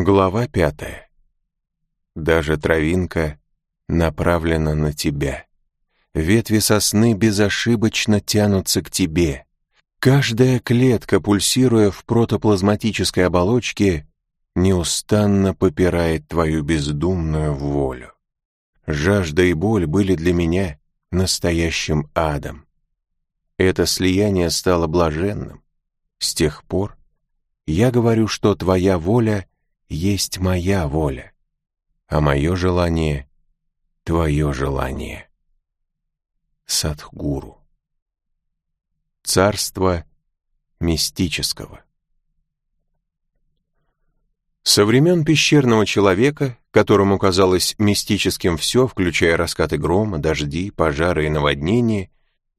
Глава пятая. Даже травинка направлена на тебя. Ветви сосны безошибочно тянутся к тебе. Каждая клетка, пульсируя в протоплазматической оболочке, неустанно попирает твою бездумную волю. Жажда и боль были для меня настоящим адом. Это слияние стало блаженным. С тех пор я говорю, что твоя воля есть моя воля, а мое желание — твое желание. Садхгуру. Царство мистического. Со времен пещерного человека, которому казалось мистическим все, включая раскаты грома, дожди, пожары и наводнения,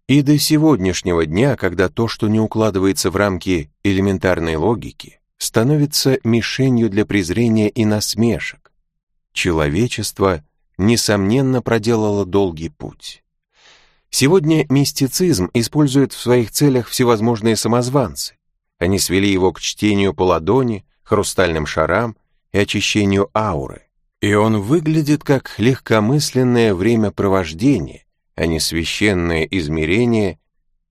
и до сегодняшнего дня, когда то, что не укладывается в рамки элементарной логики, становится мишенью для презрения и насмешек. Человечество, несомненно, проделало долгий путь. Сегодня мистицизм использует в своих целях всевозможные самозванцы. Они свели его к чтению по ладони, хрустальным шарам и очищению ауры. И он выглядит как легкомысленное времяпровождение, а не священное измерение,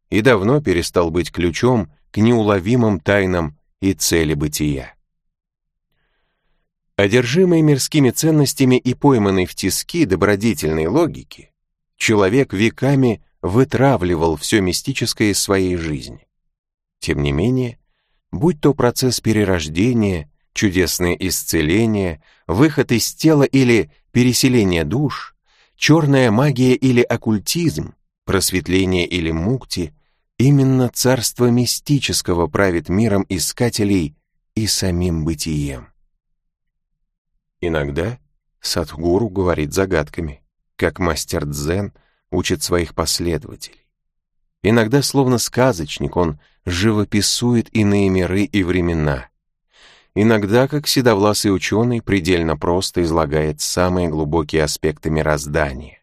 и давно перестал быть ключом к неуловимым тайнам и цели бытия. Одержимый мирскими ценностями и пойманный в тиски добродетельной логики, человек веками вытравливал все мистическое из своей жизни. Тем не менее, будь то процесс перерождения, чудесное исцеление, выход из тела или переселение душ, черная магия или оккультизм, просветление или мукти, Именно царство мистического правит миром искателей и самим бытием. Иногда Садхгуру говорит загадками, как мастер дзен учит своих последователей. Иногда, словно сказочник, он живописует иные миры и времена. Иногда, как седовласый ученый, предельно просто излагает самые глубокие аспекты мироздания.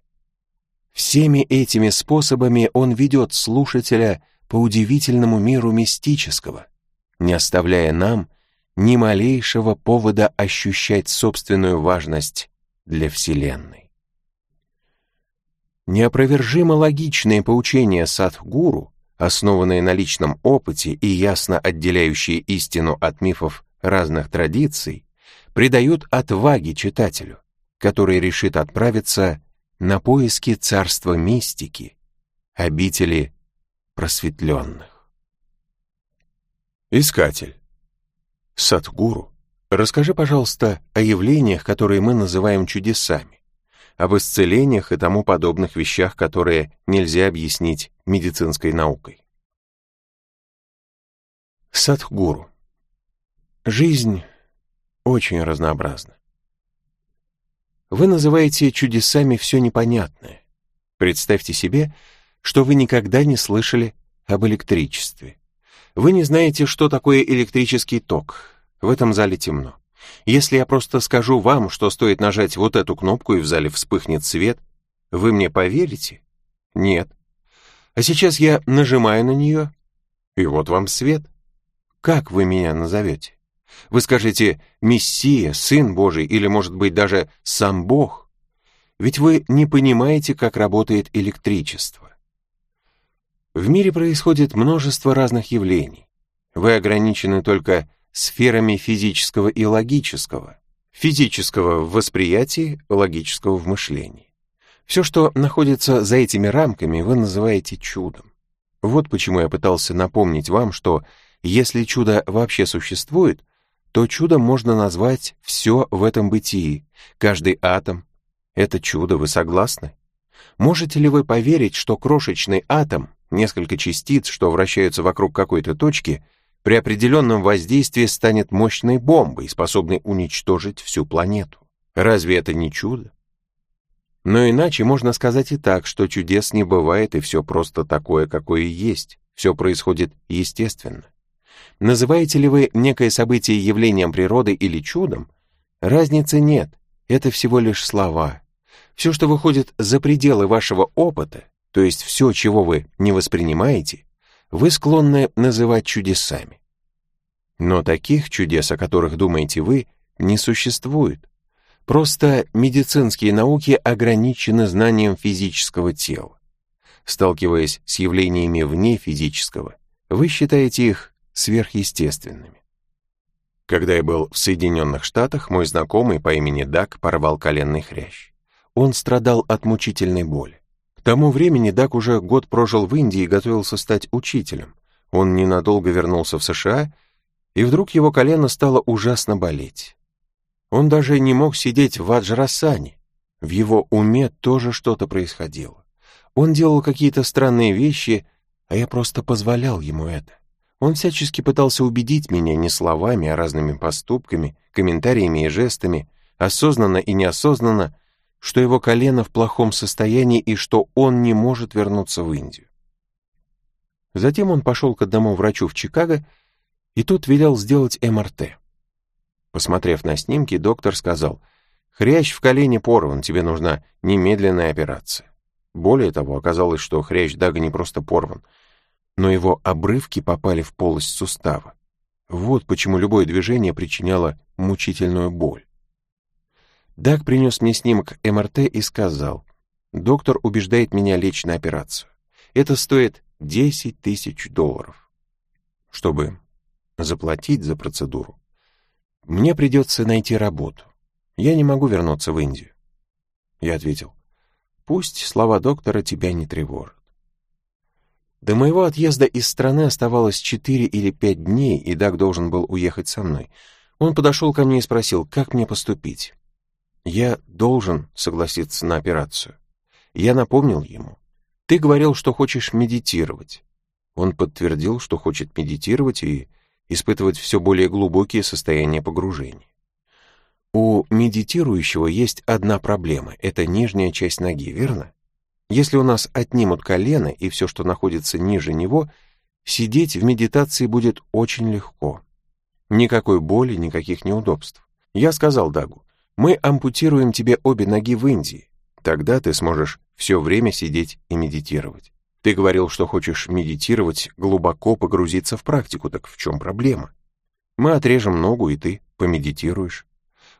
Всеми этими способами он ведет слушателя по удивительному миру мистического, не оставляя нам ни малейшего повода ощущать собственную важность для Вселенной. Неопровержимо логичные поучения Садхгуру, основанные на личном опыте и ясно отделяющие истину от мифов разных традиций, придают отваги читателю, который решит отправиться на поиски царства мистики, обители просветленных. Искатель. Садгуру, расскажи, пожалуйста, о явлениях, которые мы называем чудесами, об исцелениях и тому подобных вещах, которые нельзя объяснить медицинской наукой. Садхгуру. Жизнь очень разнообразна. Вы называете чудесами все непонятное. Представьте себе, что вы никогда не слышали об электричестве. Вы не знаете, что такое электрический ток. В этом зале темно. Если я просто скажу вам, что стоит нажать вот эту кнопку и в зале вспыхнет свет, вы мне поверите? Нет. А сейчас я нажимаю на нее, и вот вам свет. Как вы меня назовете? Вы скажете «Мессия», «Сын Божий» или, может быть, даже «Сам Бог». Ведь вы не понимаете, как работает электричество. В мире происходит множество разных явлений. Вы ограничены только сферами физического и логического. Физического в восприятии, логического в мышлении. Все, что находится за этими рамками, вы называете чудом. Вот почему я пытался напомнить вам, что если чудо вообще существует, то чудом можно назвать все в этом бытии, каждый атом. Это чудо, вы согласны? Можете ли вы поверить, что крошечный атом, несколько частиц, что вращаются вокруг какой-то точки, при определенном воздействии станет мощной бомбой, способной уничтожить всю планету? Разве это не чудо? Но иначе можно сказать и так, что чудес не бывает, и все просто такое, какое есть. Все происходит естественно. Называете ли вы некое событие явлением природы или чудом? Разницы нет, это всего лишь слова. Все, что выходит за пределы вашего опыта, то есть все, чего вы не воспринимаете, вы склонны называть чудесами. Но таких чудес, о которых думаете вы, не существует. Просто медицинские науки ограничены знанием физического тела. Сталкиваясь с явлениями вне физического, вы считаете их сверхъестественными. Когда я был в Соединенных Штатах, мой знакомый по имени Дак порвал коленный хрящ. Он страдал от мучительной боли. Тому времени Дак уже год прожил в Индии и готовился стать учителем. Он ненадолго вернулся в США, и вдруг его колено стало ужасно болеть. Он даже не мог сидеть в Аджрасане. В его уме тоже что-то происходило. Он делал какие-то странные вещи, а я просто позволял ему это. Он всячески пытался убедить меня не словами, а разными поступками, комментариями и жестами, осознанно и неосознанно, что его колено в плохом состоянии и что он не может вернуться в Индию. Затем он пошел к одному врачу в Чикаго и тут велел сделать МРТ. Посмотрев на снимки, доктор сказал, «Хрящ в колене порван, тебе нужна немедленная операция». Более того, оказалось, что хрящ Дага не просто порван, но его обрывки попали в полость сустава. Вот почему любое движение причиняло мучительную боль. Даг принес мне снимок МРТ и сказал, «Доктор убеждает меня лечь на операцию. Это стоит 10 тысяч долларов. Чтобы заплатить за процедуру, мне придется найти работу. Я не могу вернуться в Индию. Я ответил, пусть слова доктора тебя не тревожат. До моего отъезда из страны оставалось четыре или пять дней, и Даг должен был уехать со мной. Он подошел ко мне и спросил, как мне поступить. Я должен согласиться на операцию. Я напомнил ему. Ты говорил, что хочешь медитировать. Он подтвердил, что хочет медитировать и испытывать все более глубокие состояния погружения. У медитирующего есть одна проблема — это нижняя часть ноги, верно? Если у нас отнимут колено и все, что находится ниже него, сидеть в медитации будет очень легко. Никакой боли, никаких неудобств. Я сказал Дагу, мы ампутируем тебе обе ноги в Индии. Тогда ты сможешь все время сидеть и медитировать. Ты говорил, что хочешь медитировать, глубоко погрузиться в практику, так в чем проблема? Мы отрежем ногу, и ты помедитируешь.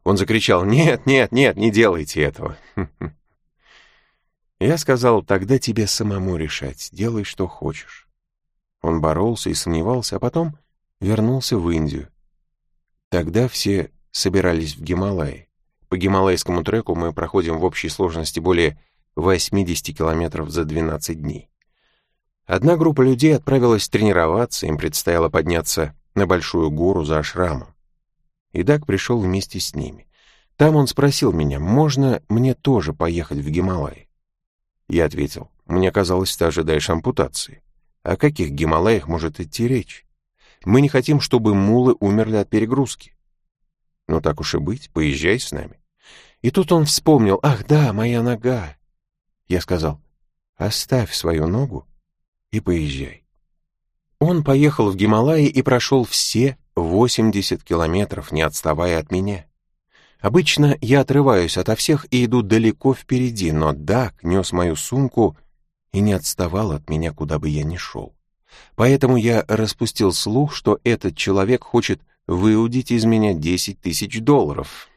Он закричал, нет, нет, нет, не делайте этого. Я сказал, тогда тебе самому решать, делай, что хочешь. Он боролся и сомневался, а потом вернулся в Индию. Тогда все собирались в Гималаи. По гималайскому треку мы проходим в общей сложности более 80 километров за 12 дней. Одна группа людей отправилась тренироваться, им предстояло подняться на большую гору за ашрамом. И Даг пришел вместе с ними. Там он спросил меня, можно мне тоже поехать в Гималай. Я ответил, мне казалось, ты ожидаешь ампутации. О каких Гималаях может идти речь? Мы не хотим, чтобы мулы умерли от перегрузки. Ну так уж и быть, поезжай с нами. И тут он вспомнил, ах да, моя нога. Я сказал, оставь свою ногу и поезжай. Он поехал в Гималаи и прошел все 80 километров, не отставая от меня. Обычно я отрываюсь ото всех и иду далеко впереди, но Дак нес мою сумку и не отставал от меня, куда бы я ни шел. Поэтому я распустил слух, что этот человек хочет выудить из меня 10 тысяч долларов.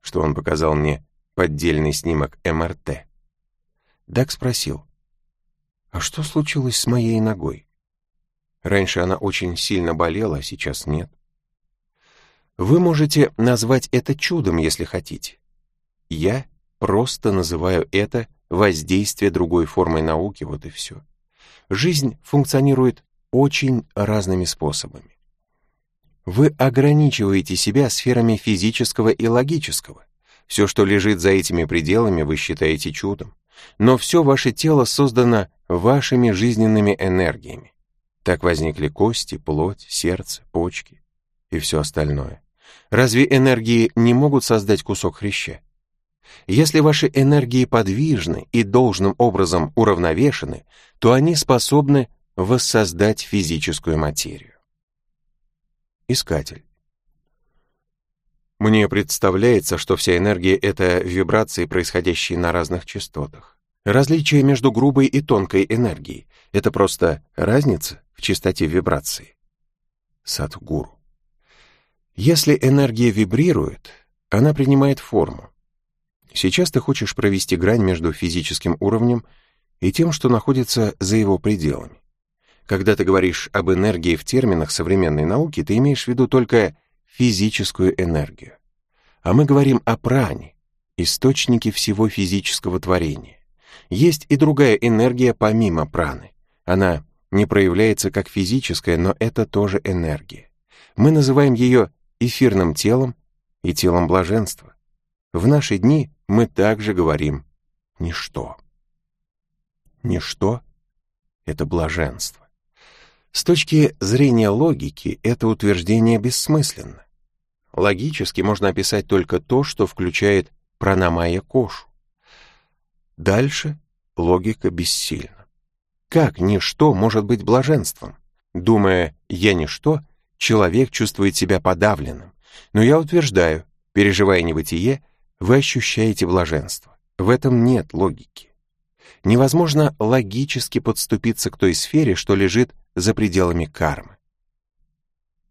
Что он показал мне поддельный снимок МРТ. Дак спросил, а что случилось с моей ногой? Раньше она очень сильно болела, а сейчас нет. Вы можете назвать это чудом, если хотите. Я просто называю это воздействие другой формой науки, вот и все. Жизнь функционирует очень разными способами. Вы ограничиваете себя сферами физического и логического. Все, что лежит за этими пределами, вы считаете чудом. Но все ваше тело создано вашими жизненными энергиями. Так возникли кости, плоть, сердце, почки и все остальное. Разве энергии не могут создать кусок хряща? Если ваши энергии подвижны и должным образом уравновешены, то они способны воссоздать физическую материю. Искатель. Мне представляется, что вся энергия — это вибрации, происходящие на разных частотах. Различие между грубой и тонкой энергией — это просто разница в частоте вибрации. Садхгуру. Если энергия вибрирует, она принимает форму. Сейчас ты хочешь провести грань между физическим уровнем и тем, что находится за его пределами. Когда ты говоришь об энергии в терминах современной науки, ты имеешь в виду только физическую энергию. А мы говорим о пране, источнике всего физического творения. Есть и другая энергия помимо праны. Она не проявляется как физическая, но это тоже энергия. Мы называем ее эфирным телом и телом блаженства. В наши дни мы также говорим «ничто». Ничто — это блаженство. С точки зрения логики это утверждение бессмысленно. Логически можно описать только то, что включает пранамая кошу. Дальше логика бессильна. Как ничто может быть блаженством? Думая «я ничто», человек чувствует себя подавленным. Но я утверждаю, переживая небытие, вы ощущаете блаженство. В этом нет логики. Невозможно логически подступиться к той сфере, что лежит за пределами кармы.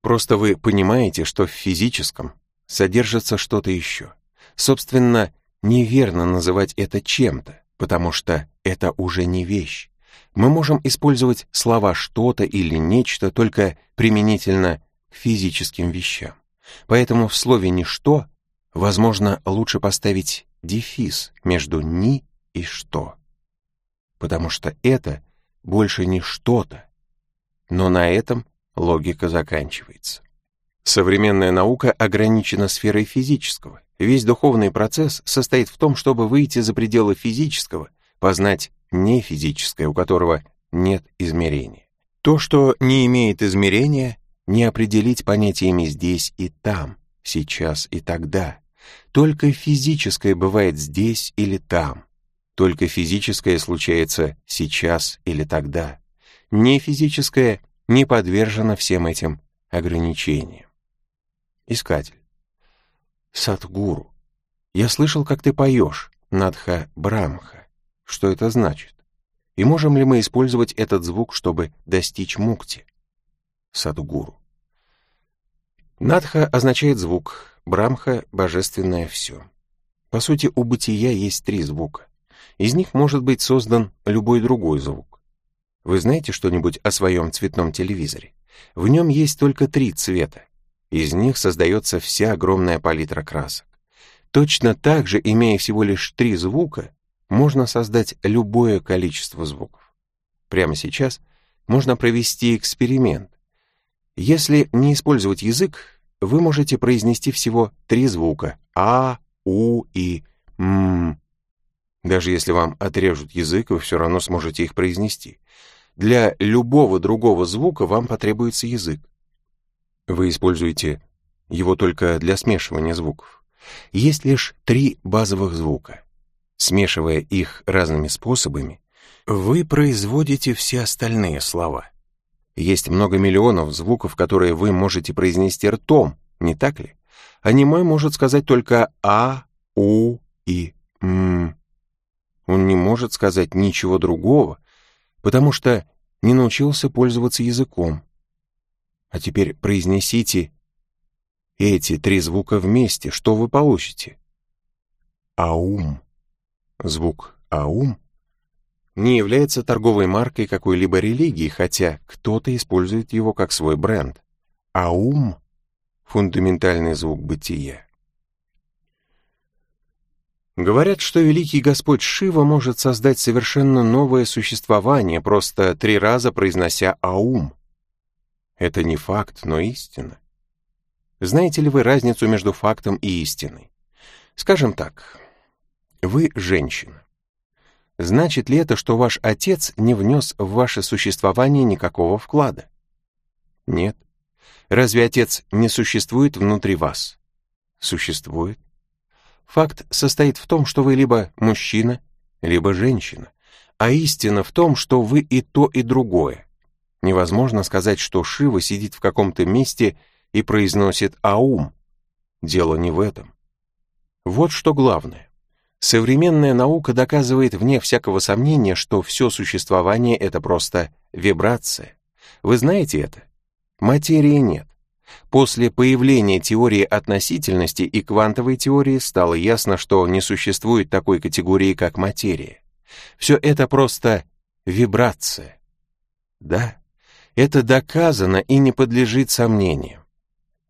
Просто вы понимаете, что в физическом содержится что-то еще. Собственно, неверно называть это чем-то, потому что это уже не вещь. Мы можем использовать слова «что-то» или «нечто» только применительно к физическим вещам. Поэтому в слове «ничто» возможно лучше поставить дефис между «ни» и «что». Потому что это больше не что-то, но на этом логика заканчивается. Современная наука ограничена сферой физического. Весь духовный процесс состоит в том, чтобы выйти за пределы физического, познать нефизическое, у которого нет измерения. То, что не имеет измерения, не определить понятиями здесь и там, сейчас и тогда. Только физическое бывает здесь или там. Только физическое случается сейчас или тогда. Нефизическое не подвержено всем этим ограничениям. Искатель. Садгуру. Я слышал, как ты поешь, Надха Брамха. Что это значит? И можем ли мы использовать этот звук, чтобы достичь мукти? Садгуру. Надха означает звук, Брамха — божественное все. По сути, у бытия есть три звука. Из них может быть создан любой другой звук. Вы знаете что-нибудь о своем цветном телевизоре? В нем есть только три цвета. Из них создается вся огромная палитра красок. Точно так же, имея всего лишь три звука, можно создать любое количество звуков. Прямо сейчас можно провести эксперимент. Если не использовать язык, вы можете произнести всего три звука «а», «у» и «м». Даже если вам отрежут язык, вы все равно сможете их произнести. Для любого другого звука вам потребуется язык. Вы используете его только для смешивания звуков. Есть лишь три базовых звука. Смешивая их разными способами, вы производите все остальные слова. Есть много миллионов звуков, которые вы можете произнести ртом, не так ли? А может сказать только «а», «у» и «м». Он не может сказать ничего другого, потому что не научился пользоваться языком. А теперь произнесите эти три звука вместе. Что вы получите? Аум. Звук аум не является торговой маркой какой-либо религии, хотя кто-то использует его как свой бренд. Аум — фундаментальный звук бытия. Говорят, что великий Господь Шива может создать совершенно новое существование, просто три раза произнося «аум». Это не факт, но истина. Знаете ли вы разницу между фактом и истиной? Скажем так, вы женщина. Значит ли это, что ваш отец не внес в ваше существование никакого вклада? Нет. Разве отец не существует внутри вас? Существует. Факт состоит в том, что вы либо мужчина, либо женщина, а истина в том, что вы и то, и другое. Невозможно сказать, что Шива сидит в каком-то месте и произносит «аум». Дело не в этом. Вот что главное. Современная наука доказывает вне всякого сомнения, что все существование — это просто вибрация. Вы знаете это? Материи нет. После появления теории относительности и квантовой теории стало ясно, что не существует такой категории, как материя. Все это просто вибрация. Да, это доказано и не подлежит сомнению.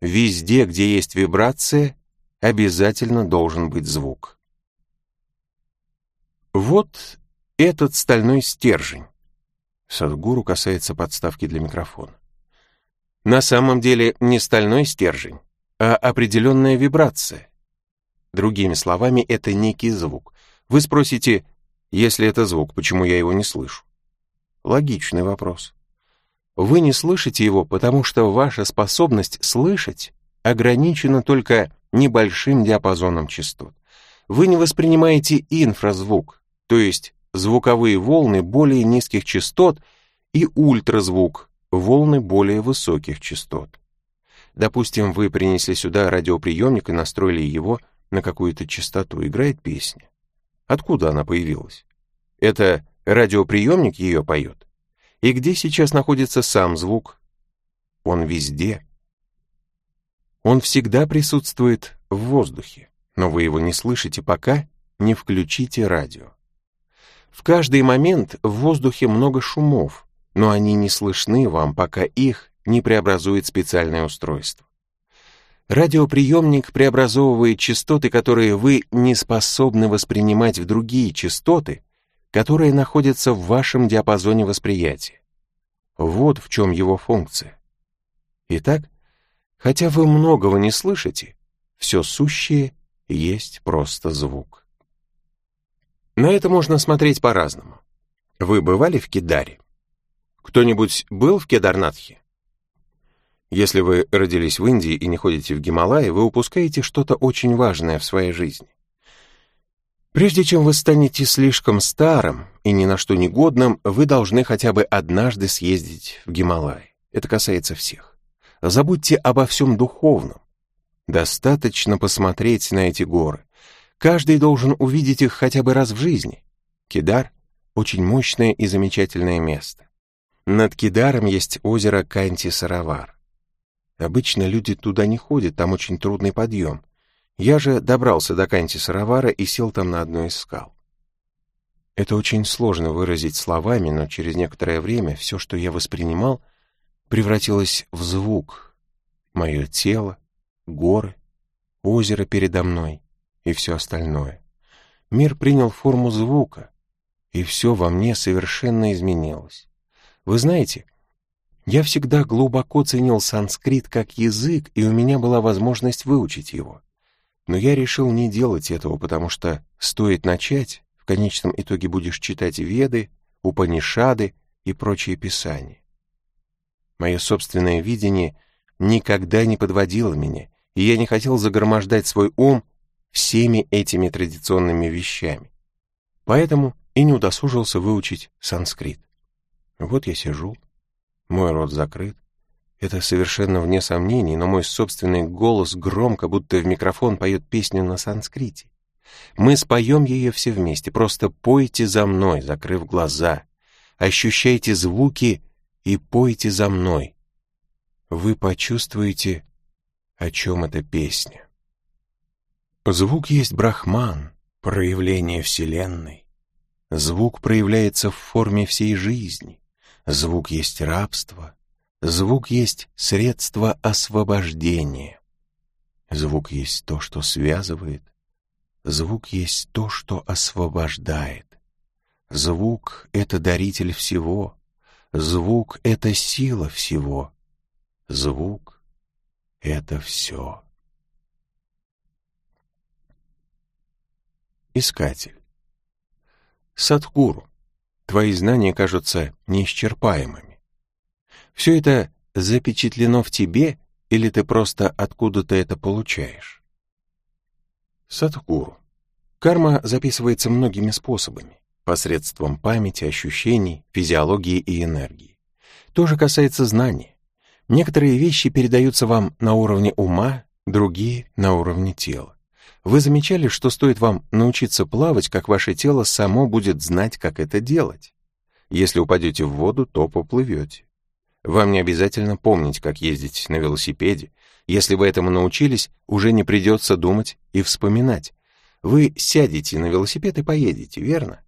Везде, где есть вибрация, обязательно должен быть звук. Вот этот стальной стержень. Садгуру касается подставки для микрофона. На самом деле не стальной стержень, а определенная вибрация. Другими словами, это некий звук. Вы спросите, если это звук, почему я его не слышу? Логичный вопрос. Вы не слышите его, потому что ваша способность слышать ограничена только небольшим диапазоном частот. Вы не воспринимаете инфразвук, то есть звуковые волны более низких частот и ультразвук, волны более высоких частот. Допустим, вы принесли сюда радиоприемник и настроили его на какую-то частоту, играет песня. Откуда она появилась? Это радиоприемник ее поет? И где сейчас находится сам звук? Он везде. Он всегда присутствует в воздухе, но вы его не слышите, пока не включите радио. В каждый момент в воздухе много шумов, но они не слышны вам, пока их не преобразует специальное устройство. Радиоприемник преобразовывает частоты, которые вы не способны воспринимать в другие частоты, которые находятся в вашем диапазоне восприятия. Вот в чем его функция. Итак, хотя вы многого не слышите, все сущее есть просто звук. На это можно смотреть по-разному. Вы бывали в Кидаре? Кто-нибудь был в Кедарнатхе? Если вы родились в Индии и не ходите в Гималаи, вы упускаете что-то очень важное в своей жизни. Прежде чем вы станете слишком старым и ни на что не годным, вы должны хотя бы однажды съездить в Гималаи. Это касается всех. Забудьте обо всем духовном. Достаточно посмотреть на эти горы. Каждый должен увидеть их хотя бы раз в жизни. Кедар — очень мощное и замечательное место. Над Кидаром есть озеро Канти-Саравар. Обычно люди туда не ходят, там очень трудный подъем. Я же добрался до Канти-Саравара и сел там на одной из скал. Это очень сложно выразить словами, но через некоторое время все, что я воспринимал, превратилось в звук. Мое тело, горы, озеро передо мной и все остальное. Мир принял форму звука, и все во мне совершенно изменилось. Вы знаете, я всегда глубоко ценил санскрит как язык, и у меня была возможность выучить его. Но я решил не делать этого, потому что стоит начать, в конечном итоге будешь читать Веды, Упанишады и прочие писания. Мое собственное видение никогда не подводило меня, и я не хотел загромождать свой ум всеми этими традиционными вещами. Поэтому и не удосужился выучить санскрит. Вот я сижу, мой рот закрыт. Это совершенно вне сомнений, но мой собственный голос громко, будто в микрофон, поет песню на санскрите. Мы споем ее все вместе, просто пойте за мной, закрыв глаза. Ощущайте звуки и пойте за мной. Вы почувствуете, о чем эта песня. Звук есть брахман, проявление Вселенной. Звук проявляется в форме всей жизни. Звук есть рабство, звук есть средство освобождения. Звук есть то, что связывает, звук есть то, что освобождает. Звук — это даритель всего, звук — это сила всего, звук — это все. Искатель. Садхгуру твои знания кажутся неисчерпаемыми. Все это запечатлено в тебе, или ты просто откуда-то это получаешь? Садхгуру. Карма записывается многими способами, посредством памяти, ощущений, физиологии и энергии. То же касается знания. Некоторые вещи передаются вам на уровне ума, другие — на уровне тела. Вы замечали, что стоит вам научиться плавать, как ваше тело само будет знать, как это делать? Если упадете в воду, то поплывете. Вам не обязательно помнить, как ездить на велосипеде. Если вы этому научились, уже не придется думать и вспоминать. Вы сядете на велосипед и поедете, верно?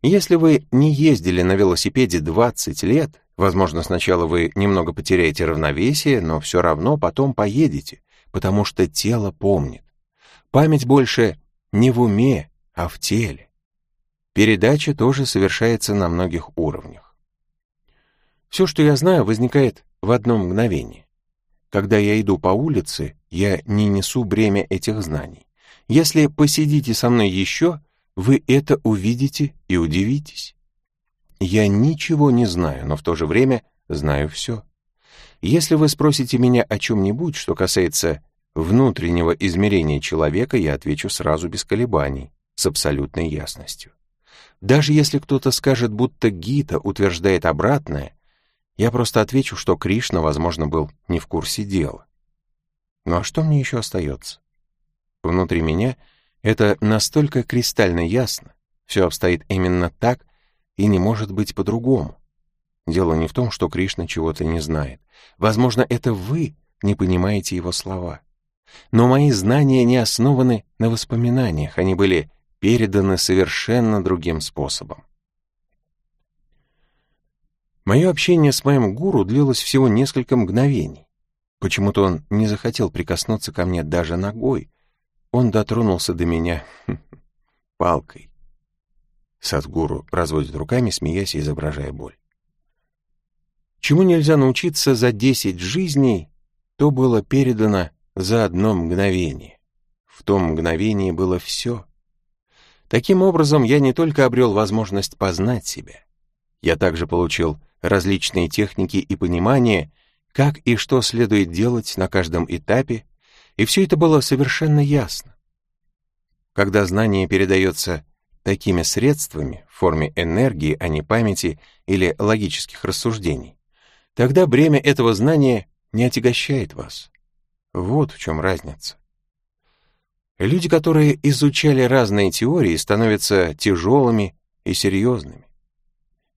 Если вы не ездили на велосипеде 20 лет, возможно, сначала вы немного потеряете равновесие, но все равно потом поедете, потому что тело помнит. Память больше не в уме, а в теле. Передача тоже совершается на многих уровнях. Все, что я знаю, возникает в одно мгновение. Когда я иду по улице, я не несу бремя этих знаний. Если посидите со мной еще, вы это увидите и удивитесь. Я ничего не знаю, но в то же время знаю все. Если вы спросите меня о чем-нибудь, что касается внутреннего измерения человека, я отвечу сразу без колебаний, с абсолютной ясностью. Даже если кто-то скажет, будто Гита утверждает обратное, я просто отвечу, что Кришна, возможно, был не в курсе дела. Ну а что мне еще остается? Внутри меня — это настолько кристально ясно, все обстоит именно так и не может быть по-другому. Дело не в том, что Кришна чего-то не знает. Возможно, это вы не понимаете его слова. Но мои знания не основаны на воспоминаниях, они были переданы совершенно другим способом. Мое общение с моим гуру длилось всего несколько мгновений. Почему-то он не захотел прикоснуться ко мне даже ногой, он дотронулся до меня палкой. Садгуру разводит руками, смеясь и изображая боль. Чему нельзя научиться за десять жизней, то было передано за одно мгновение. В том мгновении было все. Таким образом, я не только обрел возможность познать себя, я также получил различные техники и понимание, как и что следует делать на каждом этапе и все это было совершенно ясно. Когда знание передается такими средствами, в форме энергии, а не памяти или логических рассуждений, тогда бремя этого знания не отягощает вас. Вот в чем разница. Люди, которые изучали разные теории, становятся тяжелыми и серьезными.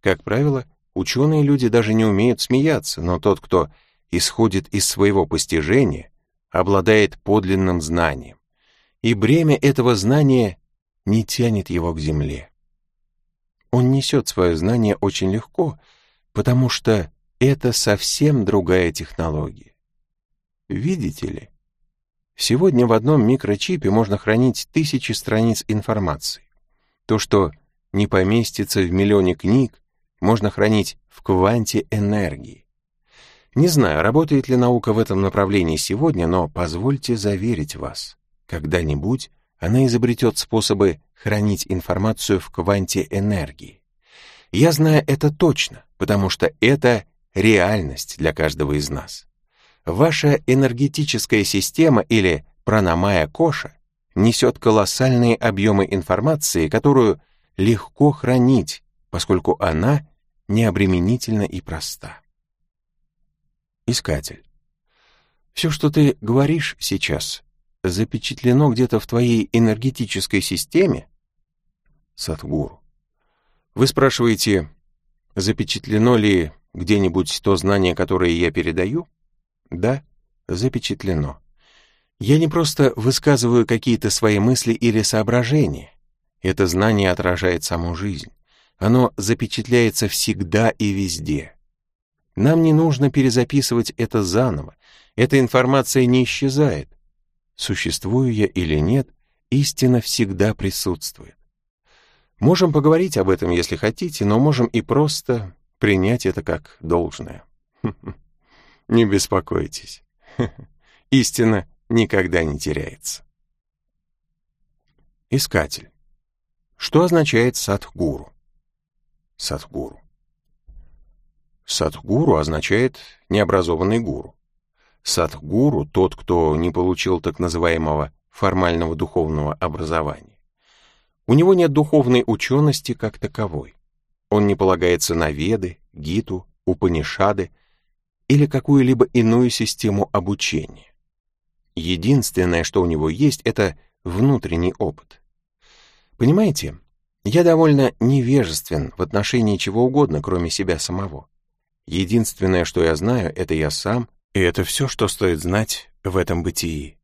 Как правило, ученые люди даже не умеют смеяться, но тот, кто исходит из своего постижения, обладает подлинным знанием, и бремя этого знания не тянет его к земле. Он несет свое знание очень легко, потому что это совсем другая технология. Видите ли, сегодня в одном микрочипе можно хранить тысячи страниц информации. То, что не поместится в миллионе книг, можно хранить в кванте энергии. Не знаю, работает ли наука в этом направлении сегодня, но позвольте заверить вас, когда-нибудь она изобретет способы хранить информацию в кванте энергии. Я знаю это точно, потому что это реальность для каждого из нас. Ваша энергетическая система или пранамая коша несет колоссальные объемы информации, которую легко хранить, поскольку она необременительна и проста. Искатель. Все, что ты говоришь сейчас, запечатлено где-то в твоей энергетической системе? Садгуру. Вы спрашиваете, запечатлено ли где-нибудь то знание, которое я передаю? Да, запечатлено. Я не просто высказываю какие-то свои мысли или соображения. Это знание отражает саму жизнь. Оно запечатляется всегда и везде. Нам не нужно перезаписывать это заново. Эта информация не исчезает. Существую я или нет, истина всегда присутствует. Можем поговорить об этом, если хотите, но можем и просто принять это как должное. Не беспокойтесь. Истина никогда не теряется. Искатель. Что означает садхгуру? Садхгуру. Садхгуру означает необразованный гуру. Садхгуру — тот, кто не получил так называемого формального духовного образования. У него нет духовной учености как таковой. Он не полагается на веды, гиту, упанишады или какую-либо иную систему обучения. Единственное, что у него есть, это внутренний опыт. Понимаете, я довольно невежествен в отношении чего угодно, кроме себя самого. Единственное, что я знаю, это я сам, и это все, что стоит знать в этом бытии.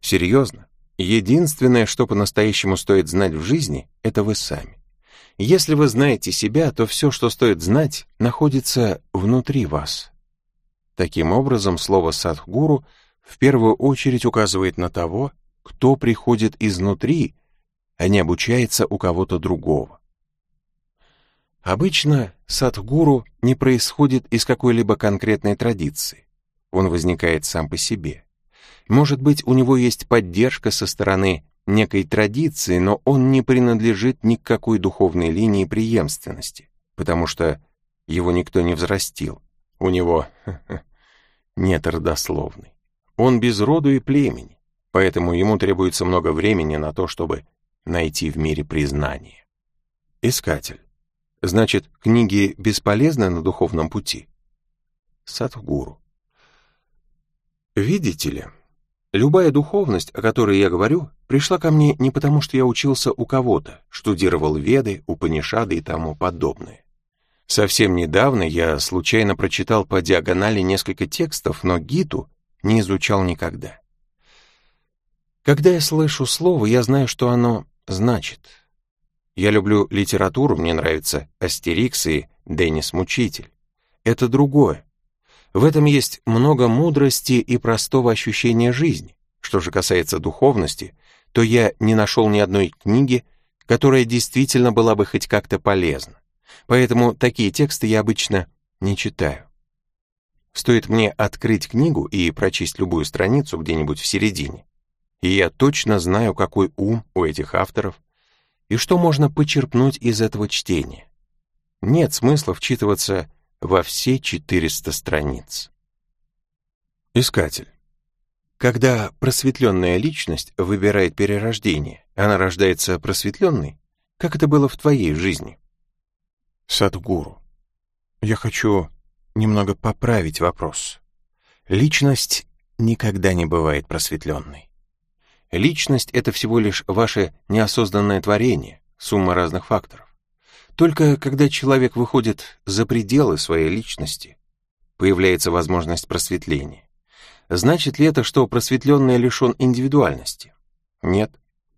Серьезно, единственное, что по-настоящему стоит знать в жизни, это вы сами. Если вы знаете себя, то все, что стоит знать, находится внутри вас. Таким образом, слово «садхгуру» в первую очередь указывает на того, кто приходит изнутри, а не обучается у кого-то другого. Обычно садхгуру не происходит из какой-либо конкретной традиции. Он возникает сам по себе. Может быть, у него есть поддержка со стороны некой традиции, но он не принадлежит ни к какой духовной линии преемственности, потому что его никто не взрастил. У него нет родословной. Он без роду и племени, поэтому ему требуется много времени на то, чтобы найти в мире признание. Искатель. Значит, книги бесполезны на духовном пути? Садхгуру. Видите ли, любая духовность, о которой я говорю, пришла ко мне не потому, что я учился у кого-то, штудировал Веды, Упанишады и тому подобное. Совсем недавно я случайно прочитал по диагонали несколько текстов, но Гиту не изучал никогда. Когда я слышу слово, я знаю, что оно значит — я люблю литературу, мне нравятся Астерикс и Деннис Мучитель. Это другое. В этом есть много мудрости и простого ощущения жизни. Что же касается духовности, то я не нашел ни одной книги, которая действительно была бы хоть как-то полезна. Поэтому такие тексты я обычно не читаю. Стоит мне открыть книгу и прочесть любую страницу где-нибудь в середине, и я точно знаю, какой ум у этих авторов, и что можно почерпнуть из этого чтения. Нет смысла вчитываться во все 400 страниц. Искатель. Когда просветленная личность выбирает перерождение, она рождается просветленной, как это было в твоей жизни? Садгуру. Я хочу немного поправить вопрос. Личность никогда не бывает просветленной. Личность — это всего лишь ваше неосознанное творение, сумма разных факторов. Только когда человек выходит за пределы своей личности, появляется возможность просветления. Значит ли это, что просветленный лишен индивидуальности? Нет,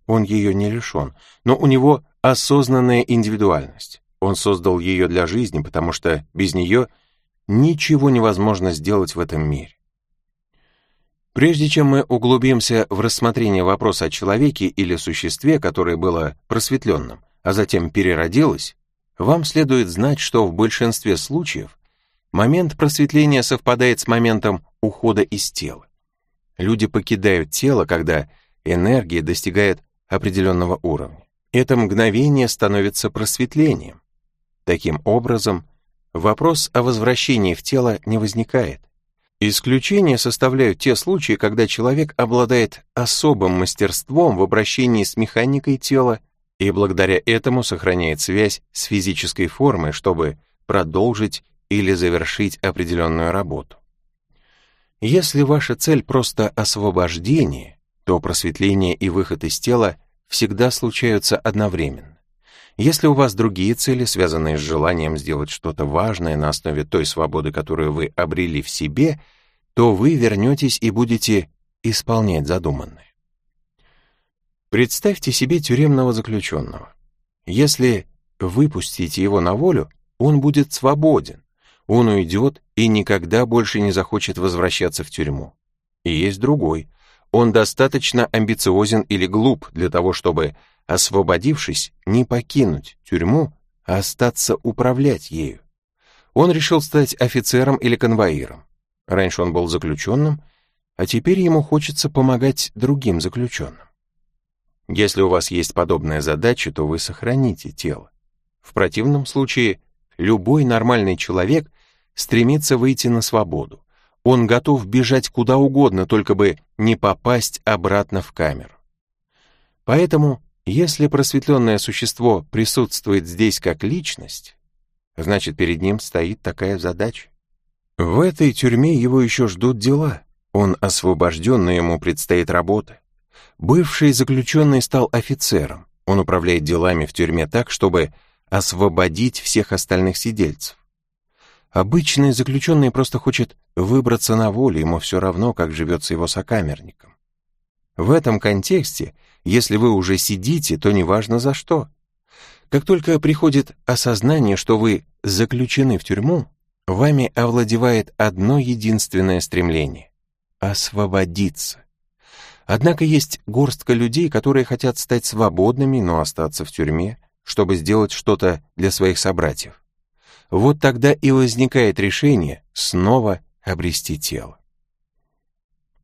он ее не лишен, но у него осознанная индивидуальность. Он создал ее для жизни, потому что без нее ничего невозможно сделать в этом мире. Прежде чем мы углубимся в рассмотрение вопроса о человеке или существе, которое было просветленным, а затем переродилось, вам следует знать, что в большинстве случаев момент просветления совпадает с моментом ухода из тела. Люди покидают тело, когда энергия достигает определенного уровня. Это мгновение становится просветлением. Таким образом, вопрос о возвращении в тело не возникает. Исключение составляют те случаи, когда человек обладает особым мастерством в обращении с механикой тела и благодаря этому сохраняет связь с физической формой, чтобы продолжить или завершить определенную работу. Если ваша цель просто освобождение, то просветление и выход из тела всегда случаются одновременно. Если у вас другие цели, связанные с желанием сделать что-то важное на основе той свободы, которую вы обрели в себе, то вы вернетесь и будете исполнять задуманное. Представьте себе тюремного заключенного. Если выпустите его на волю, он будет свободен, он уйдет и никогда больше не захочет возвращаться в тюрьму. И есть другой. Он достаточно амбициозен или глуп для того, чтобы, освободившись, не покинуть тюрьму, а остаться управлять ею. Он решил стать офицером или конвоиром. Раньше он был заключенным, а теперь ему хочется помогать другим заключенным. Если у вас есть подобная задача, то вы сохраните тело. В противном случае любой нормальный человек стремится выйти на свободу. Он готов бежать куда угодно, только бы не попасть обратно в камеру. Поэтому, если просветленное существо присутствует здесь как личность, значит перед ним стоит такая задача. В этой тюрьме его еще ждут дела. Он освобожден, но ему предстоит работа. Бывший заключенный стал офицером. Он управляет делами в тюрьме так, чтобы освободить всех остальных сидельцев. Обычный заключенный просто хочет выбраться на волю, ему все равно, как живется его сокамерником. В этом контексте, если вы уже сидите, то неважно за что. Как только приходит осознание, что вы заключены в тюрьму, вами овладевает одно единственное стремление — освободиться. Однако есть горстка людей, которые хотят стать свободными, но остаться в тюрьме, чтобы сделать что-то для своих собратьев. Вот тогда и возникает решение снова обрести тело.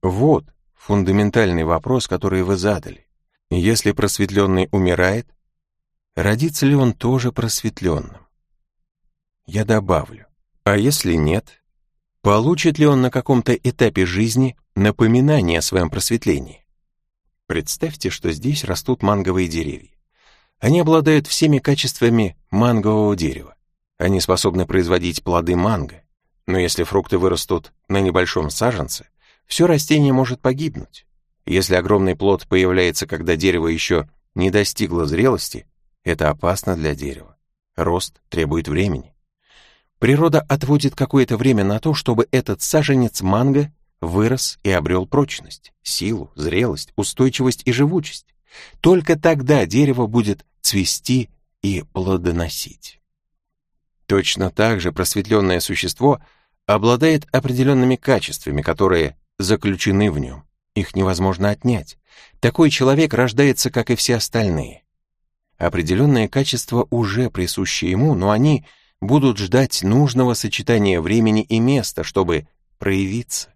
Вот фундаментальный вопрос, который вы задали. Если просветленный умирает, родится ли он тоже просветленным? Я добавлю, а если нет, получит ли он на каком-то этапе жизни напоминание о своем просветлении? Представьте, что здесь растут манговые деревья. Они обладают всеми качествами мангового дерева. Они способны производить плоды манго, но если фрукты вырастут на небольшом саженце, все растение может погибнуть. Если огромный плод появляется, когда дерево еще не достигло зрелости, это опасно для дерева. Рост требует времени. Природа отводит какое-то время на то, чтобы этот саженец манго вырос и обрел прочность, силу, зрелость, устойчивость и живучесть. Только тогда дерево будет цвести и плодоносить. Точно так же просветленное существо обладает определенными качествами, которые заключены в нем. Их невозможно отнять. Такой человек рождается, как и все остальные. Определенные качества уже присущи ему, но они будут ждать нужного сочетания времени и места, чтобы проявиться.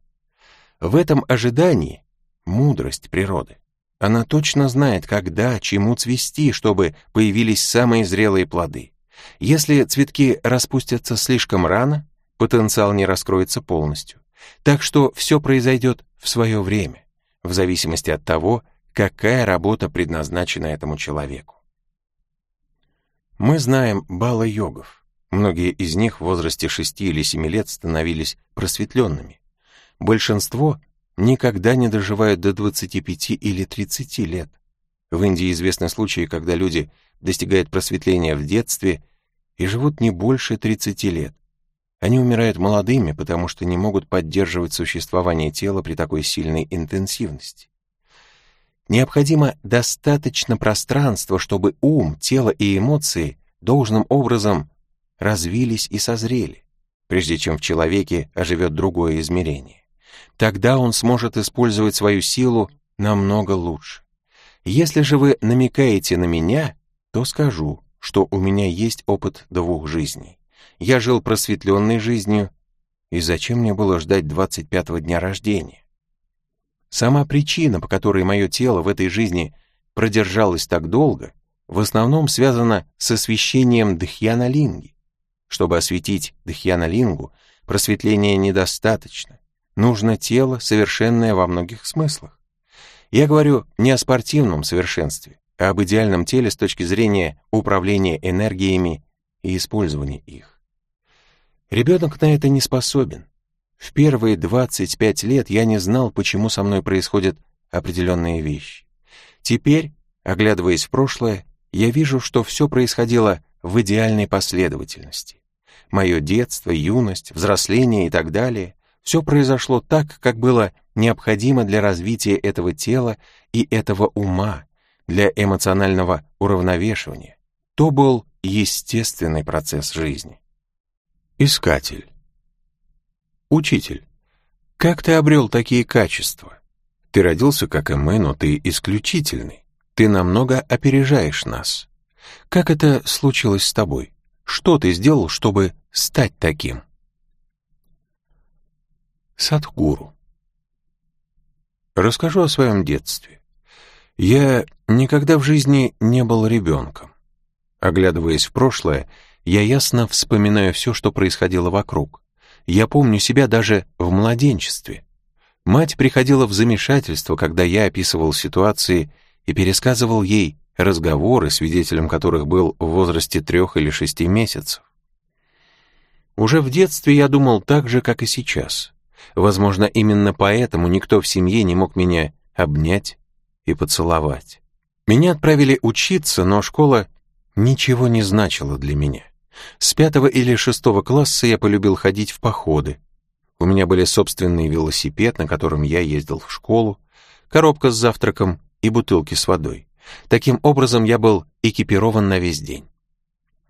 В этом ожидании мудрость природы. Она точно знает, когда, чему цвести, чтобы появились самые зрелые плоды. Если цветки распустятся слишком рано, потенциал не раскроется полностью. Так что все произойдет в свое время, в зависимости от того, какая работа предназначена этому человеку. Мы знаем бала-йогов. Многие из них в возрасте 6 или 7 лет становились просветленными. Большинство никогда не доживают до 25 или 30 лет. В Индии известны случаи, когда люди достигают просветления в детстве и живут не больше 30 лет. Они умирают молодыми, потому что не могут поддерживать существование тела при такой сильной интенсивности. Необходимо достаточно пространства, чтобы ум, тело и эмоции должным образом развились и созрели, прежде чем в человеке оживет другое измерение. Тогда он сможет использовать свою силу намного лучше. Если же вы намекаете на меня, то скажу, что у меня есть опыт двух жизней. Я жил просветленной жизнью, и зачем мне было ждать 25-го дня рождения? Сама причина, по которой мое тело в этой жизни продержалось так долго, в основном связана с освещением Дхьяна-линги. Чтобы осветить Дхьяна-лингу, просветления недостаточно. Нужно тело, совершенное во многих смыслах. Я говорю не о спортивном совершенстве, а об идеальном теле с точки зрения управления энергиями и использования их. Ребенок на это не способен. В первые 25 лет я не знал, почему со мной происходят определенные вещи. Теперь, оглядываясь в прошлое, я вижу, что все происходило в идеальной последовательности. Мое детство, юность, взросление и так далее все произошло так, как было необходимо для развития этого тела и этого ума, для эмоционального уравновешивания. То был естественный процесс жизни. Искатель. Учитель. Как ты обрел такие качества? Ты родился как и мы, но ты исключительный. Ты намного опережаешь нас. Как это случилось с тобой? Что ты сделал, чтобы стать таким? Садхгуру. Расскажу о своем детстве. Я никогда в жизни не был ребенком. Оглядываясь в прошлое, я ясно вспоминаю все, что происходило вокруг. Я помню себя даже в младенчестве. Мать приходила в замешательство, когда я описывал ситуации и пересказывал ей разговоры, свидетелем которых был в возрасте трех или шести месяцев. Уже в детстве я думал так же, как и сейчас. Возможно, именно поэтому никто в семье не мог меня обнять и поцеловать. Меня отправили учиться, но школа ничего не значила для меня. С пятого или шестого класса я полюбил ходить в походы. У меня были собственный велосипед, на котором я ездил в школу, коробка с завтраком и бутылки с водой. Таким образом, я был экипирован на весь день.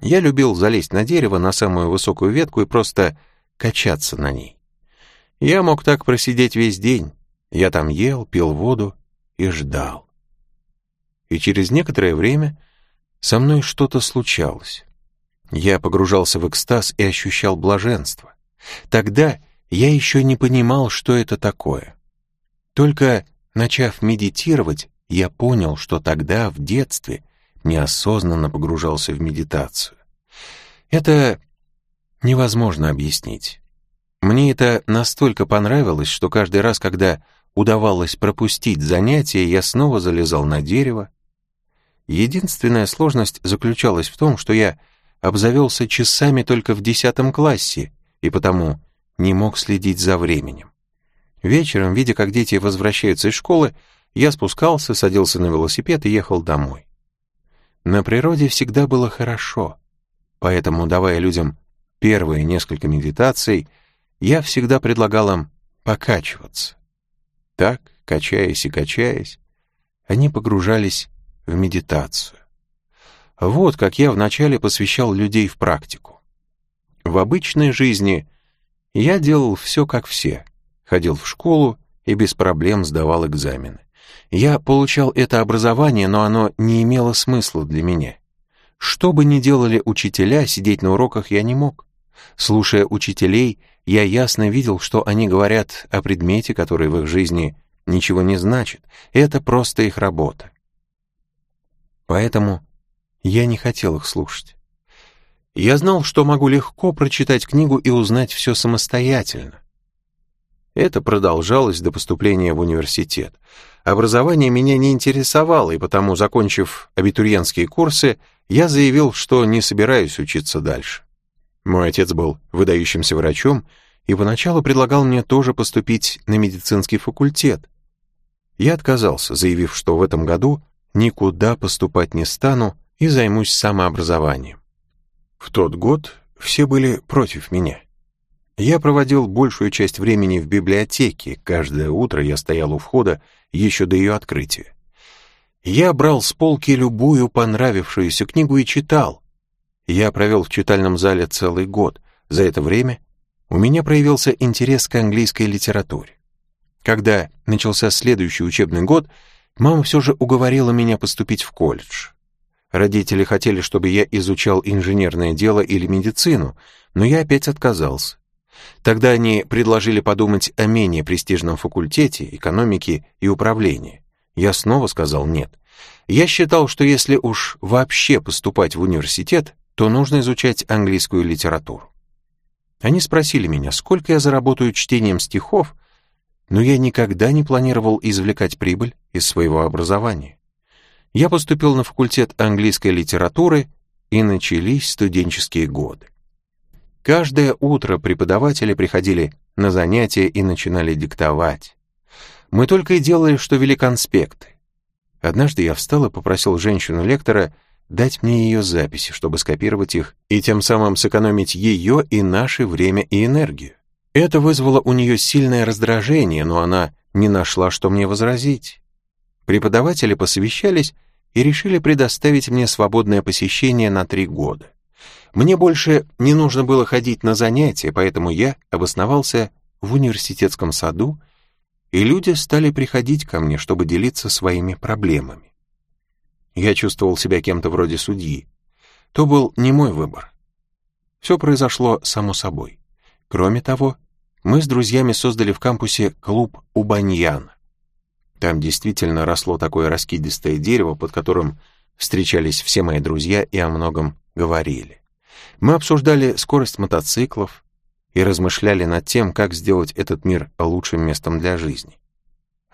Я любил залезть на дерево, на самую высокую ветку и просто качаться на ней. Я мог так просидеть весь день. Я там ел, пил воду и ждал. И через некоторое время со мной что-то случалось. Я погружался в экстаз и ощущал блаженство. Тогда я еще не понимал, что это такое. Только начав медитировать, я понял, что тогда, в детстве, неосознанно погружался в медитацию. Это невозможно объяснить. Мне это настолько понравилось, что каждый раз, когда удавалось пропустить занятие, я снова залезал на дерево. Единственная сложность заключалась в том, что я обзавелся часами только в десятом классе и потому не мог следить за временем. Вечером, видя, как дети возвращаются из школы, я спускался, садился на велосипед и ехал домой. На природе всегда было хорошо, поэтому, давая людям первые несколько медитаций, я всегда предлагал им покачиваться. Так, качаясь и качаясь, они погружались в медитацию. Вот как я вначале посвящал людей в практику. В обычной жизни я делал все как все, ходил в школу и без проблем сдавал экзамены. Я получал это образование, но оно не имело смысла для меня. Что бы ни делали учителя, сидеть на уроках я не мог. Слушая учителей, я ясно видел, что они говорят о предмете, который в их жизни ничего не значит. Это просто их работа. Поэтому я не хотел их слушать. Я знал, что могу легко прочитать книгу и узнать все самостоятельно. Это продолжалось до поступления в университет. Образование меня не интересовало, и потому, закончив абитуриентские курсы, я заявил, что не собираюсь учиться дальше. Мой отец был выдающимся врачом и поначалу предлагал мне тоже поступить на медицинский факультет. Я отказался, заявив, что в этом году никуда поступать не стану и займусь самообразованием. В тот год все были против меня. Я проводил большую часть времени в библиотеке, каждое утро я стоял у входа еще до ее открытия. Я брал с полки любую понравившуюся книгу и читал. Я провел в читальном зале целый год. За это время у меня проявился интерес к английской литературе. Когда начался следующий учебный год, мама все же уговорила меня поступить в колледж. Родители хотели, чтобы я изучал инженерное дело или медицину, но я опять отказался. Тогда они предложили подумать о менее престижном факультете экономики и управления. Я снова сказал нет. Я считал, что если уж вообще поступать в университет, то нужно изучать английскую литературу. Они спросили меня, сколько я заработаю чтением стихов, но я никогда не планировал извлекать прибыль из своего образования я поступил на факультет английской литературы, и начались студенческие годы. Каждое утро преподаватели приходили на занятия и начинали диктовать. Мы только и делали, что вели конспекты. Однажды я встал и попросил женщину-лектора дать мне ее записи, чтобы скопировать их и тем самым сэкономить ее и наше время и энергию. Это вызвало у нее сильное раздражение, но она не нашла, что мне возразить. Преподаватели посовещались и решили предоставить мне свободное посещение на три года. Мне больше не нужно было ходить на занятия, поэтому я обосновался в университетском саду, и люди стали приходить ко мне, чтобы делиться своими проблемами. Я чувствовал себя кем-то вроде судьи. То был не мой выбор. Все произошло само собой. Кроме того, мы с друзьями создали в кампусе клуб «Убаньян», там действительно росло такое раскидистое дерево, под которым встречались все мои друзья и о многом говорили. Мы обсуждали скорость мотоциклов и размышляли над тем, как сделать этот мир лучшим местом для жизни.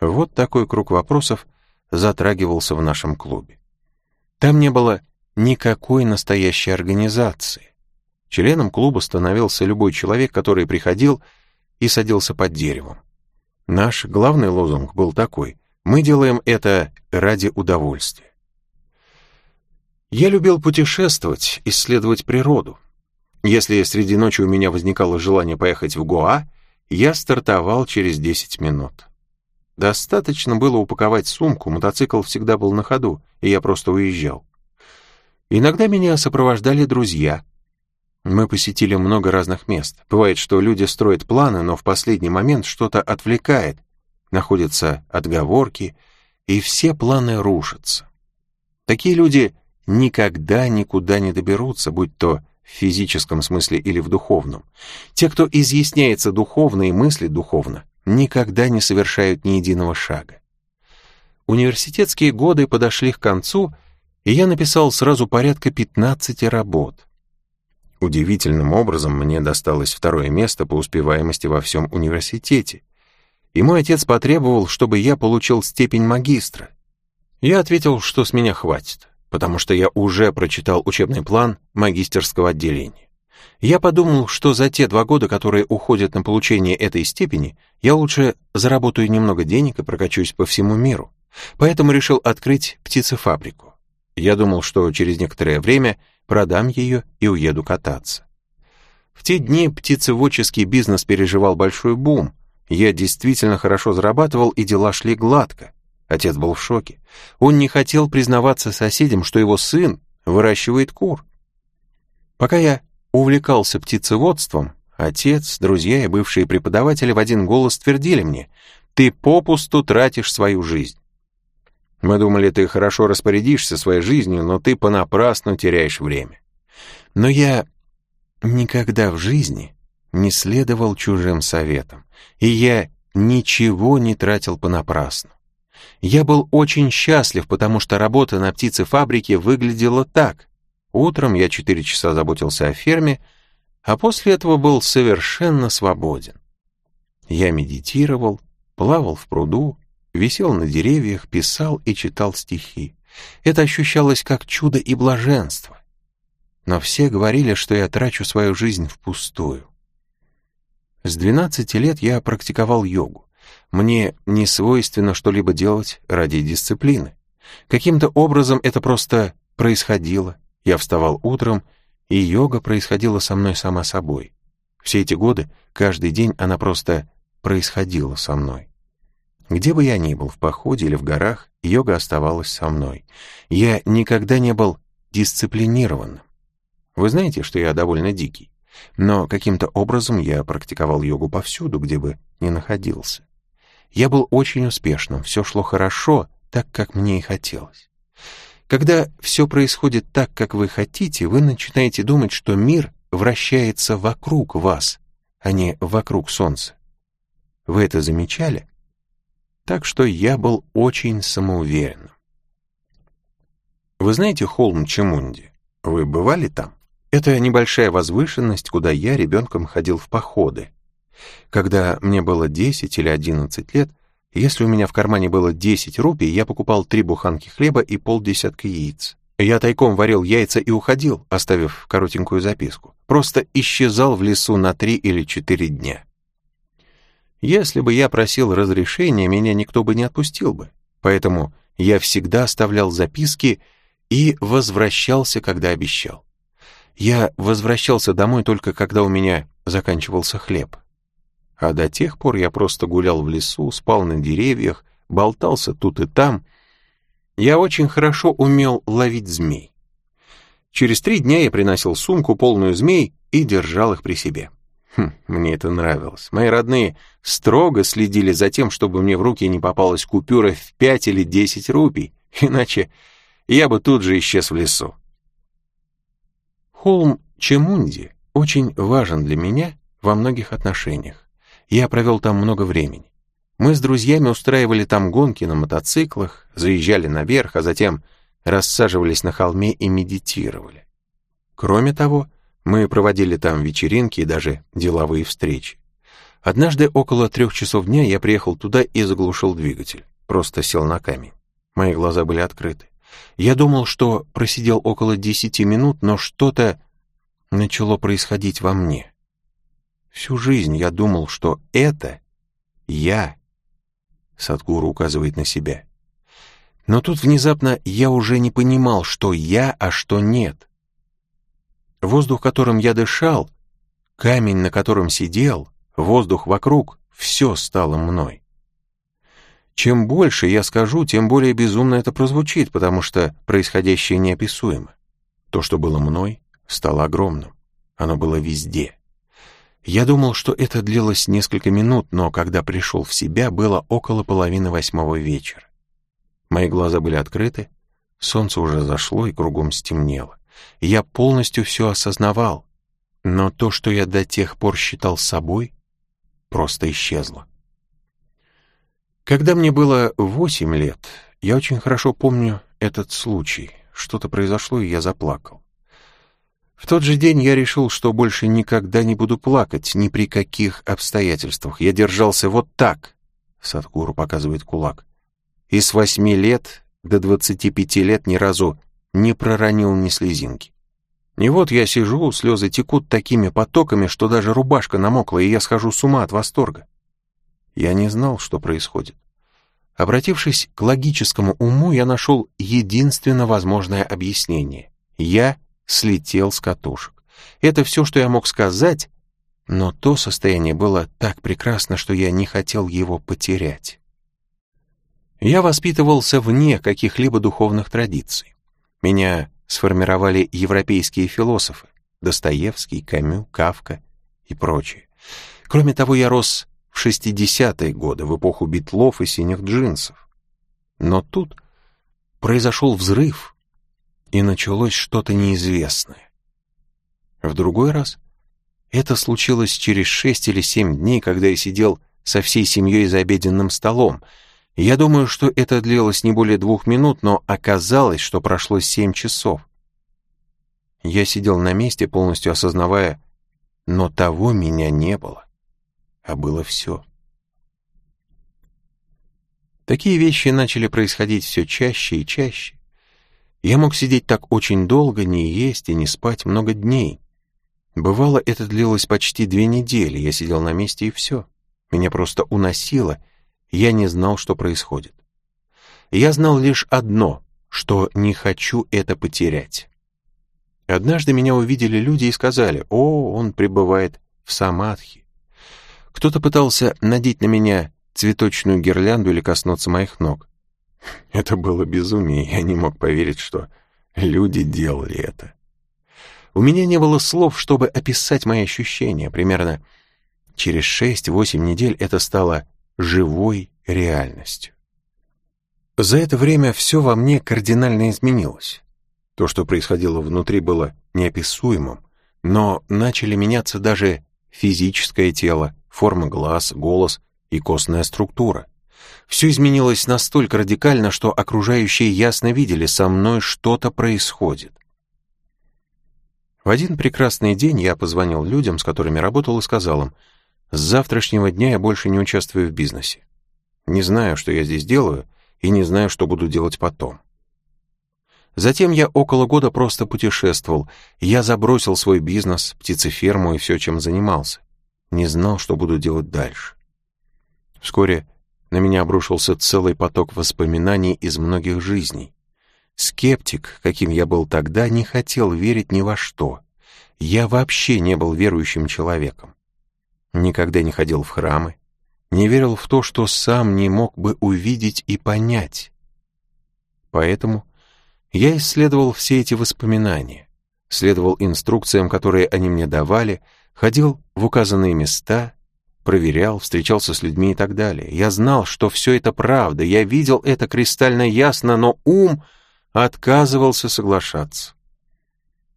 Вот такой круг вопросов затрагивался в нашем клубе. Там не было никакой настоящей организации. Членом клуба становился любой человек, который приходил и садился под деревом. Наш главный лозунг был такой мы делаем это ради удовольствия. Я любил путешествовать, исследовать природу. Если среди ночи у меня возникало желание поехать в Гоа, я стартовал через 10 минут. Достаточно было упаковать сумку, мотоцикл всегда был на ходу, и я просто уезжал. Иногда меня сопровождали друзья. Мы посетили много разных мест. Бывает, что люди строят планы, но в последний момент что-то отвлекает, находятся отговорки, и все планы рушатся. Такие люди никогда никуда не доберутся, будь то в физическом смысле или в духовном. Те, кто изъясняется духовно и мыслит духовно, никогда не совершают ни единого шага. Университетские годы подошли к концу, и я написал сразу порядка 15 работ. Удивительным образом мне досталось второе место по успеваемости во всем университете, и мой отец потребовал, чтобы я получил степень магистра. Я ответил, что с меня хватит, потому что я уже прочитал учебный план магистерского отделения. Я подумал, что за те два года, которые уходят на получение этой степени, я лучше заработаю немного денег и прокачусь по всему миру. Поэтому решил открыть птицефабрику. Я думал, что через некоторое время продам ее и уеду кататься. В те дни птицеводческий бизнес переживал большой бум. Я действительно хорошо зарабатывал, и дела шли гладко. Отец был в шоке. Он не хотел признаваться соседям, что его сын выращивает кур. Пока я увлекался птицеводством, отец, друзья и бывшие преподаватели в один голос твердили мне, «Ты попусту тратишь свою жизнь». Мы думали, ты хорошо распорядишься своей жизнью, но ты понапрасну теряешь время. Но я никогда в жизни не следовал чужим советам, и я ничего не тратил понапрасну. Я был очень счастлив, потому что работа на птицефабрике выглядела так. Утром я четыре часа заботился о ферме, а после этого был совершенно свободен. Я медитировал, плавал в пруду, висел на деревьях, писал и читал стихи. Это ощущалось как чудо и блаженство. Но все говорили, что я трачу свою жизнь впустую. С 12 лет я практиковал йогу. Мне не свойственно что-либо делать ради дисциплины. Каким-то образом это просто происходило. Я вставал утром, и йога происходила со мной сама собой. Все эти годы, каждый день она просто происходила со мной. Где бы я ни был, в походе или в горах, йога оставалась со мной. Я никогда не был дисциплинированным. Вы знаете, что я довольно дикий, но каким-то образом я практиковал йогу повсюду, где бы ни находился. Я был очень успешным, все шло хорошо, так, как мне и хотелось. Когда все происходит так, как вы хотите, вы начинаете думать, что мир вращается вокруг вас, а не вокруг Солнца. Вы это замечали? Так что я был очень самоуверенным. Вы знаете холм Чемунди? Вы бывали там? Это небольшая возвышенность, куда я ребенком ходил в походы. Когда мне было 10 или 11 лет, если у меня в кармане было 10 рупий, я покупал три буханки хлеба и полдесятка яиц. Я тайком варил яйца и уходил, оставив коротенькую записку. Просто исчезал в лесу на три или четыре дня. Если бы я просил разрешения, меня никто бы не отпустил бы. Поэтому я всегда оставлял записки и возвращался, когда обещал. Я возвращался домой только когда у меня заканчивался хлеб. А до тех пор я просто гулял в лесу, спал на деревьях, болтался тут и там. Я очень хорошо умел ловить змей. Через три дня я приносил сумку, полную змей, и держал их при себе. Хм, мне это нравилось. Мои родные строго следили за тем, чтобы мне в руки не попалась купюра в пять или десять рупий, иначе я бы тут же исчез в лесу. Холм Чемунди очень важен для меня во многих отношениях. Я провел там много времени. Мы с друзьями устраивали там гонки на мотоциклах, заезжали наверх, а затем рассаживались на холме и медитировали. Кроме того, мы проводили там вечеринки и даже деловые встречи. Однажды около трех часов дня я приехал туда и заглушил двигатель. Просто сел на камень. Мои глаза были открыты. Я думал, что просидел около десяти минут, но что-то начало происходить во мне. Всю жизнь я думал, что это я. Садгуру указывает на себя. Но тут внезапно я уже не понимал, что я, а что нет. Воздух, которым я дышал, камень, на котором сидел, воздух вокруг, все стало мной. Чем больше я скажу, тем более безумно это прозвучит, потому что происходящее неописуемо. То, что было мной, стало огромным. Оно было везде. Я думал, что это длилось несколько минут, но когда пришел в себя, было около половины восьмого вечера. Мои глаза были открыты, солнце уже зашло и кругом стемнело. Я полностью все осознавал, но то, что я до тех пор считал собой, просто исчезло. Когда мне было восемь лет, я очень хорошо помню этот случай. Что-то произошло, и я заплакал. В тот же день я решил, что больше никогда не буду плакать, ни при каких обстоятельствах. Я держался вот так, Садхгуру показывает кулак, и с восьми лет до двадцати пяти лет ни разу не проронил ни слезинки. И вот я сижу, слезы текут такими потоками, что даже рубашка намокла, и я схожу с ума от восторга. Я не знал, что происходит. Обратившись к логическому уму, я нашел единственно возможное объяснение. Я слетел с катушек. Это все, что я мог сказать, но то состояние было так прекрасно, что я не хотел его потерять. Я воспитывался вне каких-либо духовных традиций. Меня сформировали европейские философы Достоевский, Камю, Кавка и прочие. Кроме того, я рос в 60-е годы, в эпоху битлов и синих джинсов. Но тут произошел взрыв, и началось что-то неизвестное. В другой раз это случилось через шесть или семь дней, когда я сидел со всей семьей за обеденным столом. Я думаю, что это длилось не более двух минут, но оказалось, что прошло семь часов. Я сидел на месте, полностью осознавая, но того меня не было, а было все. Такие вещи начали происходить все чаще и чаще. Я мог сидеть так очень долго, не есть и не спать много дней. Бывало, это длилось почти две недели, я сидел на месте и все. Меня просто уносило, я не знал, что происходит. Я знал лишь одно, что не хочу это потерять. Однажды меня увидели люди и сказали, «О, он пребывает в самадхи». Кто-то пытался надеть на меня цветочную гирлянду или коснуться моих ног. Это было безумие, я не мог поверить, что люди делали это. У меня не было слов, чтобы описать мои ощущения. Примерно через шесть-восемь недель это стало живой реальностью. За это время все во мне кардинально изменилось. То, что происходило внутри, было неописуемым, но начали меняться даже физическое тело, форма глаз, голос и костная структура. Все изменилось настолько радикально, что окружающие ясно видели, со мной что-то происходит. В один прекрасный день я позвонил людям, с которыми работал, и сказал им, «С завтрашнего дня я больше не участвую в бизнесе. Не знаю, что я здесь делаю, и не знаю, что буду делать потом». Затем я около года просто путешествовал. Я забросил свой бизнес, птицеферму и все, чем занимался. Не знал, что буду делать дальше. Вскоре на меня обрушился целый поток воспоминаний из многих жизней. Скептик, каким я был тогда, не хотел верить ни во что. Я вообще не был верующим человеком. Никогда не ходил в храмы, не верил в то, что сам не мог бы увидеть и понять. Поэтому я исследовал все эти воспоминания, следовал инструкциям, которые они мне давали, ходил в указанные места, проверял, встречался с людьми и так далее. Я знал, что все это правда, я видел это кристально ясно, но ум отказывался соглашаться.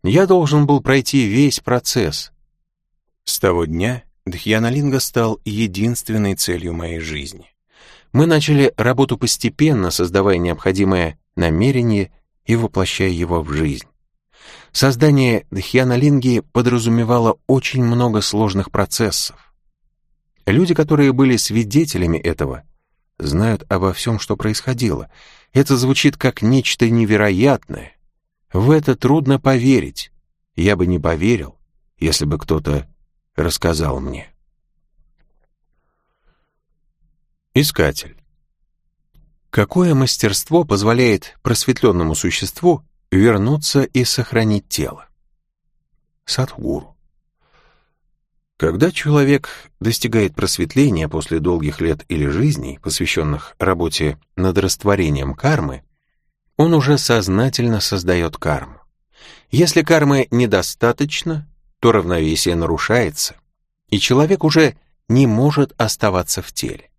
Я должен был пройти весь процесс. С того дня Дхьяналинга стал единственной целью моей жизни. Мы начали работу постепенно, создавая необходимое намерение и воплощая его в жизнь. Создание Дхьяналинги подразумевало очень много сложных процессов. Люди, которые были свидетелями этого, знают обо всем, что происходило. Это звучит как нечто невероятное. В это трудно поверить. Я бы не поверил, если бы кто-то рассказал мне. Искатель. Какое мастерство позволяет просветленному существу вернуться и сохранить тело? Садхгуру. Когда человек достигает просветления после долгих лет или жизней, посвященных работе над растворением кармы, он уже сознательно создает карму. Если кармы недостаточно, то равновесие нарушается, и человек уже не может оставаться в теле.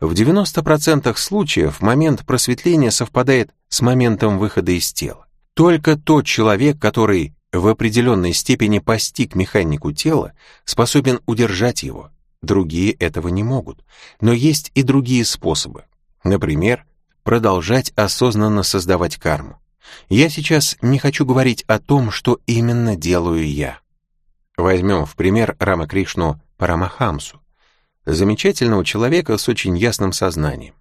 В 90% случаев момент просветления совпадает с моментом выхода из тела. Только тот человек, который в определенной степени постиг механику тела, способен удержать его. Другие этого не могут. Но есть и другие способы. Например, продолжать осознанно создавать карму. Я сейчас не хочу говорить о том, что именно делаю я. Возьмем в пример Рамакришну Парамахамсу, замечательного человека с очень ясным сознанием.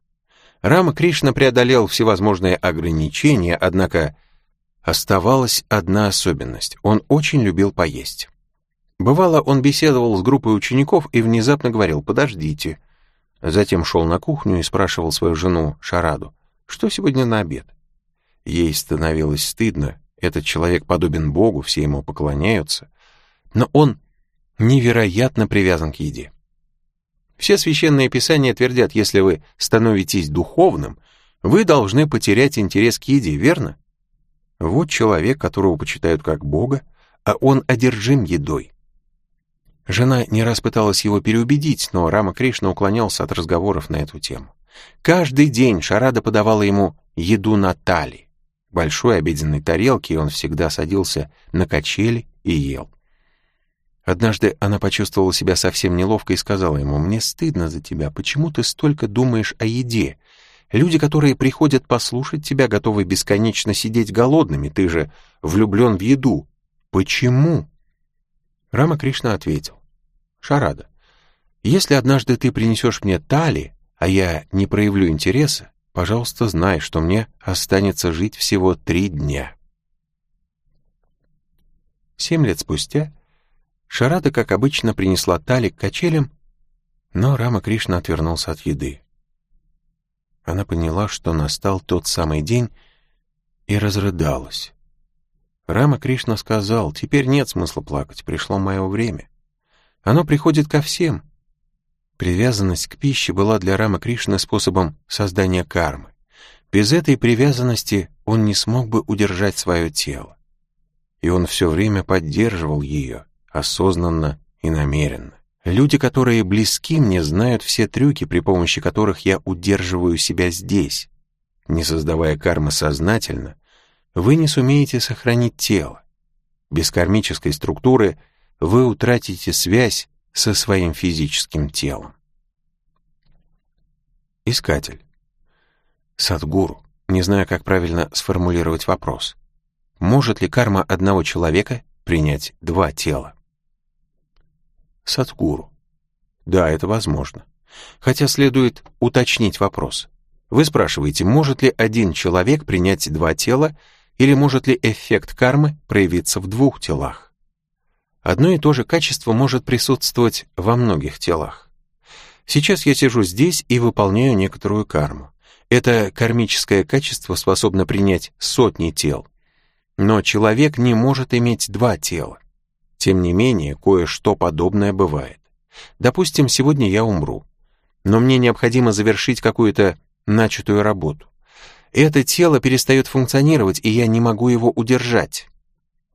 Рама Кришна преодолел всевозможные ограничения, однако оставалась одна особенность. Он очень любил поесть. Бывало, он беседовал с группой учеников и внезапно говорил «подождите». Затем шел на кухню и спрашивал свою жену Шараду, что сегодня на обед. Ей становилось стыдно, этот человек подобен Богу, все ему поклоняются, но он невероятно привязан к еде. Все священные писания твердят, если вы становитесь духовным, вы должны потерять интерес к еде, верно? Вот человек, которого почитают как Бога, а он одержим едой. Жена не раз пыталась его переубедить, но Рама Кришна уклонялся от разговоров на эту тему. Каждый день Шарада подавала ему еду на тали. Большой обеденной тарелке, он всегда садился на качели и ел. Однажды она почувствовала себя совсем неловко и сказала ему, «Мне стыдно за тебя, почему ты столько думаешь о еде? Люди, которые приходят послушать тебя, готовы бесконечно сидеть голодными, ты же влюблен в еду. Почему?» Рама Кришна ответил, «Шарада, если однажды ты принесешь мне тали, а я не проявлю интереса, пожалуйста, знай, что мне останется жить всего три дня». Семь лет спустя Шарада, как обычно, принесла тали к качелям, но Рама Кришна отвернулся от еды. Она поняла, что настал тот самый день, и разрыдалась. Рама Кришна сказал, «Теперь нет смысла плакать, пришло мое время. Оно приходит ко всем». Привязанность к пище была для Рама Кришны способом создания кармы. Без этой привязанности он не смог бы удержать свое тело. И он все время поддерживал ее осознанно и намеренно. Люди, которые близки мне, знают все трюки, при помощи которых я удерживаю себя здесь. Не создавая кармы сознательно, вы не сумеете сохранить тело. Без кармической структуры вы утратите связь со своим физическим телом. Искатель. Садгуру. Не знаю, как правильно сформулировать вопрос. Может ли карма одного человека принять два тела? Садхгуру. Да, это возможно. Хотя следует уточнить вопрос. Вы спрашиваете, может ли один человек принять два тела, или может ли эффект кармы проявиться в двух телах? Одно и то же качество может присутствовать во многих телах. Сейчас я сижу здесь и выполняю некоторую карму. Это кармическое качество способно принять сотни тел. Но человек не может иметь два тела. Тем не менее, кое-что подобное бывает. Допустим, сегодня я умру, но мне необходимо завершить какую-то начатую работу. Это тело перестает функционировать, и я не могу его удержать.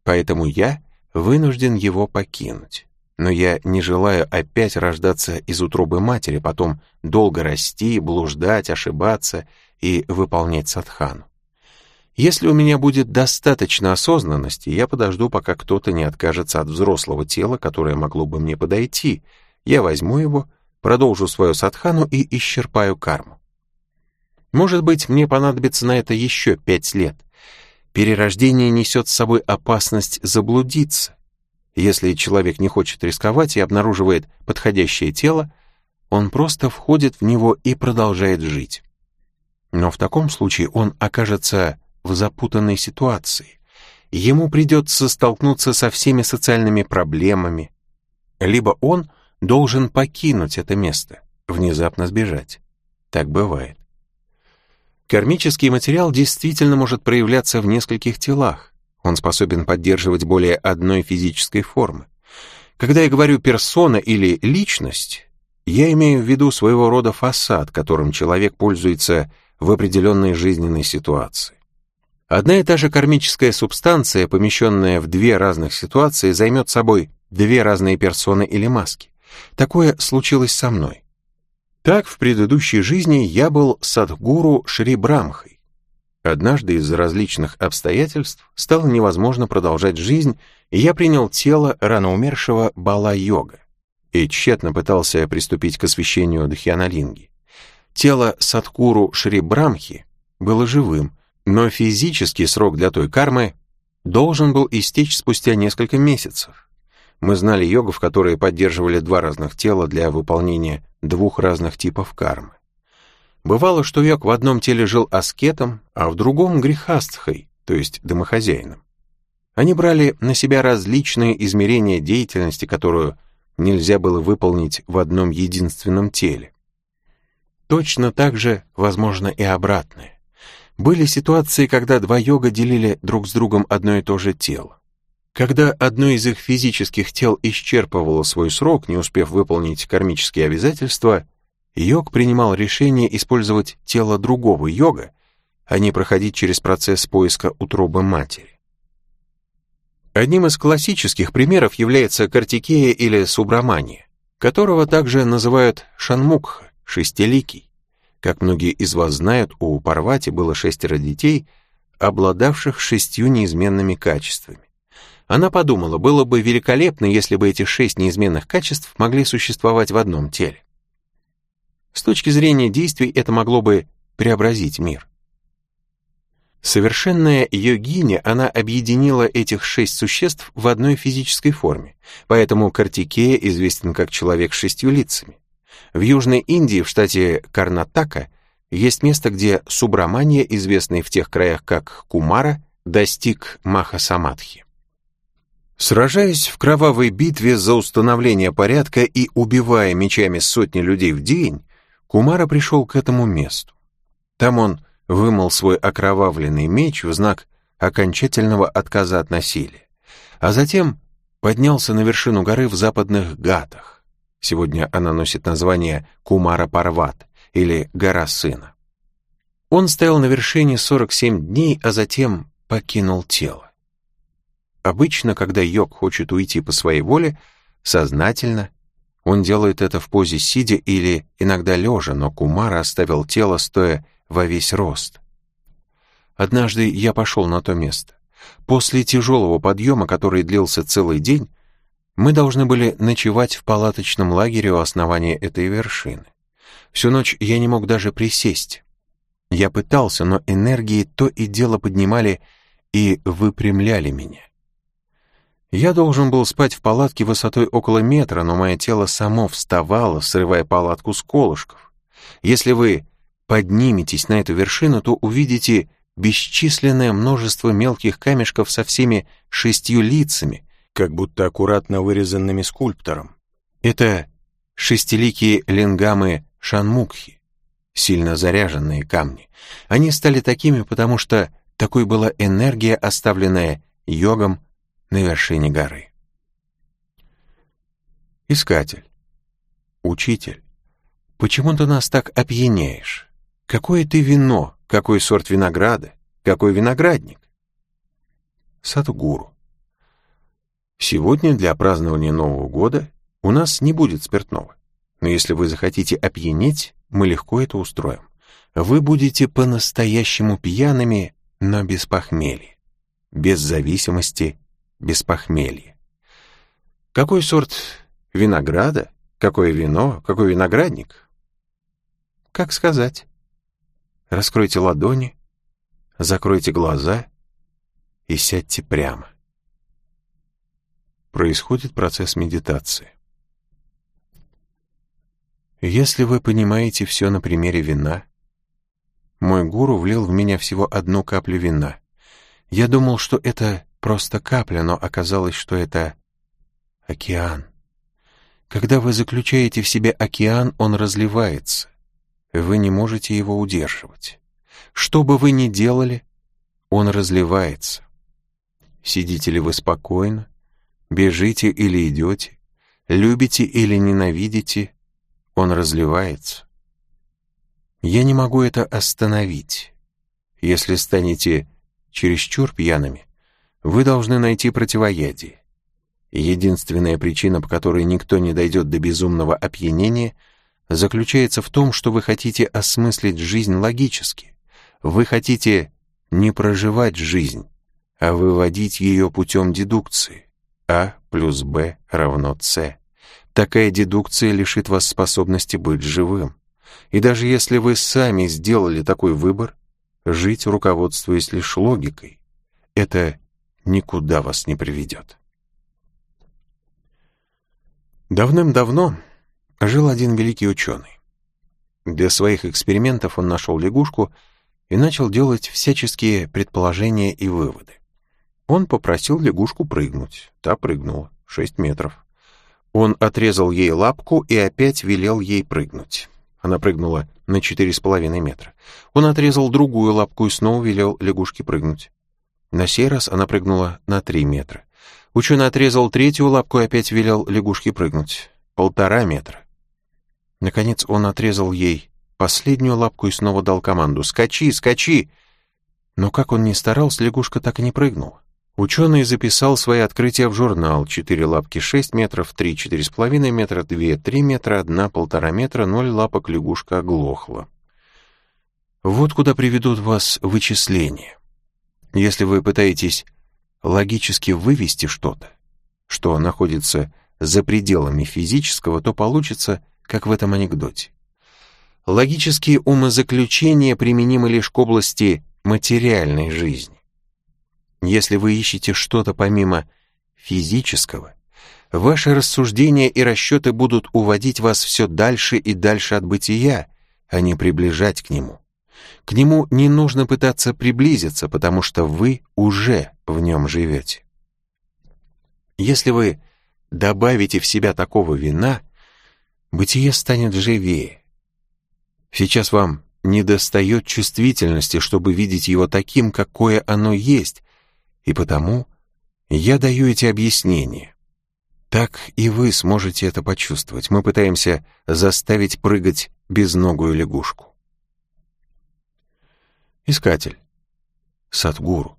Поэтому я вынужден его покинуть. Но я не желаю опять рождаться из утробы матери, потом долго расти, блуждать, ошибаться и выполнять садхану. Если у меня будет достаточно осознанности, я подожду, пока кто-то не откажется от взрослого тела, которое могло бы мне подойти. Я возьму его, продолжу свою садхану и исчерпаю карму. Может быть, мне понадобится на это еще пять лет. Перерождение несет с собой опасность заблудиться. Если человек не хочет рисковать и обнаруживает подходящее тело, он просто входит в него и продолжает жить. Но в таком случае он окажется в запутанной ситуации. Ему придется столкнуться со всеми социальными проблемами. Либо он должен покинуть это место, внезапно сбежать. Так бывает. Кармический материал действительно может проявляться в нескольких телах. Он способен поддерживать более одной физической формы. Когда я говорю «персона» или «личность», я имею в виду своего рода фасад, которым человек пользуется в определенной жизненной ситуации. Одна и та же кармическая субстанция, помещенная в две разных ситуации, займет собой две разные персоны или маски. Такое случилось со мной. Так, в предыдущей жизни я был садхгуру Шри Брамхой. Однажды из-за различных обстоятельств стало невозможно продолжать жизнь, и я принял тело рано умершего Бала-йога и тщетно пытался приступить к освящению Дхьяналинги. Тело Садхгуру Шри Брамхи было живым, но физический срок для той кармы должен был истечь спустя несколько месяцев. Мы знали йогов, которые поддерживали два разных тела для выполнения двух разных типов кармы. Бывало, что йог в одном теле жил аскетом, а в другом — грехастхой, то есть домохозяином. Они брали на себя различные измерения деятельности, которую нельзя было выполнить в одном единственном теле. Точно так же возможно и обратное. Были ситуации, когда два йога делили друг с другом одно и то же тело. Когда одно из их физических тел исчерпывало свой срок, не успев выполнить кармические обязательства, йог принимал решение использовать тело другого йога, а не проходить через процесс поиска утробы матери. Одним из классических примеров является Картикея или Субрамания, которого также называют Шанмукха, шестиликий. Как многие из вас знают, у Парвати было шестеро детей, обладавших шестью неизменными качествами. Она подумала, было бы великолепно, если бы эти шесть неизменных качеств могли существовать в одном теле. С точки зрения действий это могло бы преобразить мир. Совершенная йогиня, она объединила этих шесть существ в одной физической форме, поэтому Картикея известен как человек с шестью лицами. В Южной Индии, в штате Карнатака, есть место, где Субрамания, известный в тех краях как Кумара, достиг Махасамадхи. Сражаясь в кровавой битве за установление порядка и убивая мечами сотни людей в день, Кумара пришел к этому месту. Там он вымыл свой окровавленный меч в знак окончательного отказа от насилия, а затем поднялся на вершину горы в западных Гатах. Сегодня она носит название Кумара Парват или Гора Сына. Он стоял на вершине 47 дней, а затем покинул тело. Обычно, когда йог хочет уйти по своей воле, сознательно, он делает это в позе сидя или иногда лежа, но Кумара оставил тело, стоя во весь рост. Однажды я пошел на то место. После тяжелого подъема, который длился целый день, мы должны были ночевать в палаточном лагере у основания этой вершины. Всю ночь я не мог даже присесть. Я пытался, но энергии то и дело поднимали и выпрямляли меня. Я должен был спать в палатке высотой около метра, но мое тело само вставало, срывая палатку с колышков. Если вы подниметесь на эту вершину, то увидите бесчисленное множество мелких камешков со всеми шестью лицами, как будто аккуратно вырезанными скульптором. Это шестиликие лингамы Шанмукхи, сильно заряженные камни. Они стали такими, потому что такой была энергия, оставленная йогом на вершине горы. Искатель, учитель, почему ты нас так опьяняешь? Какое ты вино, какой сорт винограда, какой виноградник? Садхгуру, Сегодня для празднования Нового года у нас не будет спиртного. Но если вы захотите опьянеть, мы легко это устроим. Вы будете по-настоящему пьяными, но без похмелья. Без зависимости, без похмелья. Какой сорт винограда? Какое вино? Какой виноградник? Как сказать? Раскройте ладони, закройте глаза и сядьте прямо происходит процесс медитации. Если вы понимаете все на примере вина, мой гуру влил в меня всего одну каплю вина. Я думал, что это просто капля, но оказалось, что это океан. Когда вы заключаете в себе океан, он разливается. Вы не можете его удерживать. Что бы вы ни делали, он разливается. Сидите ли вы спокойно? Бежите или идете? Любите или ненавидите? Он разливается. Я не могу это остановить. Если станете чересчур пьяными, вы должны найти противоядие. Единственная причина, по которой никто не дойдет до безумного опьянения, заключается в том, что вы хотите осмыслить жизнь логически. Вы хотите не проживать жизнь, а выводить ее путем дедукции. А плюс Б равно С. Такая дедукция лишит вас способности быть живым. И даже если вы сами сделали такой выбор, жить, руководствуясь лишь логикой, это никуда вас не приведет. Давным-давно жил один великий ученый. Для своих экспериментов он нашел лягушку и начал делать всяческие предположения и выводы. Он попросил лягушку прыгнуть. Та прыгнула. Шесть метров. Он отрезал ей лапку и опять велел ей прыгнуть. Она прыгнула на четыре с половиной метра. Он отрезал другую лапку и снова велел лягушке прыгнуть. На сей раз она прыгнула на три метра. Ученый отрезал третью лапку и опять велел лягушке прыгнуть. Полтора метра. Наконец он отрезал ей последнюю лапку и снова дал команду «Скачи, скачи!». Но как он ни старался, лягушка так и не прыгнула. Ученый записал свои открытия в журнал. Четыре лапки шесть метров, три четыре с половиной метра, две три метра, одна полтора метра, ноль лапок лягушка оглохла. Вот куда приведут вас вычисления. Если вы пытаетесь логически вывести что-то, что находится за пределами физического, то получится, как в этом анекдоте. Логические умозаключения применимы лишь к области материальной жизни. Если вы ищете что-то помимо физического, ваши рассуждения и расчеты будут уводить вас все дальше и дальше от бытия, а не приближать к нему. К нему не нужно пытаться приблизиться, потому что вы уже в нем живете. Если вы добавите в себя такого вина, бытие станет живее. Сейчас вам недостает чувствительности, чтобы видеть его таким, какое оно есть, и потому я даю эти объяснения. Так и вы сможете это почувствовать. Мы пытаемся заставить прыгать безногую лягушку. Искатель. Садгуру.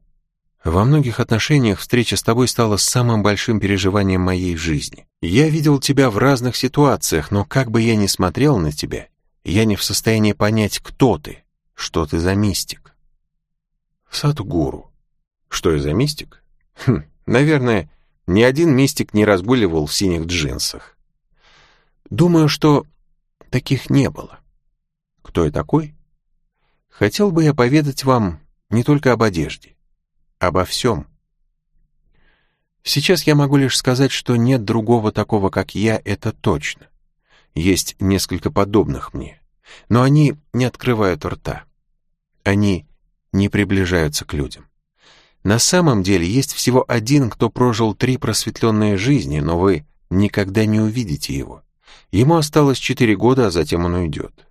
Во многих отношениях встреча с тобой стала самым большим переживанием моей жизни. Я видел тебя в разных ситуациях, но как бы я ни смотрел на тебя, я не в состоянии понять, кто ты, что ты за мистик. Садгуру. Что я за мистик? Хм, наверное, ни один мистик не разгуливал в синих джинсах. Думаю, что таких не было. Кто я такой? Хотел бы я поведать вам не только об одежде, обо всем. Сейчас я могу лишь сказать, что нет другого такого, как я, это точно. Есть несколько подобных мне, но они не открывают рта. Они не приближаются к людям. На самом деле есть всего один, кто прожил три просветленные жизни, но вы никогда не увидите его. Ему осталось четыре года, а затем он уйдет.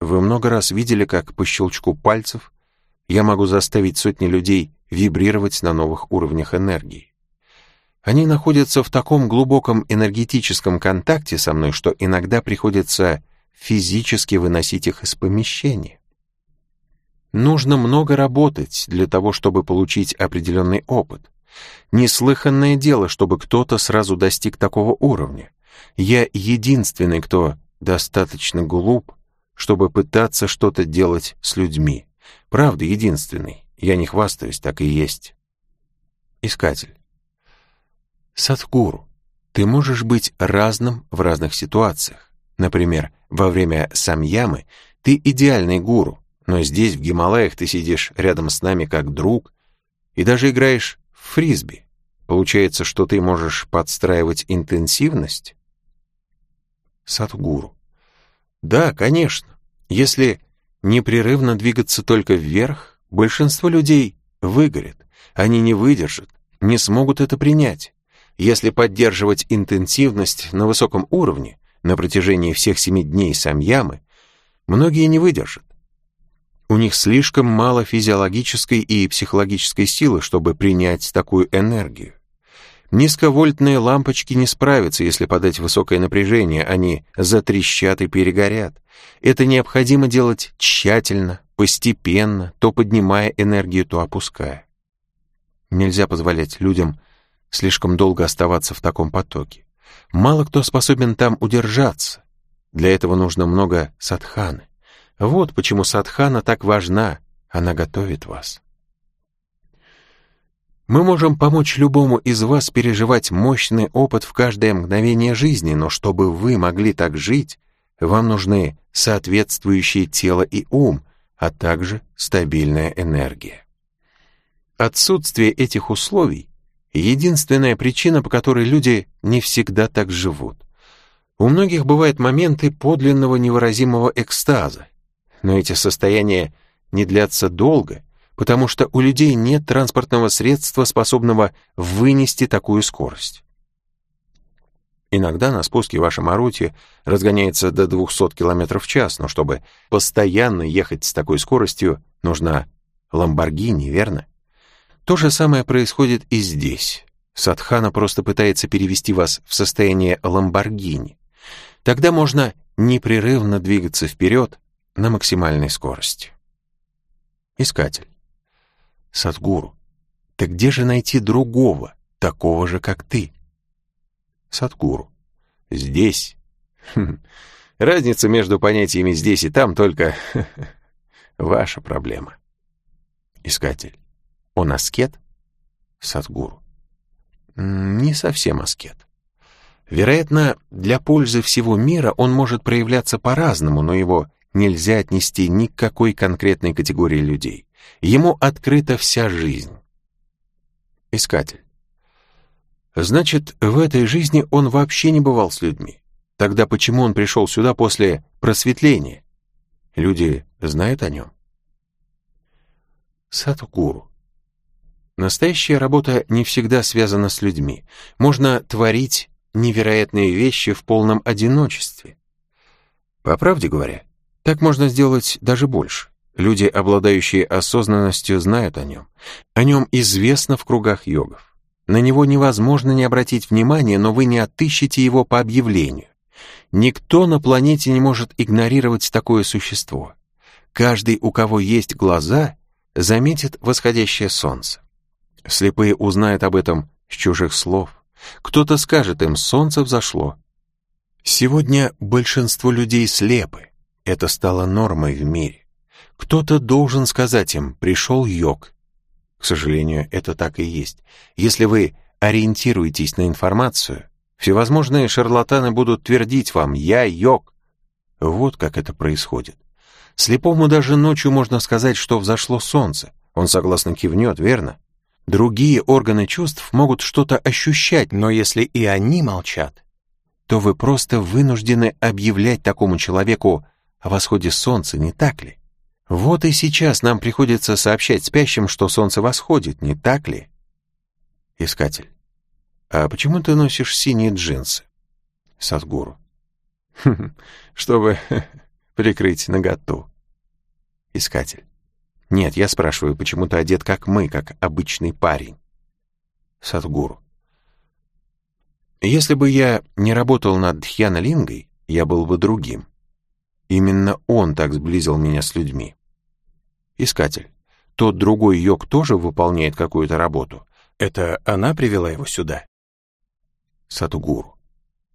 Вы много раз видели, как по щелчку пальцев я могу заставить сотни людей вибрировать на новых уровнях энергии. Они находятся в таком глубоком энергетическом контакте со мной, что иногда приходится физически выносить их из помещения. Нужно много работать для того, чтобы получить определенный опыт. Неслыханное дело, чтобы кто-то сразу достиг такого уровня. Я единственный, кто достаточно глуп, чтобы пытаться что-то делать с людьми. Правда, единственный. Я не хвастаюсь, так и есть. Искатель. Садхгуру, ты можешь быть разным в разных ситуациях. Например, во время самьямы ты идеальный гуру, но здесь, в Гималаях, ты сидишь рядом с нами как друг и даже играешь в фрисби. Получается, что ты можешь подстраивать интенсивность? Садгуру. Да, конечно. Если непрерывно двигаться только вверх, большинство людей выгорят. Они не выдержат, не смогут это принять. Если поддерживать интенсивность на высоком уровне на протяжении всех семи дней самьямы, многие не выдержат. У них слишком мало физиологической и психологической силы, чтобы принять такую энергию. Низковольтные лампочки не справятся, если подать высокое напряжение, они затрещат и перегорят. Это необходимо делать тщательно, постепенно, то поднимая энергию, то опуская. Нельзя позволять людям слишком долго оставаться в таком потоке. Мало кто способен там удержаться. Для этого нужно много садханы. Вот почему садхана так важна, она готовит вас. Мы можем помочь любому из вас переживать мощный опыт в каждое мгновение жизни, но чтобы вы могли так жить, вам нужны соответствующее тело и ум, а также стабильная энергия. Отсутствие этих условий — единственная причина, по которой люди не всегда так живут. У многих бывают моменты подлинного невыразимого экстаза, но эти состояния не длятся долго, потому что у людей нет транспортного средства, способного вынести такую скорость. Иногда на спуске ваше Марути разгоняется до 200 км в час, но чтобы постоянно ехать с такой скоростью, нужна Ламборгини, верно? То же самое происходит и здесь. Садхана просто пытается перевести вас в состояние Ламборгини. Тогда можно непрерывно двигаться вперед на максимальной скорости. Искатель. Садгуру. Так где же найти другого, такого же, как ты? Садгуру. Здесь. Хм. Разница между понятиями здесь и там только ваша проблема. Искатель. Он аскет? Садгуру. Не совсем аскет. Вероятно, для пользы всего мира он может проявляться по-разному, но его нельзя отнести ни к какой конкретной категории людей. Ему открыта вся жизнь. Искатель. Значит, в этой жизни он вообще не бывал с людьми. Тогда почему он пришел сюда после просветления? Люди знают о нем? Сатукуру. Настоящая работа не всегда связана с людьми. Можно творить невероятные вещи в полном одиночестве. По правде говоря, так можно сделать даже больше. Люди, обладающие осознанностью, знают о нем. О нем известно в кругах йогов. На него невозможно не обратить внимания, но вы не отыщете его по объявлению. Никто на планете не может игнорировать такое существо. Каждый, у кого есть глаза, заметит восходящее солнце. Слепые узнают об этом с чужих слов. Кто-то скажет им «солнце взошло». Сегодня большинство людей слепы. Это стало нормой в мире. Кто-то должен сказать им «пришел йог». К сожалению, это так и есть. Если вы ориентируетесь на информацию, всевозможные шарлатаны будут твердить вам «я йог». Вот как это происходит. Слепому даже ночью можно сказать, что взошло солнце. Он согласно кивнет, верно? Другие органы чувств могут что-то ощущать, но если и они молчат, то вы просто вынуждены объявлять такому человеку о восходе солнца, не так ли? Вот и сейчас нам приходится сообщать спящим, что солнце восходит, не так ли? Искатель. А почему ты носишь синие джинсы? Садгуру. Чтобы прикрыть наготу. Искатель. Нет, я спрашиваю, почему ты одет как мы, как обычный парень? Садгуру. Если бы я не работал над Дхьяна-лингой, я был бы другим. Именно он так сблизил меня с людьми. Искатель. Тот другой йог тоже выполняет какую-то работу. Это она привела его сюда? Сатугуру.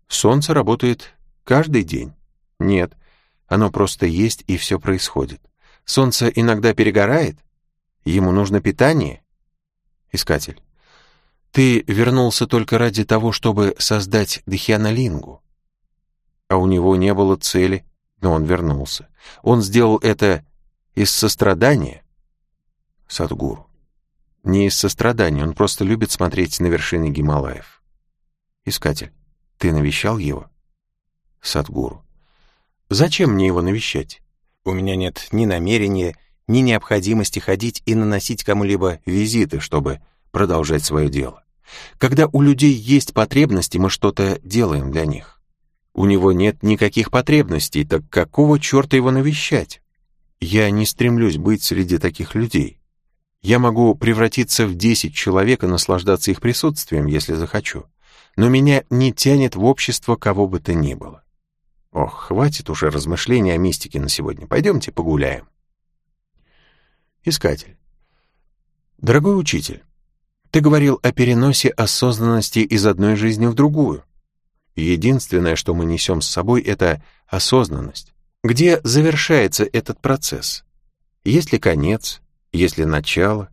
Солнце работает каждый день. Нет, оно просто есть и все происходит. Солнце иногда перегорает? Ему нужно питание? Искатель. Ты вернулся только ради того, чтобы создать Дхьянолингу. А у него не было цели, но он вернулся. Он сделал это из сострадания? Садгуру. Не из сострадания, он просто любит смотреть на вершины Гималаев. Искатель. Ты навещал его? Садгуру. Зачем мне его навещать? У меня нет ни намерения, ни необходимости ходить и наносить кому-либо визиты, чтобы продолжать свое дело. Когда у людей есть потребности, мы что-то делаем для них. У него нет никаких потребностей, так какого черта его навещать? я не стремлюсь быть среди таких людей. Я могу превратиться в 10 человек и наслаждаться их присутствием, если захочу. Но меня не тянет в общество кого бы то ни было. Ох, хватит уже размышлений о мистике на сегодня. Пойдемте погуляем. Искатель. Дорогой учитель, ты говорил о переносе осознанности из одной жизни в другую. Единственное, что мы несем с собой, это осознанность. Где завершается этот процесс? Есть ли конец? Есть ли начало?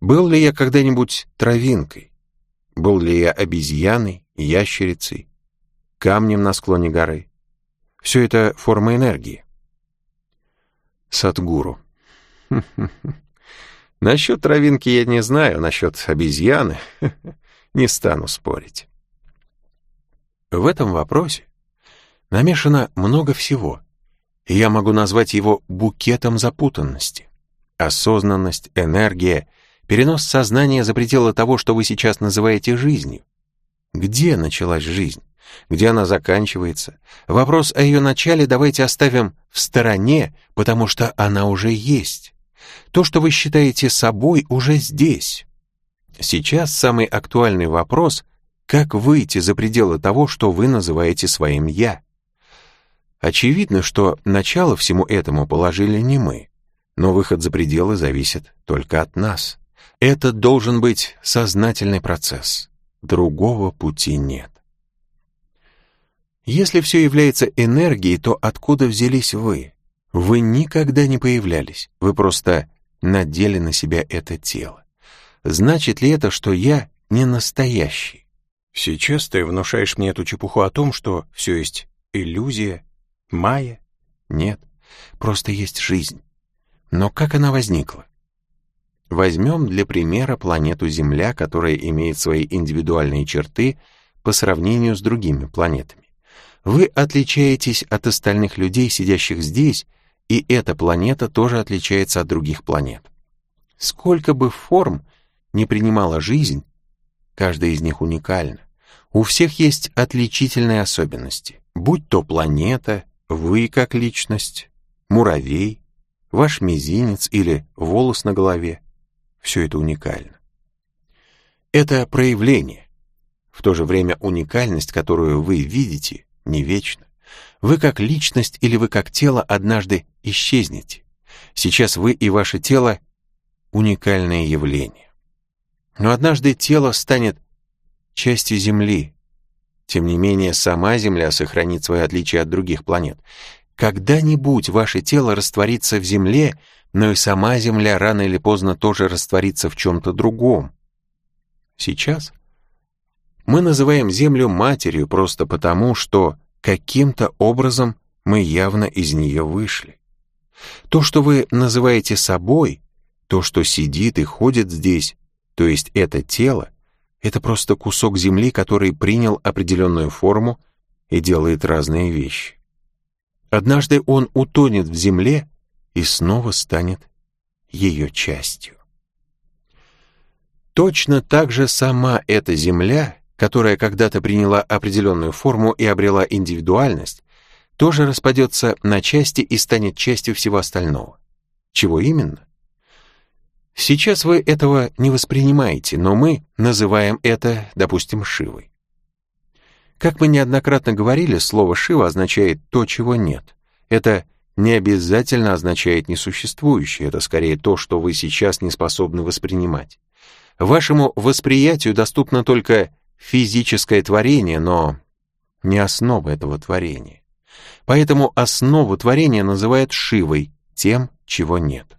Был ли я когда-нибудь травинкой? Был ли я обезьяной, ящерицей, камнем на склоне горы? Все это форма энергии. Садгуру. Насчет травинки я не знаю, насчет обезьяны не стану спорить. В этом вопросе намешано много всего, и я могу назвать его букетом запутанности. Осознанность, энергия, перенос сознания за пределы того, что вы сейчас называете жизнью. Где началась жизнь? Где она заканчивается? Вопрос о ее начале давайте оставим в стороне, потому что она уже есть. То, что вы считаете собой, уже здесь. Сейчас самый актуальный вопрос — как выйти за пределы того, что вы называете своим «я»? Очевидно, что начало всему этому положили не мы, но выход за пределы зависит только от нас. Это должен быть сознательный процесс. Другого пути нет. Если все является энергией, то откуда взялись вы? Вы никогда не появлялись, вы просто надели на себя это тело. Значит ли это, что я не настоящий? Сейчас ты внушаешь мне эту чепуху о том, что все есть иллюзия, майя? Нет, просто есть жизнь. Но как она возникла? Возьмем для примера планету Земля, которая имеет свои индивидуальные черты по сравнению с другими планетами. Вы отличаетесь от остальных людей, сидящих здесь, и эта планета тоже отличается от других планет. Сколько бы форм не принимала жизнь, каждая из них уникальна. У всех есть отличительные особенности, будь то планета, вы как личность, муравей, ваш мизинец или волос на голове. Все это уникально. Это проявление. В то же время уникальность, которую вы видите, не вечна. Вы как личность или вы как тело однажды исчезнете. Сейчас вы и ваше тело — уникальное явление. Но однажды тело станет частью Земли. Тем не менее, сама Земля сохранит свое отличие от других планет. Когда-нибудь ваше тело растворится в Земле, но и сама Земля рано или поздно тоже растворится в чем-то другом. Сейчас мы называем Землю матерью просто потому, что каким-то образом мы явно из нее вышли. То, что вы называете собой, то, что сидит и ходит здесь, то есть это тело, это просто кусок земли, который принял определенную форму и делает разные вещи. Однажды он утонет в земле и снова станет ее частью. Точно так же сама эта земля которая когда-то приняла определенную форму и обрела индивидуальность, тоже распадется на части и станет частью всего остального. Чего именно? Сейчас вы этого не воспринимаете, но мы называем это, допустим, Шивой. Как мы неоднократно говорили, слово «Шива» означает «то, чего нет». Это не обязательно означает несуществующее, это скорее то, что вы сейчас не способны воспринимать. Вашему восприятию доступно только физическое творение, но не основа этого творения. Поэтому основу творения называют Шивой, тем, чего нет.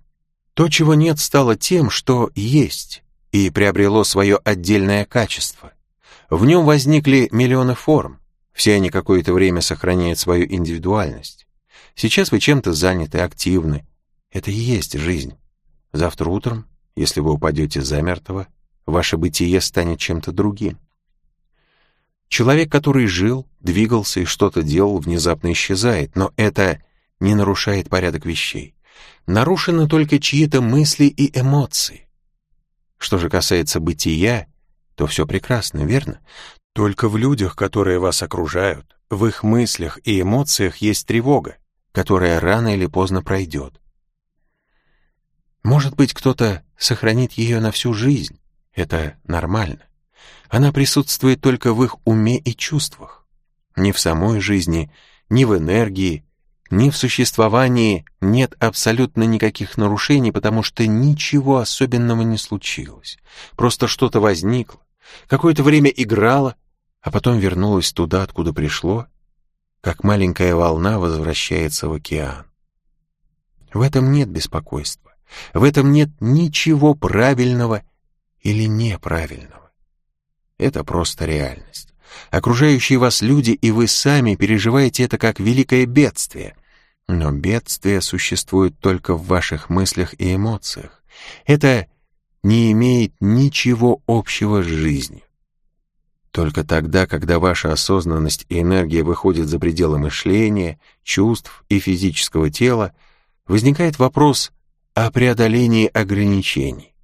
То, чего нет, стало тем, что есть, и приобрело свое отдельное качество. В нем возникли миллионы форм, все они какое-то время сохраняют свою индивидуальность. Сейчас вы чем-то заняты, активны. Это и есть жизнь. Завтра утром, если вы упадете замертво, ваше бытие станет чем-то другим. Человек, который жил, двигался и что-то делал, внезапно исчезает, но это не нарушает порядок вещей. Нарушены только чьи-то мысли и эмоции. Что же касается бытия, то все прекрасно, верно? Только в людях, которые вас окружают, в их мыслях и эмоциях есть тревога, которая рано или поздно пройдет. Может быть, кто-то сохранит ее на всю жизнь. Это нормально. Она присутствует только в их уме и чувствах. Ни в самой жизни, ни в энергии, ни в существовании нет абсолютно никаких нарушений, потому что ничего особенного не случилось. Просто что-то возникло, какое-то время играло, а потом вернулось туда, откуда пришло, как маленькая волна возвращается в океан. В этом нет беспокойства, в этом нет ничего правильного или неправильного. Это просто реальность. Окружающие вас люди и вы сами переживаете это как великое бедствие. Но бедствие существует только в ваших мыслях и эмоциях. Это не имеет ничего общего с жизнью. Только тогда, когда ваша осознанность и энергия выходят за пределы мышления, чувств и физического тела, возникает вопрос о преодолении ограничений.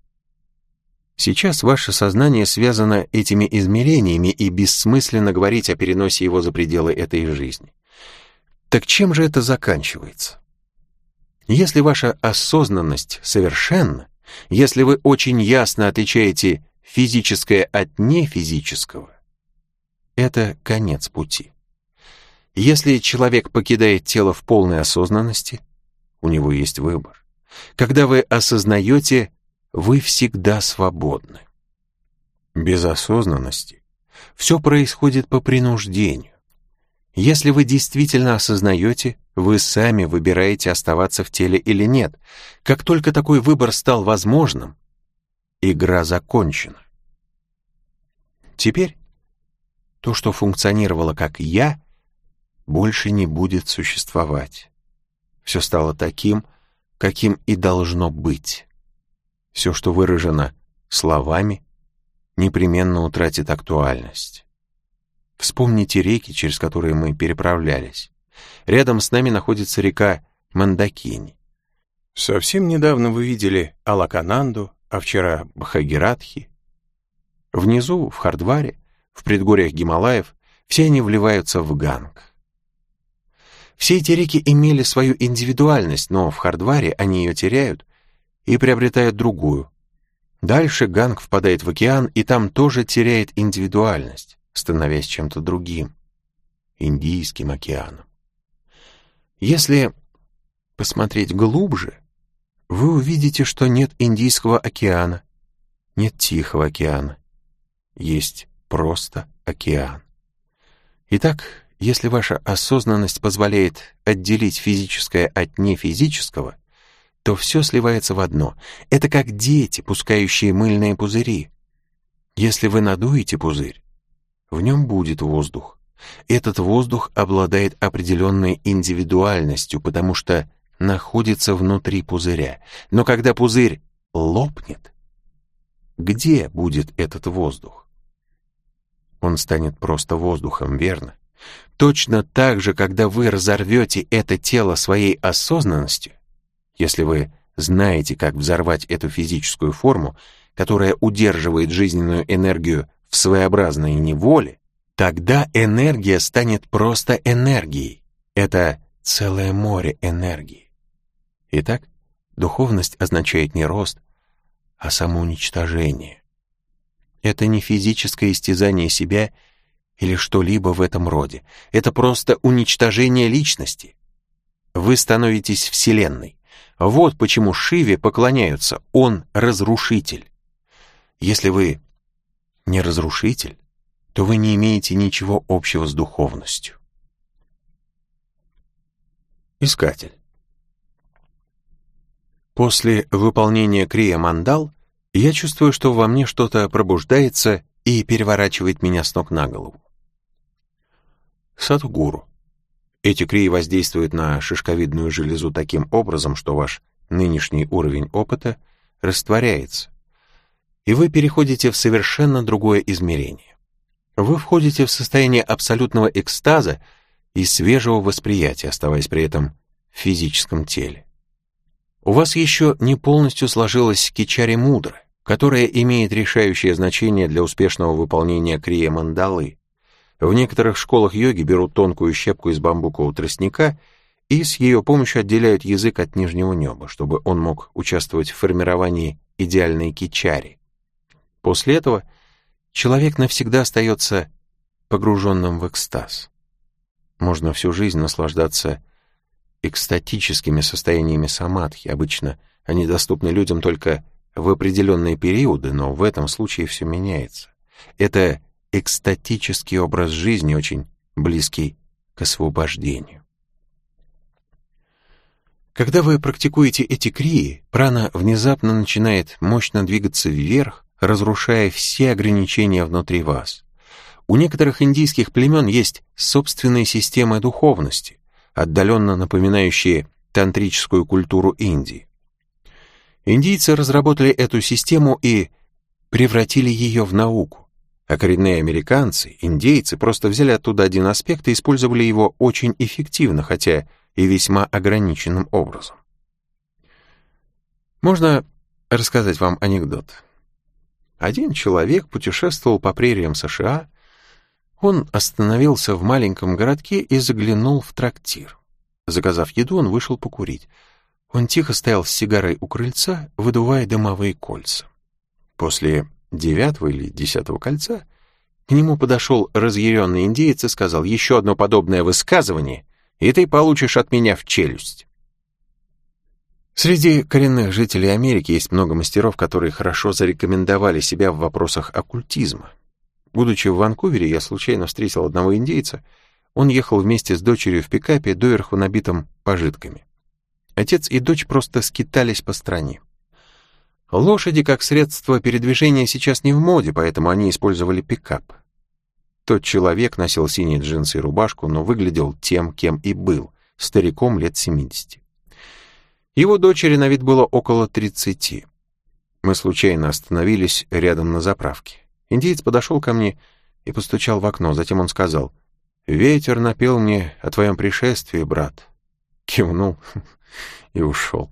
Сейчас ваше сознание связано этими измерениями и бессмысленно говорить о переносе его за пределы этой жизни. Так чем же это заканчивается? Если ваша осознанность совершенна, если вы очень ясно отличаете физическое от нефизического, это конец пути. Если человек покидает тело в полной осознанности, у него есть выбор. Когда вы осознаете, вы всегда свободны. Без осознанности все происходит по принуждению. Если вы действительно осознаете, вы сами выбираете оставаться в теле или нет. Как только такой выбор стал возможным, игра закончена. Теперь то, что функционировало как «я», больше не будет существовать. Все стало таким, каким и должно быть. Все, что выражено словами, непременно утратит актуальность. Вспомните реки, через которые мы переправлялись. Рядом с нами находится река Мандакини. Совсем недавно вы видели Алакананду, а вчера Бхагиратхи. Внизу, в Хардваре, в предгорьях Гималаев, все они вливаются в Ганг. Все эти реки имели свою индивидуальность, но в Хардваре они ее теряют и приобретают другую. Дальше Ганг впадает в океан и там тоже теряет индивидуальность, становясь чем-то другим, Индийским океаном. Если посмотреть глубже, вы увидите, что нет Индийского океана, нет Тихого океана, есть просто океан. Итак, если ваша осознанность позволяет отделить физическое от нефизического, то все сливается в одно. Это как дети, пускающие мыльные пузыри. Если вы надуете пузырь, в нем будет воздух. Этот воздух обладает определенной индивидуальностью, потому что находится внутри пузыря. Но когда пузырь лопнет, где будет этот воздух? Он станет просто воздухом, верно? Точно так же, когда вы разорвете это тело своей осознанностью, если вы знаете, как взорвать эту физическую форму, которая удерживает жизненную энергию в своеобразной неволе, тогда энергия станет просто энергией. Это целое море энергии. Итак, духовность означает не рост, а самоуничтожение. Это не физическое истязание себя или что-либо в этом роде. Это просто уничтожение личности. Вы становитесь Вселенной. Вот почему Шиве поклоняются. Он разрушитель. Если вы не разрушитель, то вы не имеете ничего общего с духовностью. Искатель. После выполнения крия мандал я чувствую, что во мне что-то пробуждается и переворачивает меня с ног на голову. Садхгуру. Эти крии воздействуют на шишковидную железу таким образом, что ваш нынешний уровень опыта растворяется, и вы переходите в совершенно другое измерение. Вы входите в состояние абсолютного экстаза и свежего восприятия, оставаясь при этом в физическом теле. У вас еще не полностью сложилась кичари мудра, которая имеет решающее значение для успешного выполнения крия мандалы, в некоторых школах йоги берут тонкую щепку из бамбукового тростника и с ее помощью отделяют язык от нижнего неба, чтобы он мог участвовать в формировании идеальной кичари. После этого человек навсегда остается погруженным в экстаз. Можно всю жизнь наслаждаться экстатическими состояниями самадхи. Обычно они доступны людям только в определенные периоды, но в этом случае все меняется. Это экстатический образ жизни, очень близкий к освобождению. Когда вы практикуете эти крии, прана внезапно начинает мощно двигаться вверх, разрушая все ограничения внутри вас. У некоторых индийских племен есть собственные системы духовности, отдаленно напоминающие тантрическую культуру Индии. Индийцы разработали эту систему и превратили ее в науку, а коренные американцы, индейцы, просто взяли оттуда один аспект и использовали его очень эффективно, хотя и весьма ограниченным образом. Можно рассказать вам анекдот. Один человек путешествовал по прериям США, он остановился в маленьком городке и заглянул в трактир. Заказав еду, он вышел покурить. Он тихо стоял с сигарой у крыльца, выдувая дымовые кольца. После девятого или десятого кольца к нему подошел разъяренный индеец и сказал, «Еще одно подобное высказывание, и ты получишь от меня в челюсть». Среди коренных жителей Америки есть много мастеров, которые хорошо зарекомендовали себя в вопросах оккультизма. Будучи в Ванкувере, я случайно встретил одного индейца. Он ехал вместе с дочерью в пикапе, доверху набитом пожитками. Отец и дочь просто скитались по стране. Лошади как средство передвижения сейчас не в моде, поэтому они использовали пикап. Тот человек носил синие джинсы и рубашку, но выглядел тем, кем и был, стариком лет 70. Его дочери на вид было около 30. Мы случайно остановились рядом на заправке. Индеец подошел ко мне и постучал в окно, затем он сказал, «Ветер напел мне о твоем пришествии, брат». Кивнул и ушел.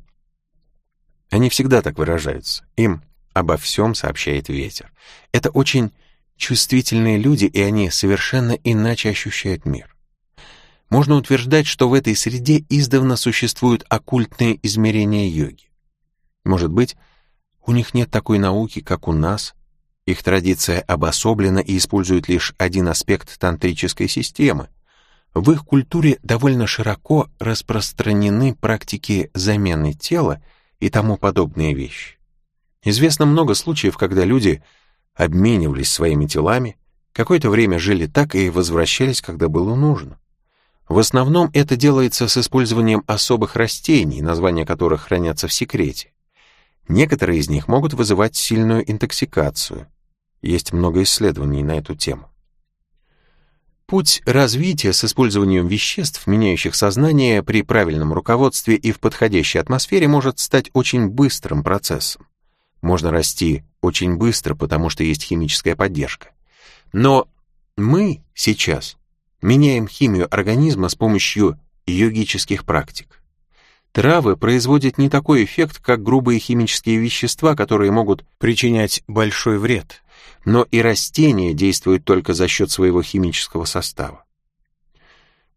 Они всегда так выражаются. Им обо всем сообщает ветер. Это очень чувствительные люди, и они совершенно иначе ощущают мир. Можно утверждать, что в этой среде издавна существуют оккультные измерения йоги. Может быть, у них нет такой науки, как у нас. Их традиция обособлена и использует лишь один аспект тантрической системы. В их культуре довольно широко распространены практики замены тела и тому подобные вещи. Известно много случаев, когда люди обменивались своими телами, какое-то время жили так и возвращались, когда было нужно. В основном это делается с использованием особых растений, названия которых хранятся в секрете. Некоторые из них могут вызывать сильную интоксикацию. Есть много исследований на эту тему. Путь развития с использованием веществ, меняющих сознание при правильном руководстве и в подходящей атмосфере, может стать очень быстрым процессом. Можно расти очень быстро, потому что есть химическая поддержка. Но мы сейчас меняем химию организма с помощью йогических практик. Травы производят не такой эффект, как грубые химические вещества, которые могут причинять большой вред, но и растения действуют только за счет своего химического состава.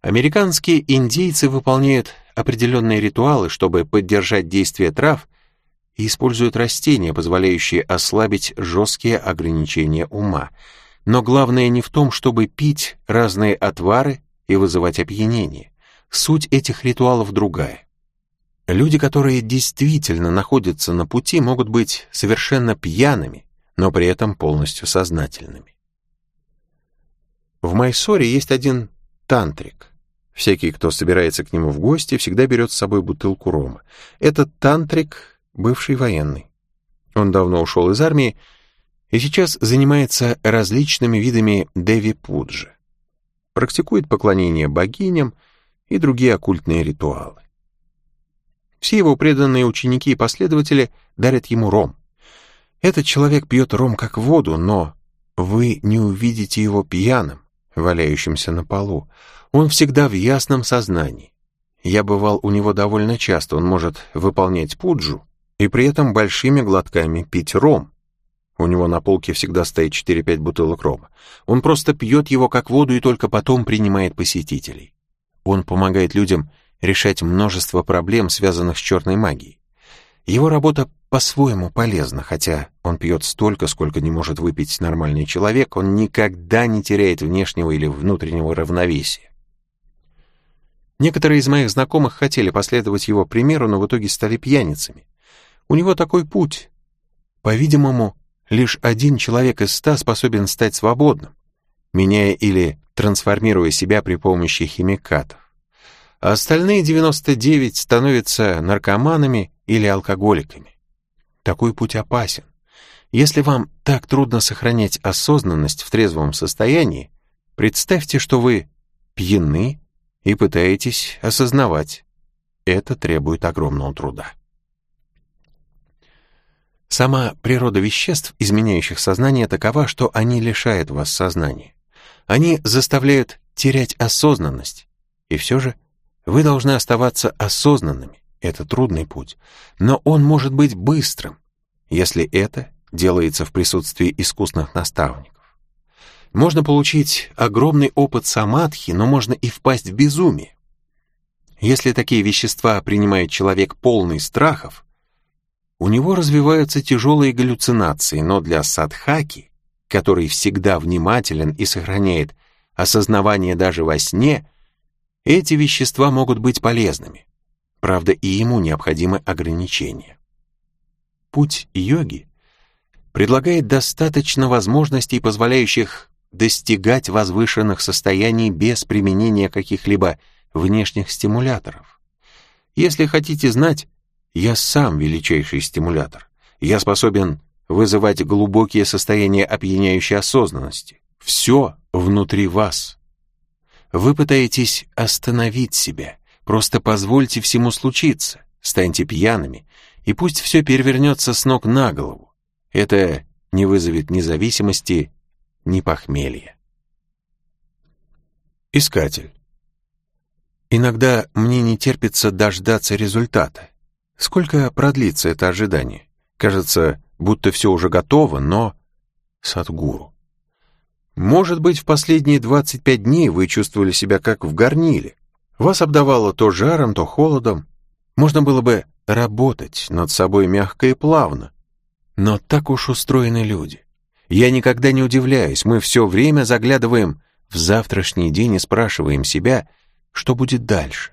Американские индейцы выполняют определенные ритуалы, чтобы поддержать действие трав и используют растения, позволяющие ослабить жесткие ограничения ума. Но главное не в том, чтобы пить разные отвары и вызывать опьянение. Суть этих ритуалов другая. Люди, которые действительно находятся на пути, могут быть совершенно пьяными, но при этом полностью сознательными. В Майсоре есть один тантрик. Всякий, кто собирается к нему в гости, всегда берет с собой бутылку рома. Этот тантрик бывший военный. Он давно ушел из армии и сейчас занимается различными видами деви-пуджи. Практикует поклонение богиням и другие оккультные ритуалы. Все его преданные ученики и последователи дарят ему ром. Этот человек пьет ром как воду, но вы не увидите его пьяным, валяющимся на полу. Он всегда в ясном сознании. Я бывал у него довольно часто, он может выполнять пуджу, и при этом большими глотками пить ром. У него на полке всегда стоит 4-5 бутылок рома. Он просто пьет его как воду и только потом принимает посетителей. Он помогает людям решать множество проблем, связанных с черной магией. Его работа по-своему полезна, хотя он пьет столько, сколько не может выпить нормальный человек, он никогда не теряет внешнего или внутреннего равновесия. Некоторые из моих знакомых хотели последовать его примеру, но в итоге стали пьяницами. У него такой путь. По-видимому, лишь один человек из ста способен стать свободным, меняя или трансформируя себя при помощи химикатов. А остальные 99 становятся наркоманами или алкоголиками. Такой путь опасен. Если вам так трудно сохранять осознанность в трезвом состоянии, представьте, что вы пьяны и пытаетесь осознавать. Это требует огромного труда. Сама природа веществ, изменяющих сознание, такова, что они лишают вас сознания. Они заставляют терять осознанность. И все же вы должны оставаться осознанными. Это трудный путь, но он может быть быстрым, если это делается в присутствии искусных наставников. Можно получить огромный опыт самадхи, но можно и впасть в безумие. Если такие вещества принимает человек полный страхов, у него развиваются тяжелые галлюцинации, но для садхаки, который всегда внимателен и сохраняет осознавание даже во сне, эти вещества могут быть полезными. Правда, и ему необходимы ограничения. Путь йоги предлагает достаточно возможностей, позволяющих достигать возвышенных состояний без применения каких-либо внешних стимуляторов. Если хотите знать, я сам величайший стимулятор. Я способен вызывать глубокие состояния опьяняющей осознанности. Все внутри вас. Вы пытаетесь остановить себя, Просто позвольте всему случиться, станьте пьяными, и пусть все перевернется с ног на голову. Это не вызовет ни зависимости, ни похмелья. Искатель. Иногда мне не терпится дождаться результата. Сколько продлится это ожидание? Кажется, будто все уже готово, но... Садгуру. Может быть, в последние 25 дней вы чувствовали себя как в горниле, вас обдавало то жаром, то холодом. Можно было бы работать над собой мягко и плавно. Но так уж устроены люди. Я никогда не удивляюсь, мы все время заглядываем в завтрашний день и спрашиваем себя, что будет дальше.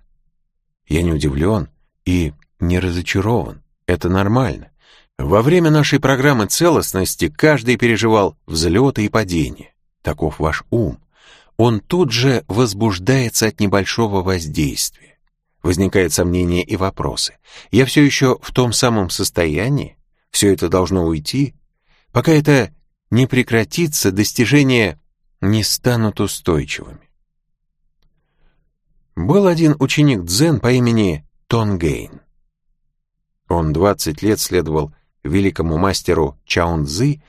Я не удивлен и не разочарован. Это нормально. Во время нашей программы целостности каждый переживал взлеты и падения. Таков ваш ум он тут же возбуждается от небольшого воздействия. Возникают сомнения и вопросы. Я все еще в том самом состоянии? Все это должно уйти? Пока это не прекратится, достижения не станут устойчивыми. Был один ученик дзен по имени Тонгейн. Он 20 лет следовал великому мастеру Чаун Цзы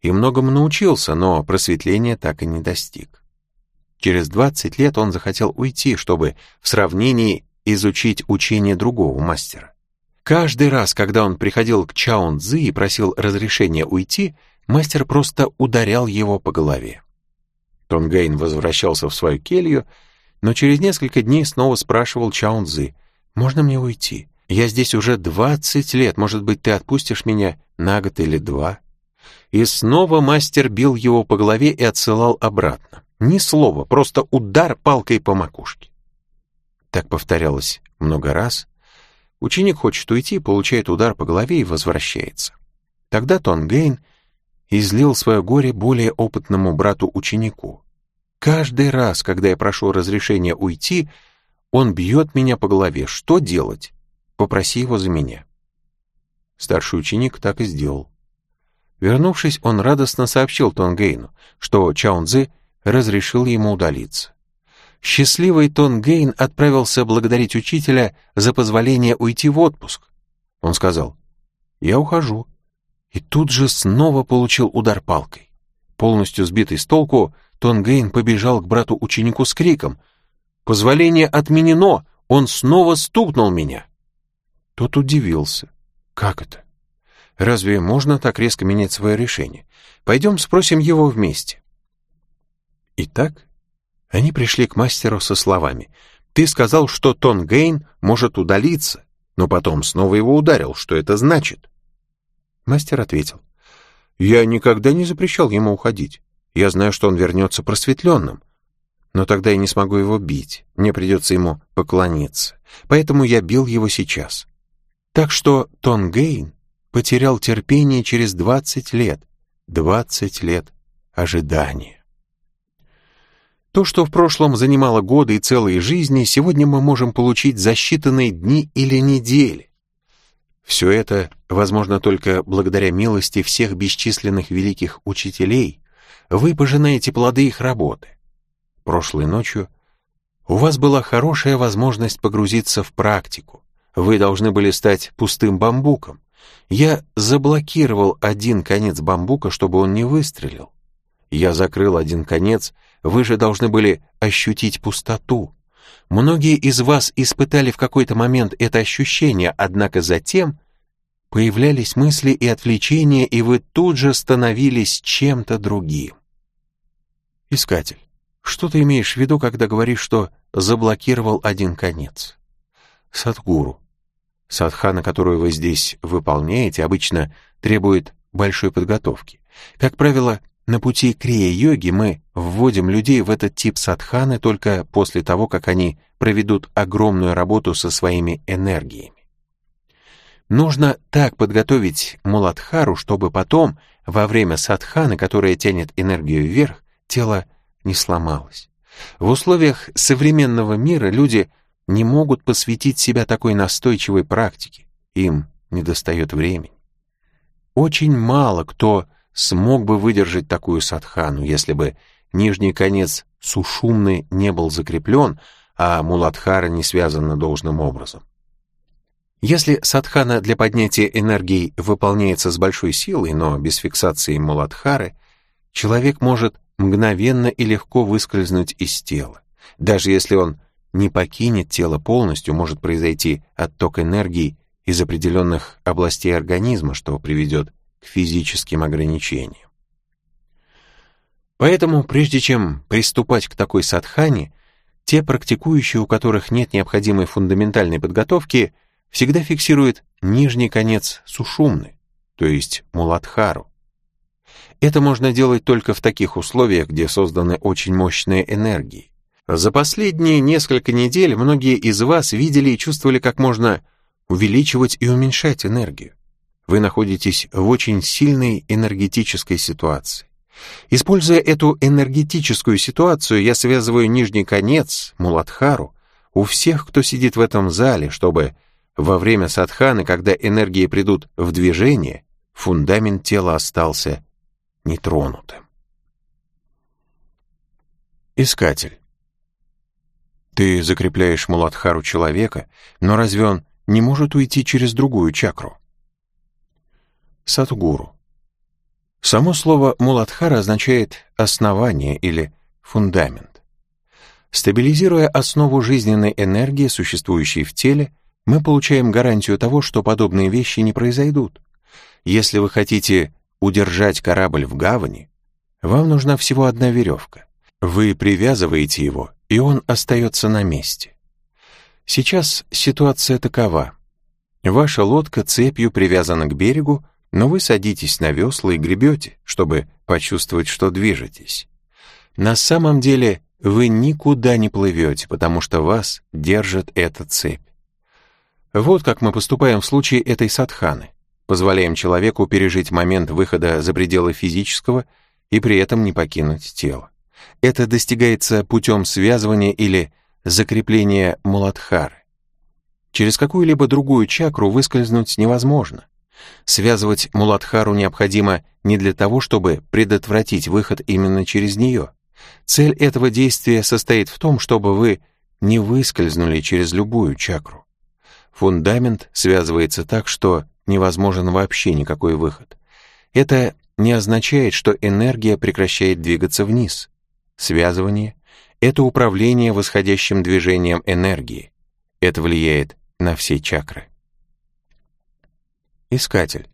и многому научился, но просветления так и не достиг. Через 20 лет он захотел уйти, чтобы в сравнении изучить учение другого мастера. Каждый раз, когда он приходил к Чаун Цзы и просил разрешения уйти, мастер просто ударял его по голове. Тонгейн возвращался в свою келью, но через несколько дней снова спрашивал Чаун Цзы, «Можно мне уйти? Я здесь уже 20 лет, может быть, ты отпустишь меня на год или два?» И снова мастер бил его по голове и отсылал обратно. Ни слова, просто удар палкой по макушке. Так повторялось много раз. Ученик хочет уйти, получает удар по голове и возвращается. Тогда Тонгейн излил свое горе более опытному брату-ученику. Каждый раз, когда я прошу разрешения уйти, он бьет меня по голове. Что делать? Попроси его за меня. Старший ученик так и сделал. Вернувшись, он радостно сообщил Тонгейну, что Чаунзы разрешил ему удалиться. Счастливый Тон Гейн отправился благодарить учителя за позволение уйти в отпуск. Он сказал, «Я ухожу». И тут же снова получил удар палкой. Полностью сбитый с толку, Тон Гейн побежал к брату-ученику с криком, «Позволение отменено! Он снова стукнул меня!» Тот удивился. «Как это? Разве можно так резко менять свое решение? Пойдем спросим его вместе». Итак, они пришли к мастеру со словами Ты сказал, что Тонгейн может удалиться, но потом снова его ударил. Что это значит? Мастер ответил. Я никогда не запрещал ему уходить. Я знаю, что он вернется просветленным. Но тогда я не смогу его бить. Мне придется ему поклониться. Поэтому я бил его сейчас. Так что Тонгейн потерял терпение через 20 лет. 20 лет ожидания. То, что в прошлом занимало годы и целые жизни, сегодня мы можем получить за считанные дни или недели. Все это возможно только благодаря милости всех бесчисленных великих учителей. Вы пожинаете плоды их работы. Прошлой ночью у вас была хорошая возможность погрузиться в практику. Вы должны были стать пустым бамбуком. Я заблокировал один конец бамбука, чтобы он не выстрелил. Я закрыл один конец, вы же должны были ощутить пустоту. Многие из вас испытали в какой-то момент это ощущение, однако затем появлялись мысли и отвлечения, и вы тут же становились чем-то другим. Искатель, что ты имеешь в виду, когда говоришь, что заблокировал один конец? Садгуру. Садхана, которую вы здесь выполняете, обычно требует большой подготовки. Как правило, на пути крия-йоги мы вводим людей в этот тип садханы только после того, как они проведут огромную работу со своими энергиями. Нужно так подготовить Муладхару, чтобы потом, во время садханы, которая тянет энергию вверх, тело не сломалось. В условиях современного мира люди не могут посвятить себя такой настойчивой практике. Им недостает времени. Очень мало кто смог бы выдержать такую садхану, если бы нижний конец сушумны не был закреплен, а муладхара не связана должным образом. Если садхана для поднятия энергии выполняется с большой силой, но без фиксации муладхары, человек может мгновенно и легко выскользнуть из тела. Даже если он не покинет тело полностью, может произойти отток энергии из определенных областей организма, что приведет к физическим ограничениям. Поэтому, прежде чем приступать к такой садхане, те практикующие, у которых нет необходимой фундаментальной подготовки, всегда фиксируют нижний конец сушумны, то есть муладхару. Это можно делать только в таких условиях, где созданы очень мощные энергии. За последние несколько недель многие из вас видели и чувствовали, как можно увеличивать и уменьшать энергию. Вы находитесь в очень сильной энергетической ситуации. Используя эту энергетическую ситуацию, я связываю нижний конец, Муладхару, у всех, кто сидит в этом зале, чтобы во время садханы, когда энергии придут в движение, фундамент тела остался нетронутым. Искатель. Ты закрепляешь Муладхару человека, но разве он не может уйти через другую чакру? Сатгуру. Само слово Муладхара означает «основание» или «фундамент». Стабилизируя основу жизненной энергии, существующей в теле, мы получаем гарантию того, что подобные вещи не произойдут. Если вы хотите удержать корабль в гавани, вам нужна всего одна веревка. Вы привязываете его, и он остается на месте. Сейчас ситуация такова. Ваша лодка цепью привязана к берегу, но вы садитесь на весла и гребете, чтобы почувствовать, что движетесь. На самом деле вы никуда не плывете, потому что вас держит эта цепь. Вот как мы поступаем в случае этой садханы. Позволяем человеку пережить момент выхода за пределы физического и при этом не покинуть тело. Это достигается путем связывания или закрепления муладхары. Через какую-либо другую чакру выскользнуть невозможно. Связывать Муладхару необходимо не для того, чтобы предотвратить выход именно через нее. Цель этого действия состоит в том, чтобы вы не выскользнули через любую чакру. Фундамент связывается так, что невозможен вообще никакой выход. Это не означает, что энергия прекращает двигаться вниз. Связывание — это управление восходящим движением энергии. Это влияет на все чакры. Искатель.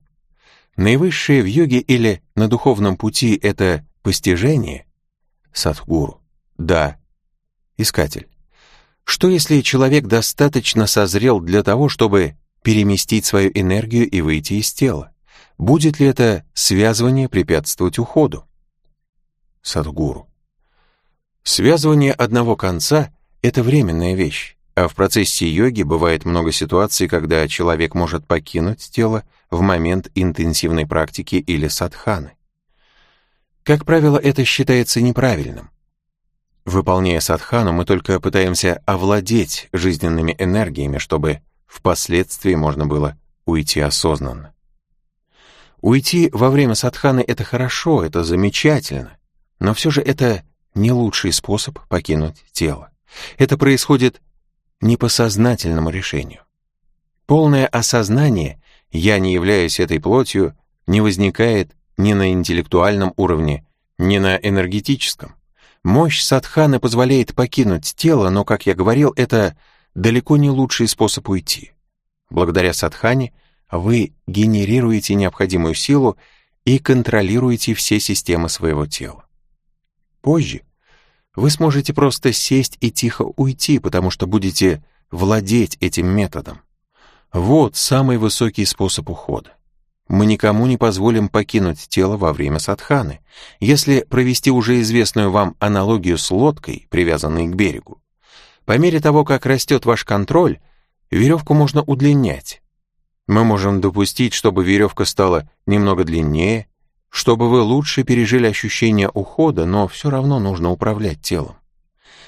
Наивысшее в йоге или на духовном пути — это постижение? Садхгуру. Да. Искатель. Что если человек достаточно созрел для того, чтобы переместить свою энергию и выйти из тела? Будет ли это связывание препятствовать уходу? Садхгуру. Связывание одного конца — это временная вещь, а в процессе йоги бывает много ситуаций, когда человек может покинуть тело в момент интенсивной практики или садханы. Как правило, это считается неправильным. Выполняя садхану, мы только пытаемся овладеть жизненными энергиями, чтобы впоследствии можно было уйти осознанно. Уйти во время садханы — это хорошо, это замечательно, но все же это не лучший способ покинуть тело. Это происходит не по сознательному решению. Полное осознание «я не являюсь этой плотью» не возникает ни на интеллектуальном уровне, ни на энергетическом. Мощь садханы позволяет покинуть тело, но, как я говорил, это далеко не лучший способ уйти. Благодаря садхане вы генерируете необходимую силу и контролируете все системы своего тела. Позже вы сможете просто сесть и тихо уйти, потому что будете владеть этим методом. Вот самый высокий способ ухода. Мы никому не позволим покинуть тело во время садханы. Если провести уже известную вам аналогию с лодкой, привязанной к берегу, по мере того, как растет ваш контроль, веревку можно удлинять. Мы можем допустить, чтобы веревка стала немного длиннее, чтобы вы лучше пережили ощущение ухода, но все равно нужно управлять телом.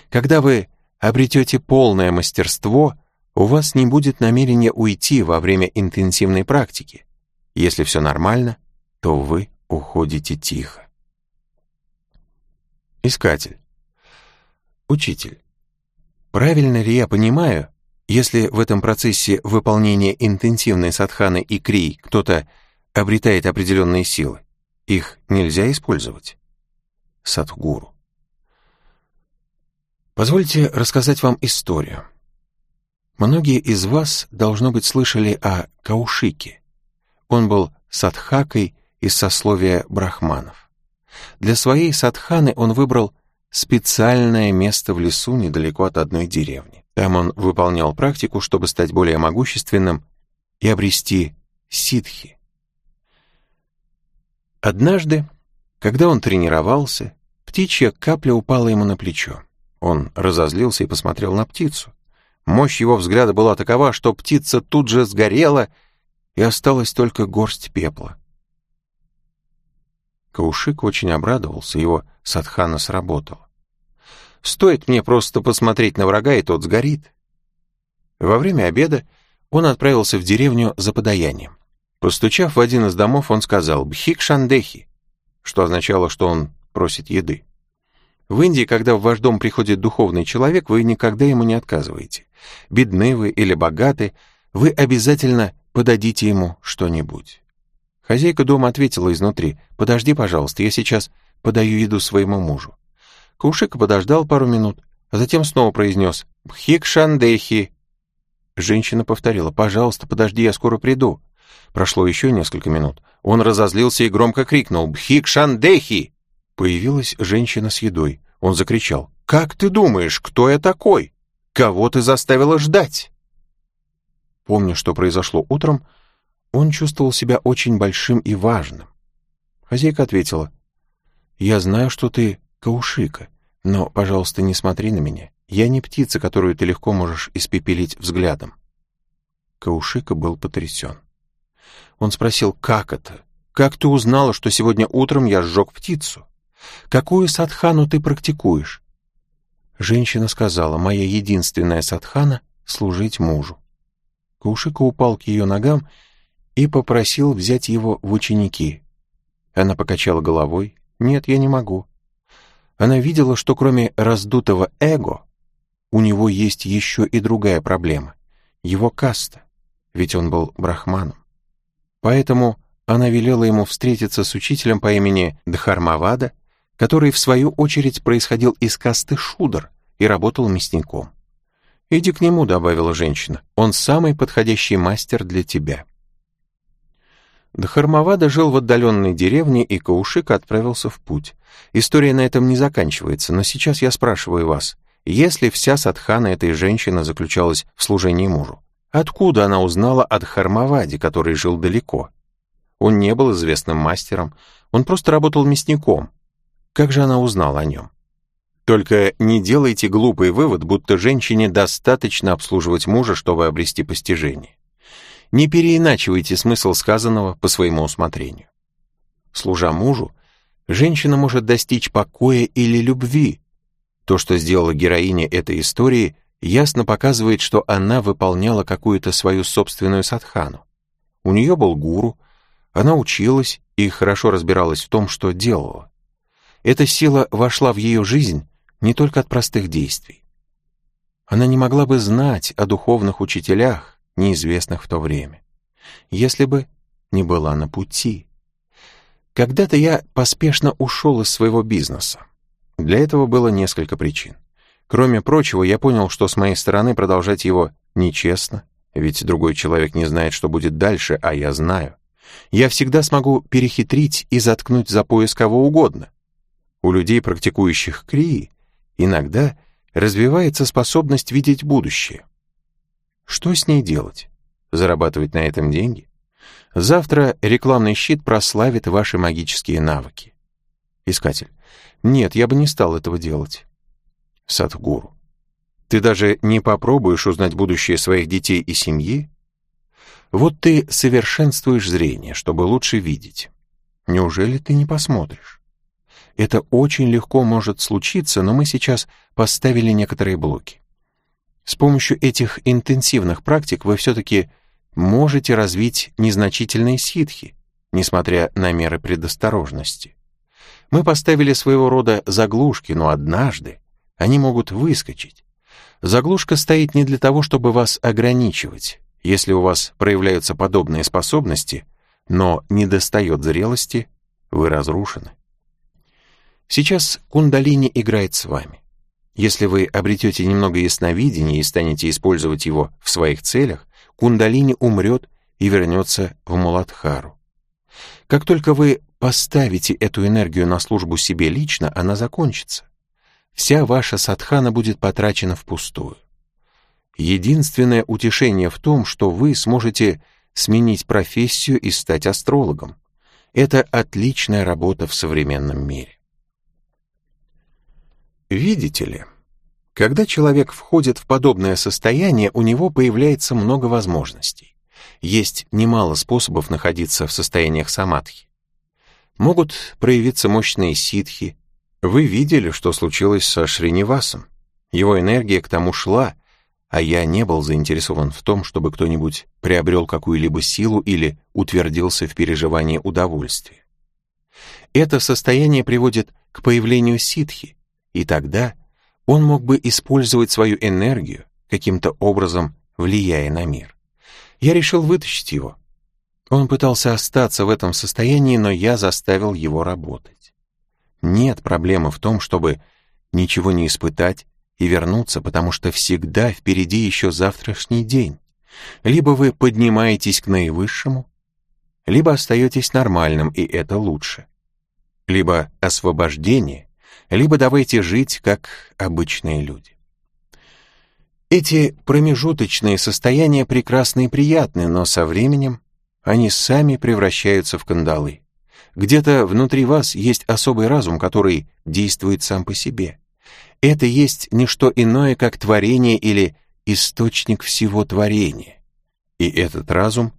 Когда вы обретете полное мастерство, у вас не будет намерения уйти во время интенсивной практики. Если все нормально, то вы уходите тихо. Искатель. Учитель. Правильно ли я понимаю, если в этом процессе выполнения интенсивной садханы и крий кто-то обретает определенные силы, их нельзя использовать? Садхгуру. Позвольте рассказать вам историю. Многие из вас, должно быть, слышали о Каушике, он был садхакой из сословия брахманов. Для своей садханы он выбрал специальное место в лесу недалеко от одной деревни. Там он выполнял практику, чтобы стать более могущественным и обрести ситхи. Однажды, когда он тренировался, птичья капля упала ему на плечо. Он разозлился и посмотрел на птицу. Мощь его взгляда была такова, что птица тут же сгорела и осталась только горсть пепла. Каушик очень обрадовался, его садхана сработала. Стоит мне просто посмотреть на врага, и тот сгорит. Во время обеда он отправился в деревню за подаянием. Постучав в один из домов, он сказал «Бхик Шандехи», что означало, что он просит еды. В Индии, когда в ваш дом приходит духовный человек, вы никогда ему не отказываете. Бедны вы или богаты, вы обязательно подадите ему что-нибудь. Хозяйка дома ответила изнутри, «Подожди, пожалуйста, я сейчас подаю еду своему мужу». Каушика подождал пару минут, а затем снова произнес «Бхик шандехи». Женщина повторила, «Пожалуйста, подожди, я скоро приду». Прошло еще несколько минут. Он разозлился и громко крикнул «Бхик шандехи!». Появилась женщина с едой. Он закричал «Как ты думаешь, кто я такой? Кого ты заставила ждать?» Помня, что произошло утром, он чувствовал себя очень большим и важным. Хозяйка ответила, «Я знаю, что ты каушика, но, пожалуйста, не смотри на меня. Я не птица, которую ты легко можешь испепелить взглядом». Каушика был потрясен. Он спросил, «Как это? Как ты узнала, что сегодня утром я сжег птицу? Какую садхану ты практикуешь?» Женщина сказала, «Моя единственная садхана — служить мужу». Каушика упал к ее ногам и попросил взять его в ученики. Она покачала головой. «Нет, я не могу». Она видела, что кроме раздутого эго, у него есть еще и другая проблема — его каста, ведь он был брахманом. Поэтому она велела ему встретиться с учителем по имени Дхармавада, который, в свою очередь, происходил из касты Шудр и работал мясником. «Иди к нему», — добавила женщина. «Он самый подходящий мастер для тебя». Дхармавада жил в отдаленной деревне, и Каушик отправился в путь. История на этом не заканчивается, но сейчас я спрашиваю вас, Если вся садхана этой женщины заключалась в служении мужу, откуда она узнала о Дхармаваде, который жил далеко? Он не был известным мастером, он просто работал мясником. Как же она узнала о нем? Только не делайте глупый вывод, будто женщине достаточно обслуживать мужа, чтобы обрести постижение. Не переиначивайте смысл сказанного по своему усмотрению. Служа мужу, женщина может достичь покоя или любви. То, что сделала героиня этой истории, ясно показывает, что она выполняла какую-то свою собственную садхану. У нее был гуру, она училась и хорошо разбиралась в том, что делала. Эта сила вошла в ее жизнь не только от простых действий. Она не могла бы знать о духовных учителях, неизвестных в то время, если бы не была на пути. Когда-то я поспешно ушел из своего бизнеса. Для этого было несколько причин. Кроме прочего, я понял, что с моей стороны продолжать его нечестно, ведь другой человек не знает, что будет дальше, а я знаю. Я всегда смогу перехитрить и заткнуть за пояс кого угодно. У людей, практикующих крии, иногда развивается способность видеть будущее. Что с ней делать? Зарабатывать на этом деньги? Завтра рекламный щит прославит ваши магические навыки. Искатель. Нет, я бы не стал этого делать. Садхгуру. Ты даже не попробуешь узнать будущее своих детей и семьи? Вот ты совершенствуешь зрение, чтобы лучше видеть. Неужели ты не посмотришь? Это очень легко может случиться, но мы сейчас поставили некоторые блоки. С помощью этих интенсивных практик вы все-таки можете развить незначительные ситхи, несмотря на меры предосторожности. Мы поставили своего рода заглушки, но однажды они могут выскочить. Заглушка стоит не для того, чтобы вас ограничивать. Если у вас проявляются подобные способности, но недостает зрелости, вы разрушены. Сейчас кундалини играет с вами. Если вы обретете немного ясновидения и станете использовать его в своих целях, кундалини умрет и вернется в Муладхару. Как только вы поставите эту энергию на службу себе лично, она закончится. Вся ваша садхана будет потрачена впустую. Единственное утешение в том, что вы сможете сменить профессию и стать астрологом. Это отличная работа в современном мире. Видите ли, когда человек входит в подобное состояние, у него появляется много возможностей. Есть немало способов находиться в состояниях самадхи. Могут проявиться мощные ситхи. Вы видели, что случилось со Шринивасом. Его энергия к тому шла, а я не был заинтересован в том, чтобы кто-нибудь приобрел какую-либо силу или утвердился в переживании удовольствия. Это состояние приводит к появлению ситхи, и тогда он мог бы использовать свою энергию, каким-то образом влияя на мир. Я решил вытащить его. Он пытался остаться в этом состоянии, но я заставил его работать. Нет проблемы в том, чтобы ничего не испытать и вернуться, потому что всегда впереди еще завтрашний день. Либо вы поднимаетесь к наивысшему, либо остаетесь нормальным, и это лучше. Либо освобождение, либо давайте жить как обычные люди. Эти промежуточные состояния прекрасны и приятны, но со временем они сами превращаются в кандалы. Где-то внутри вас есть особый разум, который действует сам по себе. Это есть не что иное, как творение или источник всего творения. И этот разум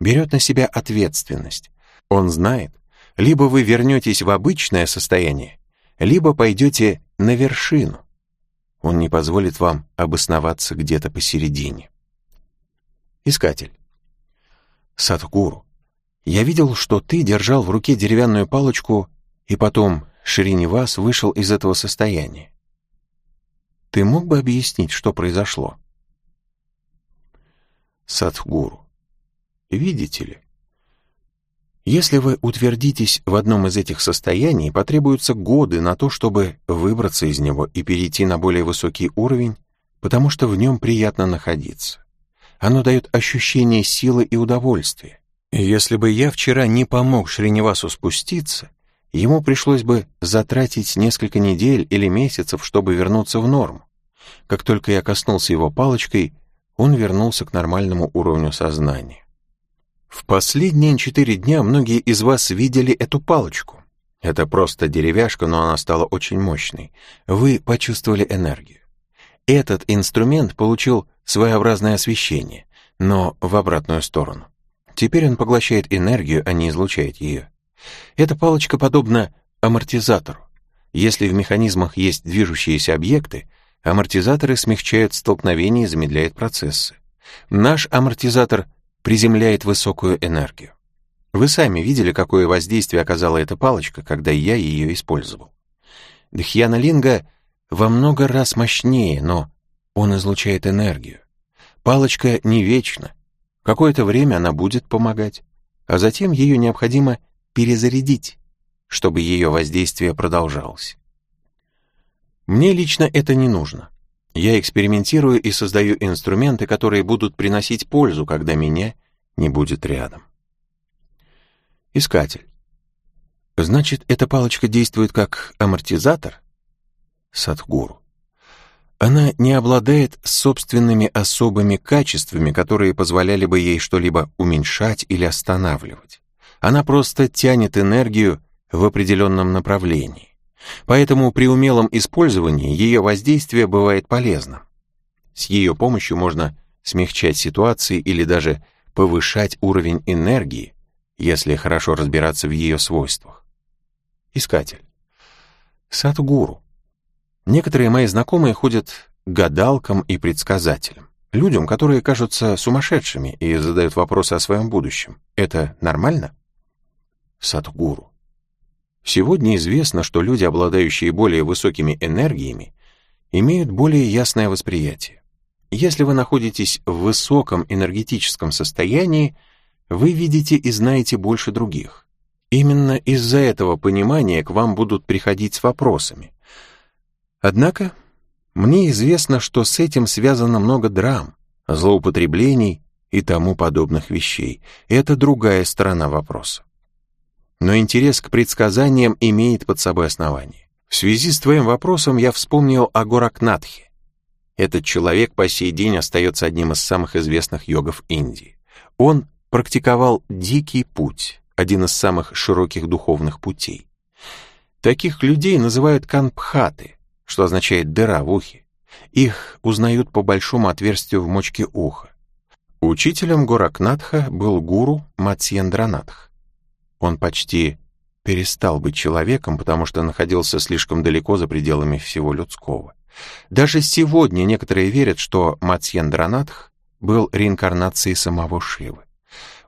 берет на себя ответственность. Он знает, либо вы вернетесь в обычное состояние, либо пойдете на вершину. Он не позволит вам обосноваться где-то посередине. Искатель. Садхгуру, я видел, что ты держал в руке деревянную палочку, и потом Шринивас вышел из этого состояния. Ты мог бы объяснить, что произошло? Садхгуру. Видите ли, если вы утвердитесь в одном из этих состояний, потребуются годы на то, чтобы выбраться из него и перейти на более высокий уровень, потому что в нем приятно находиться. Оно дает ощущение силы и удовольствия. Если бы я вчера не помог Шриневасу спуститься, ему пришлось бы затратить несколько недель или месяцев, чтобы вернуться в норму. Как только я коснулся его палочкой, он вернулся к нормальному уровню сознания. В последние четыре дня многие из вас видели эту палочку. Это просто деревяшка, но она стала очень мощной. Вы почувствовали энергию. Этот инструмент получил своеобразное освещение, но в обратную сторону. Теперь он поглощает энергию, а не излучает ее. Эта палочка подобна амортизатору. Если в механизмах есть движущиеся объекты, амортизаторы смягчают столкновение и замедляют процессы. Наш амортизатор приземляет высокую энергию. Вы сами видели, какое воздействие оказала эта палочка, когда я ее использовал. Дхьяна Линга во много раз мощнее, но он излучает энергию. Палочка не вечна. Какое-то время она будет помогать, а затем ее необходимо перезарядить, чтобы ее воздействие продолжалось. Мне лично это не нужно. Я экспериментирую и создаю инструменты, которые будут приносить пользу, когда меня не будет рядом. Искатель. Значит, эта палочка действует как амортизатор? Садхгуру. Она не обладает собственными особыми качествами, которые позволяли бы ей что-либо уменьшать или останавливать. Она просто тянет энергию в определенном направлении. Поэтому при умелом использовании ее воздействие бывает полезным. С ее помощью можно смягчать ситуации или даже повышать уровень энергии, если хорошо разбираться в ее свойствах. Искатель. Садгуру. Некоторые мои знакомые ходят к гадалкам и предсказателям, людям, которые кажутся сумасшедшими и задают вопросы о своем будущем. Это нормально? Садгуру. Сегодня известно, что люди, обладающие более высокими энергиями, имеют более ясное восприятие. Если вы находитесь в высоком энергетическом состоянии, вы видите и знаете больше других. Именно из-за этого понимания к вам будут приходить с вопросами. Однако, мне известно, что с этим связано много драм, злоупотреблений и тому подобных вещей. Это другая сторона вопроса но интерес к предсказаниям имеет под собой основание. В связи с твоим вопросом я вспомнил о Горакнатхе. Этот человек по сей день остается одним из самых известных йогов Индии. Он практиковал дикий путь, один из самых широких духовных путей. Таких людей называют канпхаты, что означает «дыра в ухе». Их узнают по большому отверстию в мочке уха. Учителем Горакнатха был гуру Матсьендранатх. Он почти перестал быть человеком, потому что находился слишком далеко за пределами всего людского. Даже сегодня некоторые верят, что Матсьендранатх был реинкарнацией самого Шивы.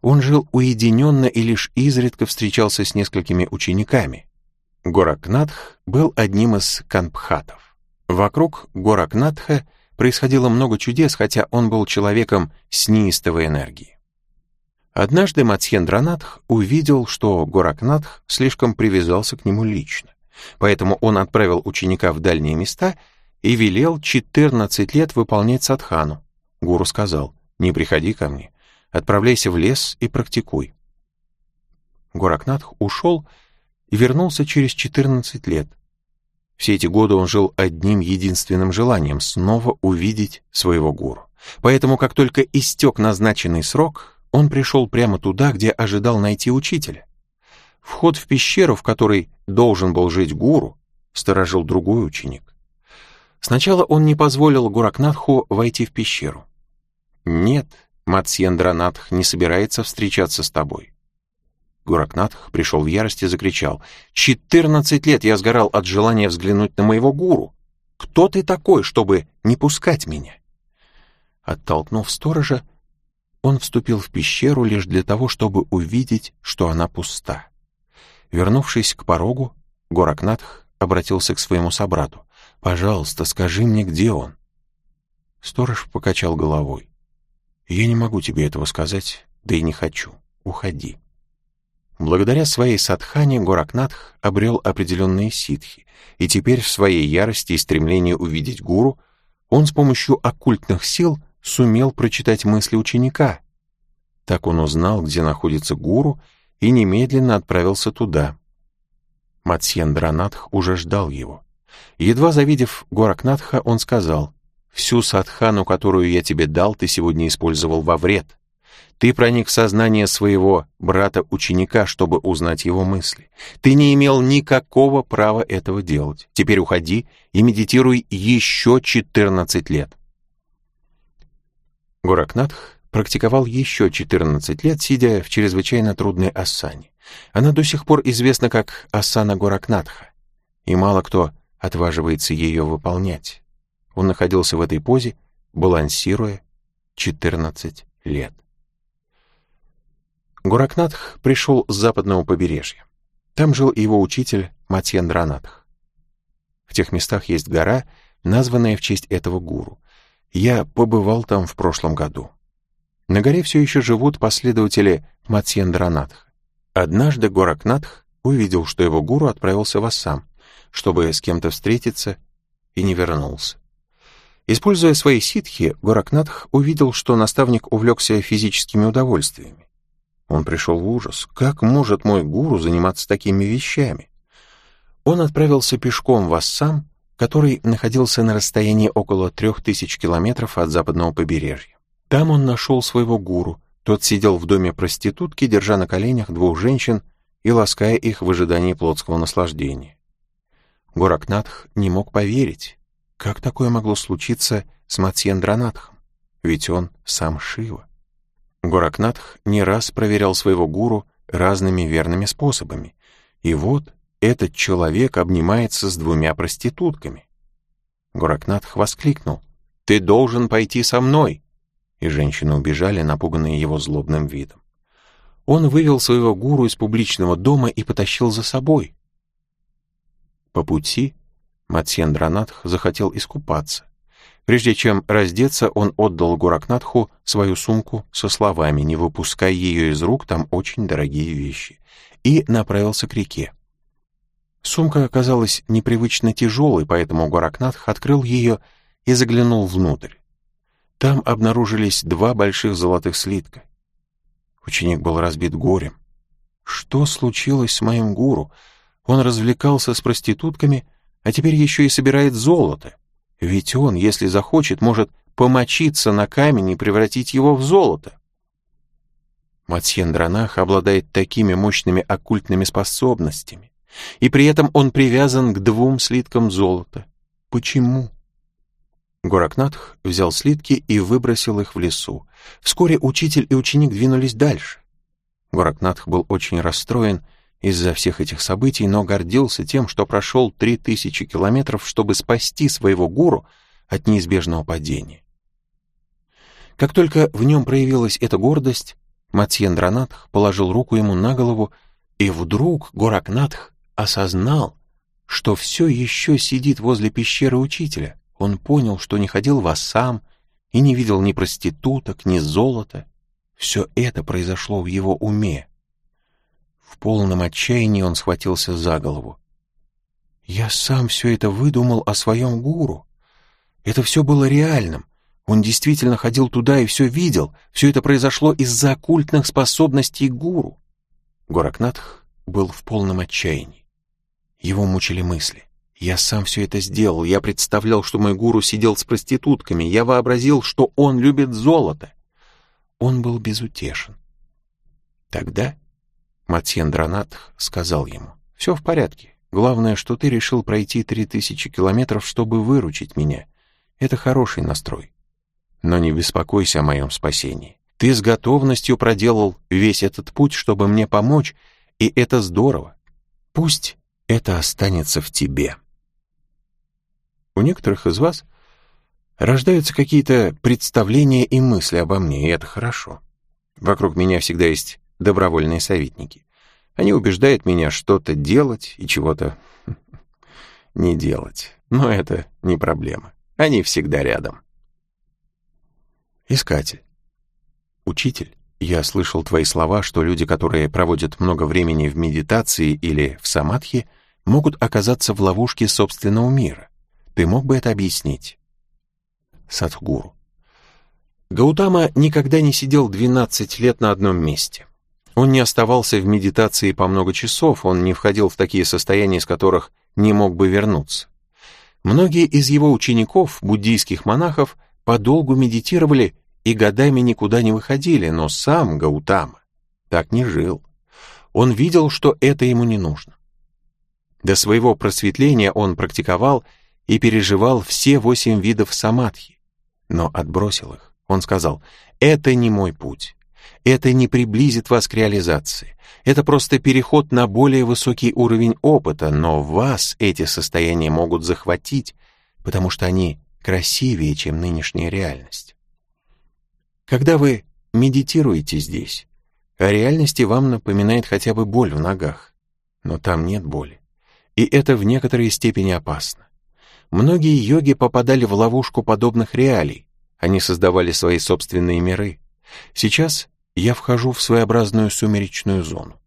Он жил уединенно и лишь изредка встречался с несколькими учениками. Горакнатх был одним из канпхатов. Вокруг Горакнатха происходило много чудес, хотя он был человеком с неистовой энергией. Однажды Матсхендранатх увидел, что Горакнатх слишком привязался к нему лично, поэтому он отправил ученика в дальние места и велел 14 лет выполнять садхану. Гуру сказал, «Не приходи ко мне, отправляйся в лес и практикуй». Горакнатх ушел и вернулся через 14 лет. Все эти годы он жил одним единственным желанием — снова увидеть своего гуру. Поэтому, как только истек назначенный срок, он пришел прямо туда, где ожидал найти учителя. Вход в пещеру, в которой должен был жить гуру, сторожил другой ученик. Сначала он не позволил Гуракнатху войти в пещеру. «Нет, Матсьендранатх не собирается встречаться с тобой». Гуракнатх пришел в ярость и закричал. «Четырнадцать лет я сгорал от желания взглянуть на моего гуру. Кто ты такой, чтобы не пускать меня?» Оттолкнув сторожа, он вступил в пещеру лишь для того, чтобы увидеть, что она пуста. Вернувшись к порогу, Горакнатх обратился к своему собрату. «Пожалуйста, скажи мне, где он?» Сторож покачал головой. «Я не могу тебе этого сказать, да и не хочу. Уходи». Благодаря своей садхане Горакнатх обрел определенные ситхи, и теперь в своей ярости и стремлении увидеть гуру он с помощью оккультных сил сумел прочитать мысли ученика. Так он узнал, где находится гуру, и немедленно отправился туда. Матсьендранатх уже ждал его. Едва завидев Горакнатха, он сказал, Всю садхану, которую я тебе дал, ты сегодня использовал во вред. Ты проник в сознание своего брата-ученика, чтобы узнать его мысли. Ты не имел никакого права этого делать. Теперь уходи и медитируй еще 14 лет. Горакнатх практиковал еще 14 лет, сидя в чрезвычайно трудной асане. Она до сих пор известна как асана Горакнатха, и мало кто отваживается ее выполнять. Он находился в этой позе, балансируя 14 лет. Гуракнатх пришел с западного побережья. Там жил его учитель Матьендранатх. В тех местах есть гора, названная в честь этого гуру. Я побывал там в прошлом году. На горе все еще живут последователи Матьендранатха. Однажды Горакнатх увидел, что его гуру отправился в Ассам, чтобы с кем-то встретиться, и не вернулся. Используя свои ситхи, Горакнатх увидел, что наставник увлекся физическими удовольствиями. Он пришел в ужас. Как может мой гуру заниматься такими вещами? Он отправился пешком в Ассам, который находился на расстоянии около трех тысяч километров от западного побережья. Там он нашел своего гуру. Тот сидел в доме проститутки, держа на коленях двух женщин и лаская их в ожидании плотского наслаждения. Горакнатх не мог поверить, как такое могло случиться с Матьендранатхом, ведь он сам Шива. Горакнатх не раз проверял своего гуру разными верными способами. И вот этот человек обнимается с двумя проститутками. Горакнатх воскликнул. «Ты должен пойти со мной!» И женщины убежали, напуганные его злобным видом. Он вывел своего гуру из публичного дома и потащил за собой. По пути Матсендранатх захотел искупаться. Прежде чем раздеться, он отдал Гуракнатху свою сумку со словами «Не выпускай ее из рук, там очень дорогие вещи», и направился к реке. Сумка оказалась непривычно тяжелой, поэтому Гуракнатх открыл ее и заглянул внутрь. Там обнаружились два больших золотых слитка. Ученик был разбит горем. Что случилось с моим гуру? Он развлекался с проститутками, а теперь еще и собирает золото. Ведь он, если захочет, может помочиться на камень и превратить его в золото. Матсьендранах обладает такими мощными оккультными способностями, и при этом он привязан к двум слиткам золота. Почему? Горакнатх взял слитки и выбросил их в лесу. Вскоре учитель и ученик двинулись дальше. Горакнатх был очень расстроен из-за всех этих событий, но гордился тем, что прошел три тысячи километров, чтобы спасти своего гуру от неизбежного падения. Как только в нем проявилась эта гордость, Матьендранатх положил руку ему на голову, и вдруг Горакнатх осознал, что все еще сидит возле пещеры учителя. Он понял, что не ходил в Ассам и не видел ни проституток, ни золота. Все это произошло в его уме. В полном отчаянии он схватился за голову. «Я сам все это выдумал о своем гуру. Это все было реальным. Он действительно ходил туда и все видел. Все это произошло из-за оккультных способностей гуру». Горакнатх был в полном отчаянии. Его мучили мысли. Я сам все это сделал. Я представлял, что мой гуру сидел с проститутками. Я вообразил, что он любит золото. Он был безутешен. Тогда Матьендранатх сказал ему, «Все в порядке. Главное, что ты решил пройти три тысячи километров, чтобы выручить меня. Это хороший настрой. Но не беспокойся о моем спасении. Ты с готовностью проделал весь этот путь, чтобы мне помочь, и это здорово. Пусть это останется в тебе». У некоторых из вас рождаются какие-то представления и мысли обо мне, и это хорошо. Вокруг меня всегда есть добровольные советники. Они убеждают меня что-то делать и чего-то не делать. Но это не проблема. Они всегда рядом. Искатель. Учитель, я слышал твои слова, что люди, которые проводят много времени в медитации или в самадхи, могут оказаться в ловушке собственного мира. Ты мог бы это объяснить? Садхгуру. Гаутама никогда не сидел 12 лет на одном месте. Он не оставался в медитации по много часов, он не входил в такие состояния, из которых не мог бы вернуться. Многие из его учеников, буддийских монахов, подолгу медитировали и годами никуда не выходили, но сам Гаутама так не жил. Он видел, что это ему не нужно. До своего просветления он практиковал и переживал все восемь видов самадхи, но отбросил их. Он сказал, это не мой путь, это не приблизит вас к реализации, это просто переход на более высокий уровень опыта, но вас эти состояния могут захватить, потому что они красивее, чем нынешняя реальность. Когда вы медитируете здесь, о реальности вам напоминает хотя бы боль в ногах, но там нет боли, и это в некоторой степени опасно. Многие йоги попадали в ловушку подобных реалий, они создавали свои собственные миры. Сейчас я вхожу в своеобразную сумеречную зону.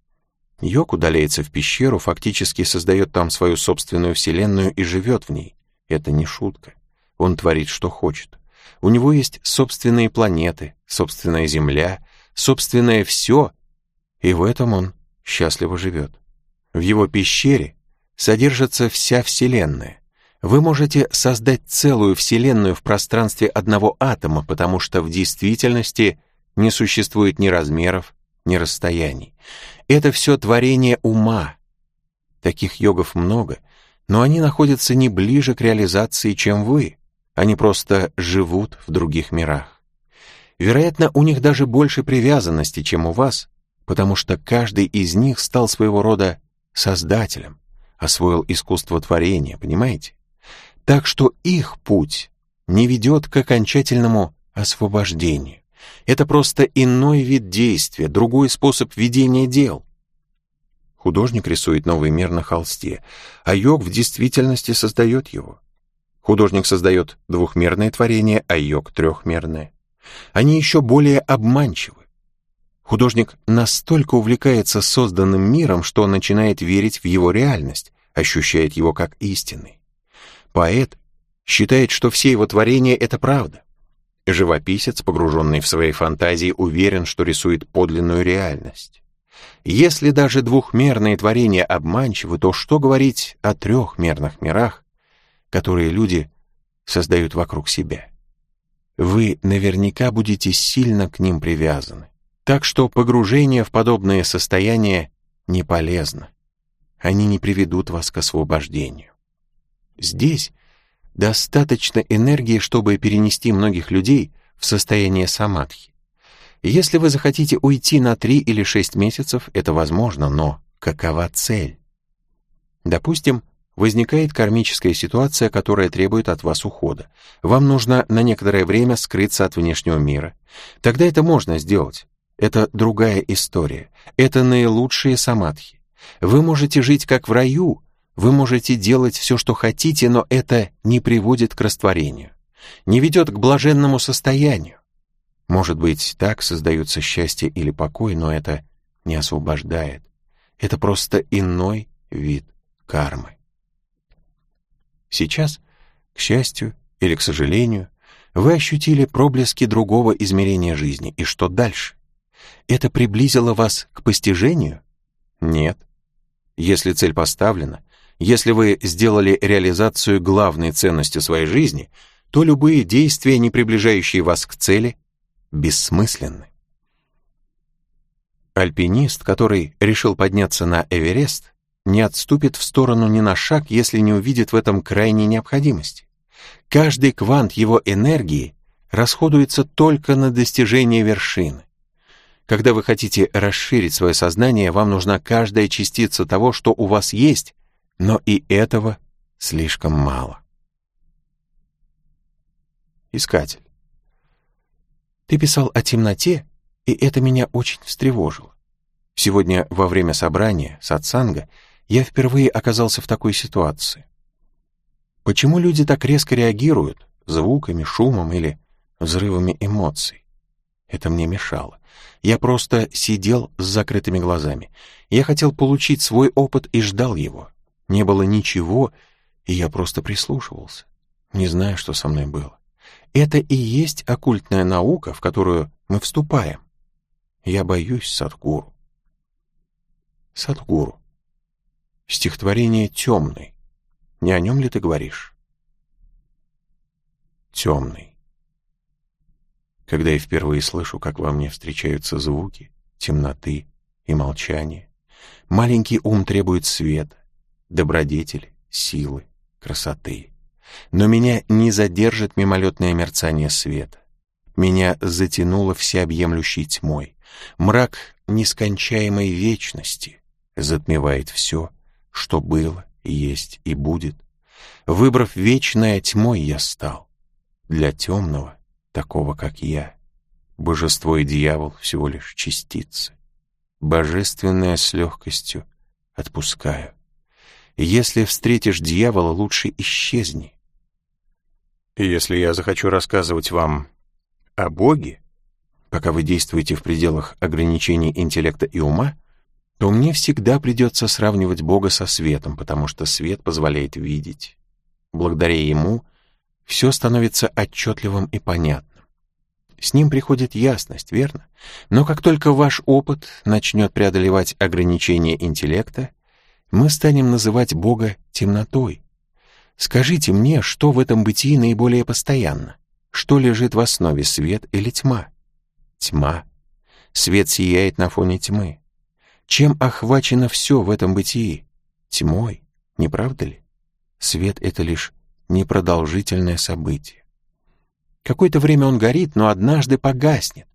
Йог удаляется в пещеру, фактически создает там свою собственную вселенную и живет в ней. Это не шутка. Он творит, что хочет. У него есть собственные планеты, собственная Земля, собственное все, и в этом он счастливо живет. В его пещере содержится вся Вселенная, вы можете создать целую Вселенную в пространстве одного атома, потому что в действительности не существует ни размеров, ни расстояний. Это все творение ума. Таких йогов много, но они находятся не ближе к реализации, чем вы. Они просто живут в других мирах. Вероятно, у них даже больше привязанности, чем у вас, потому что каждый из них стал своего рода создателем, освоил искусство творения, понимаете? Так что их путь не ведет к окончательному освобождению. Это просто иной вид действия, другой способ ведения дел. Художник рисует новый мир на холсте, а йог в действительности создает его. Художник создает двухмерное творение, а йог — трехмерное. Они еще более обманчивы. Художник настолько увлекается созданным миром, что начинает верить в его реальность, ощущает его как истинный. Поэт считает, что все его творения — это правда. Живописец, погруженный в свои фантазии, уверен, что рисует подлинную реальность. Если даже двухмерные творения обманчивы, то что говорить о трехмерных мирах, которые люди создают вокруг себя? Вы наверняка будете сильно к ним привязаны. Так что погружение в подобные состояния не полезно. Они не приведут вас к освобождению. Здесь достаточно энергии, чтобы перенести многих людей в состояние самадхи. Если вы захотите уйти на 3 или 6 месяцев, это возможно, но какова цель? Допустим, возникает кармическая ситуация, которая требует от вас ухода. Вам нужно на некоторое время скрыться от внешнего мира. Тогда это можно сделать. Это другая история. Это наилучшие самадхи. Вы можете жить как в раю, вы можете делать все, что хотите, но это не приводит к растворению, не ведет к блаженному состоянию. Может быть, так создается счастье или покой, но это не освобождает. Это просто иной вид кармы. Сейчас, к счастью или к сожалению, вы ощутили проблески другого измерения жизни. И что дальше? Это приблизило вас к постижению? Нет. Если цель поставлена, если вы сделали реализацию главной ценности своей жизни, то любые действия, не приближающие вас к цели, бессмысленны. Альпинист, который решил подняться на Эверест, не отступит в сторону ни на шаг, если не увидит в этом крайней необходимости. Каждый квант его энергии расходуется только на достижение вершины. Когда вы хотите расширить свое сознание, вам нужна каждая частица того, что у вас есть, но и этого слишком мало. Искатель. Ты писал о темноте, и это меня очень встревожило. Сегодня во время собрания, сатсанга, я впервые оказался в такой ситуации. Почему люди так резко реагируют звуками, шумом или взрывами эмоций? Это мне мешало. Я просто сидел с закрытыми глазами. Я хотел получить свой опыт и ждал его. Не было ничего, и я просто прислушивался, не зная, что со мной было. Это и есть оккультная наука, в которую мы вступаем. Я боюсь Садгуру. Садгуру. Стихотворение «Темный». Не о нем ли ты говоришь? темный. Когда я впервые слышу, как во мне встречаются звуки, темноты и молчания, маленький ум требует света, добродетели, силы, красоты. Но меня не задержит мимолетное мерцание света. Меня затянуло всеобъемлющей тьмой. Мрак нескончаемой вечности затмевает все, что было, есть и будет. Выбрав вечное тьмой, я стал. Для темного, такого как я, божество и дьявол всего лишь частицы. Божественное с легкостью отпускаю. Если встретишь дьявола, лучше исчезни. Если я захочу рассказывать вам о Боге, пока вы действуете в пределах ограничений интеллекта и ума, то мне всегда придется сравнивать Бога со светом, потому что свет позволяет видеть. Благодаря ему все становится отчетливым и понятным. С ним приходит ясность, верно? Но как только ваш опыт начнет преодолевать ограничения интеллекта, мы станем называть Бога темнотой. Скажите мне, что в этом бытии наиболее постоянно? Что лежит в основе, свет или тьма? Тьма. Свет сияет на фоне тьмы. Чем охвачено все в этом бытии? Тьмой, не правда ли? Свет — это лишь непродолжительное событие. Какое-то время он горит, но однажды погаснет.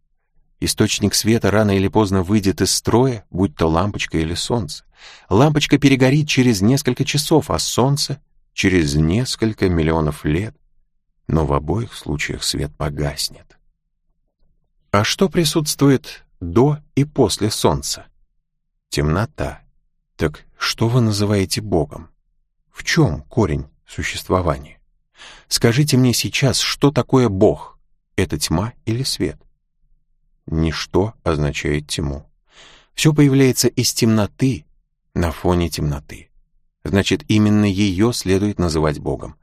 Источник света рано или поздно выйдет из строя, будь то лампочка или солнце. Лампочка перегорит через несколько часов, а солнце — через несколько миллионов лет но в обоих случаях свет погаснет. А что присутствует до и после солнца? Темнота. Так что вы называете Богом? В чем корень существования? Скажите мне сейчас, что такое Бог? Это тьма или свет? Ничто означает тьму. Все появляется из темноты на фоне темноты. Значит, именно ее следует называть Богом.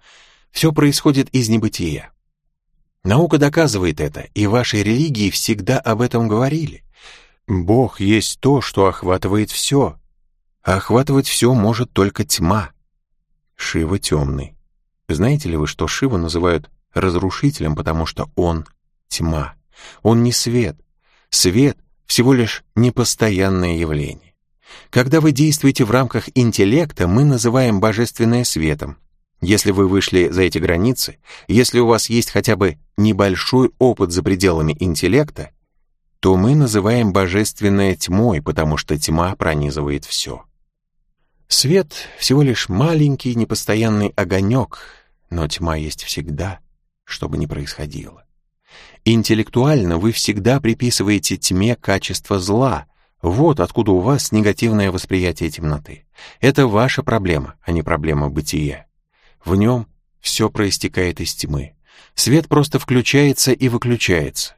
Все происходит из небытия. Наука доказывает это, и ваши религии всегда об этом говорили. Бог есть то, что охватывает все. А охватывать все может только тьма. Шива темный. Знаете ли вы, что Шива называют разрушителем, потому что он — тьма. Он не свет. Свет — всего лишь непостоянное явление. Когда вы действуете в рамках интеллекта, мы называем божественное светом, если вы вышли за эти границы, если у вас есть хотя бы небольшой опыт за пределами интеллекта, то мы называем божественное тьмой, потому что тьма пронизывает все. Свет — всего лишь маленький непостоянный огонек, но тьма есть всегда, что бы ни происходило. Интеллектуально вы всегда приписываете тьме качество зла, вот откуда у вас негативное восприятие темноты. Это ваша проблема, а не проблема бытия. В нем все проистекает из тьмы. Свет просто включается и выключается.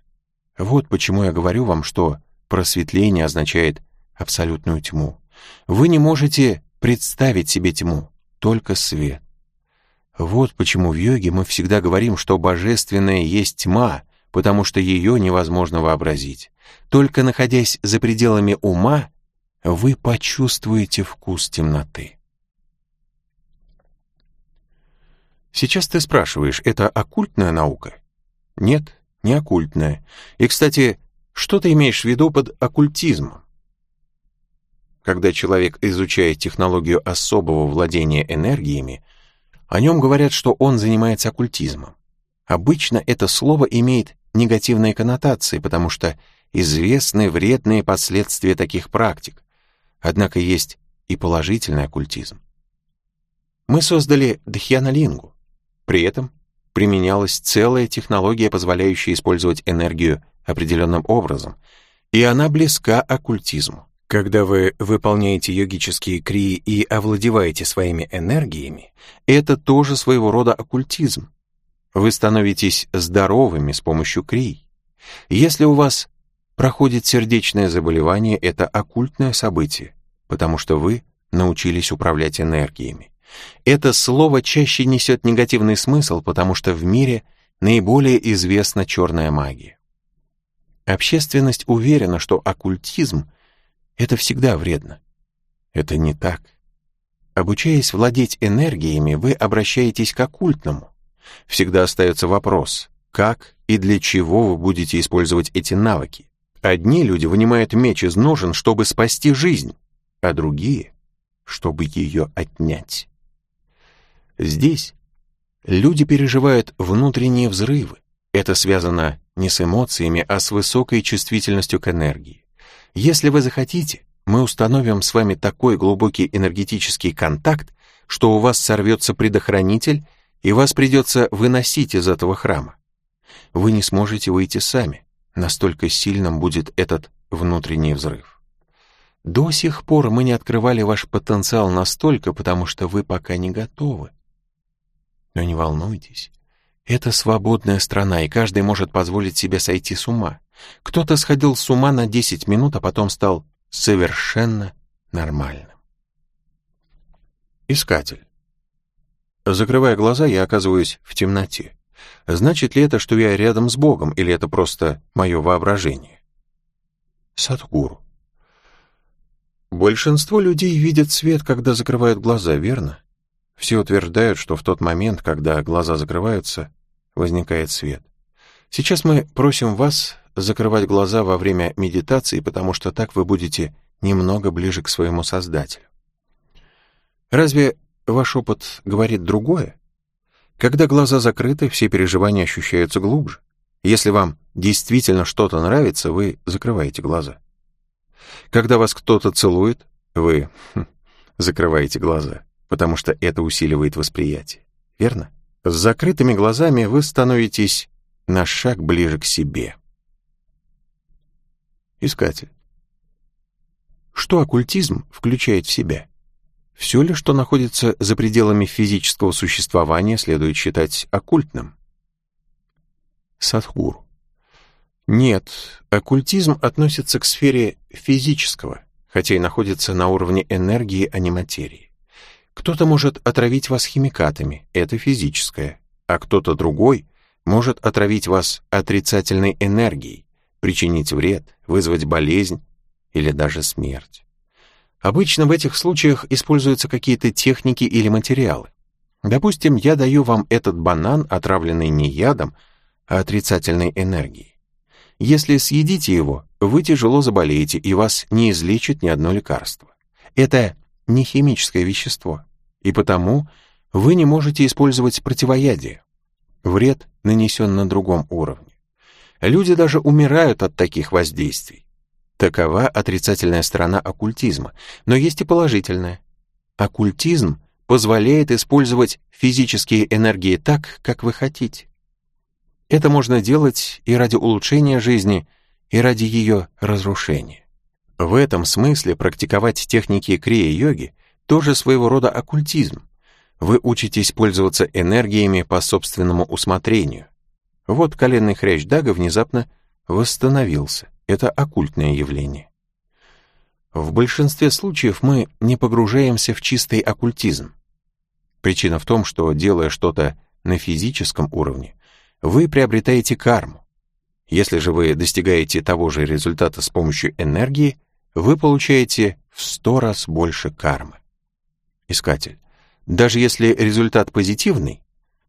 Вот почему я говорю вам, что просветление означает абсолютную тьму. Вы не можете представить себе тьму, только свет. Вот почему в йоге мы всегда говорим, что божественное есть тьма, потому что ее невозможно вообразить. Только находясь за пределами ума, вы почувствуете вкус темноты. Сейчас ты спрашиваешь, это оккультная наука? Нет, не оккультная. И, кстати, что ты имеешь в виду под оккультизмом? Когда человек изучает технологию особого владения энергиями, о нем говорят, что он занимается оккультизмом. Обычно это слово имеет негативные коннотации, потому что известны вредные последствия таких практик. Однако есть и положительный оккультизм. Мы создали Дхьянолингу, при этом применялась целая технология, позволяющая использовать энергию определенным образом, и она близка оккультизму. Когда вы выполняете йогические крии и овладеваете своими энергиями, это тоже своего рода оккультизм. Вы становитесь здоровыми с помощью крий. Если у вас проходит сердечное заболевание, это оккультное событие, потому что вы научились управлять энергиями. Это слово чаще несет негативный смысл, потому что в мире наиболее известна черная магия. Общественность уверена, что оккультизм — это всегда вредно. Это не так. Обучаясь владеть энергиями, вы обращаетесь к оккультному. Всегда остается вопрос, как и для чего вы будете использовать эти навыки. Одни люди вынимают меч из ножен, чтобы спасти жизнь, а другие — чтобы ее отнять. Здесь люди переживают внутренние взрывы. Это связано не с эмоциями, а с высокой чувствительностью к энергии. Если вы захотите, мы установим с вами такой глубокий энергетический контакт, что у вас сорвется предохранитель, и вас придется выносить из этого храма. Вы не сможете выйти сами, настолько сильным будет этот внутренний взрыв. До сих пор мы не открывали ваш потенциал настолько, потому что вы пока не готовы. Но не волнуйтесь, это свободная страна, и каждый может позволить себе сойти с ума. Кто-то сходил с ума на 10 минут, а потом стал совершенно нормальным. Искатель. Закрывая глаза, я оказываюсь в темноте. Значит ли это, что я рядом с Богом, или это просто мое воображение? Садхгуру. Большинство людей видят свет, когда закрывают глаза, верно? Все утверждают, что в тот момент, когда глаза закрываются, возникает свет. Сейчас мы просим вас закрывать глаза во время медитации, потому что так вы будете немного ближе к своему Создателю. Разве ваш опыт говорит другое? Когда глаза закрыты, все переживания ощущаются глубже. Если вам действительно что-то нравится, вы закрываете глаза. Когда вас кто-то целует, вы хм, закрываете глаза, потому что это усиливает восприятие. Верно? С закрытыми глазами вы становитесь на шаг ближе к себе. Искатель. Что оккультизм включает в себя? Все ли, что находится за пределами физического существования, следует считать оккультным? Садхгуру. Нет, оккультизм относится к сфере физического, хотя и находится на уровне энергии, а не материи. Кто-то может отравить вас химикатами, это физическое, а кто-то другой может отравить вас отрицательной энергией, причинить вред, вызвать болезнь или даже смерть. Обычно в этих случаях используются какие-то техники или материалы. Допустим, я даю вам этот банан, отравленный не ядом, а отрицательной энергией. Если съедите его, вы тяжело заболеете, и вас не излечит ни одно лекарство. Это не химическое вещество, и потому вы не можете использовать противоядие. Вред нанесен на другом уровне. Люди даже умирают от таких воздействий. Такова отрицательная сторона оккультизма, но есть и положительная. Оккультизм позволяет использовать физические энергии так, как вы хотите. Это можно делать и ради улучшения жизни, и ради ее разрушения. В этом смысле практиковать техники крия-йоги тоже своего рода оккультизм. Вы учитесь пользоваться энергиями по собственному усмотрению. Вот коленный хрящ Дага внезапно восстановился. Это оккультное явление. В большинстве случаев мы не погружаемся в чистый оккультизм. Причина в том, что, делая что-то на физическом уровне, вы приобретаете карму. Если же вы достигаете того же результата с помощью энергии, вы получаете в сто раз больше кармы. Искатель. Даже если результат позитивный,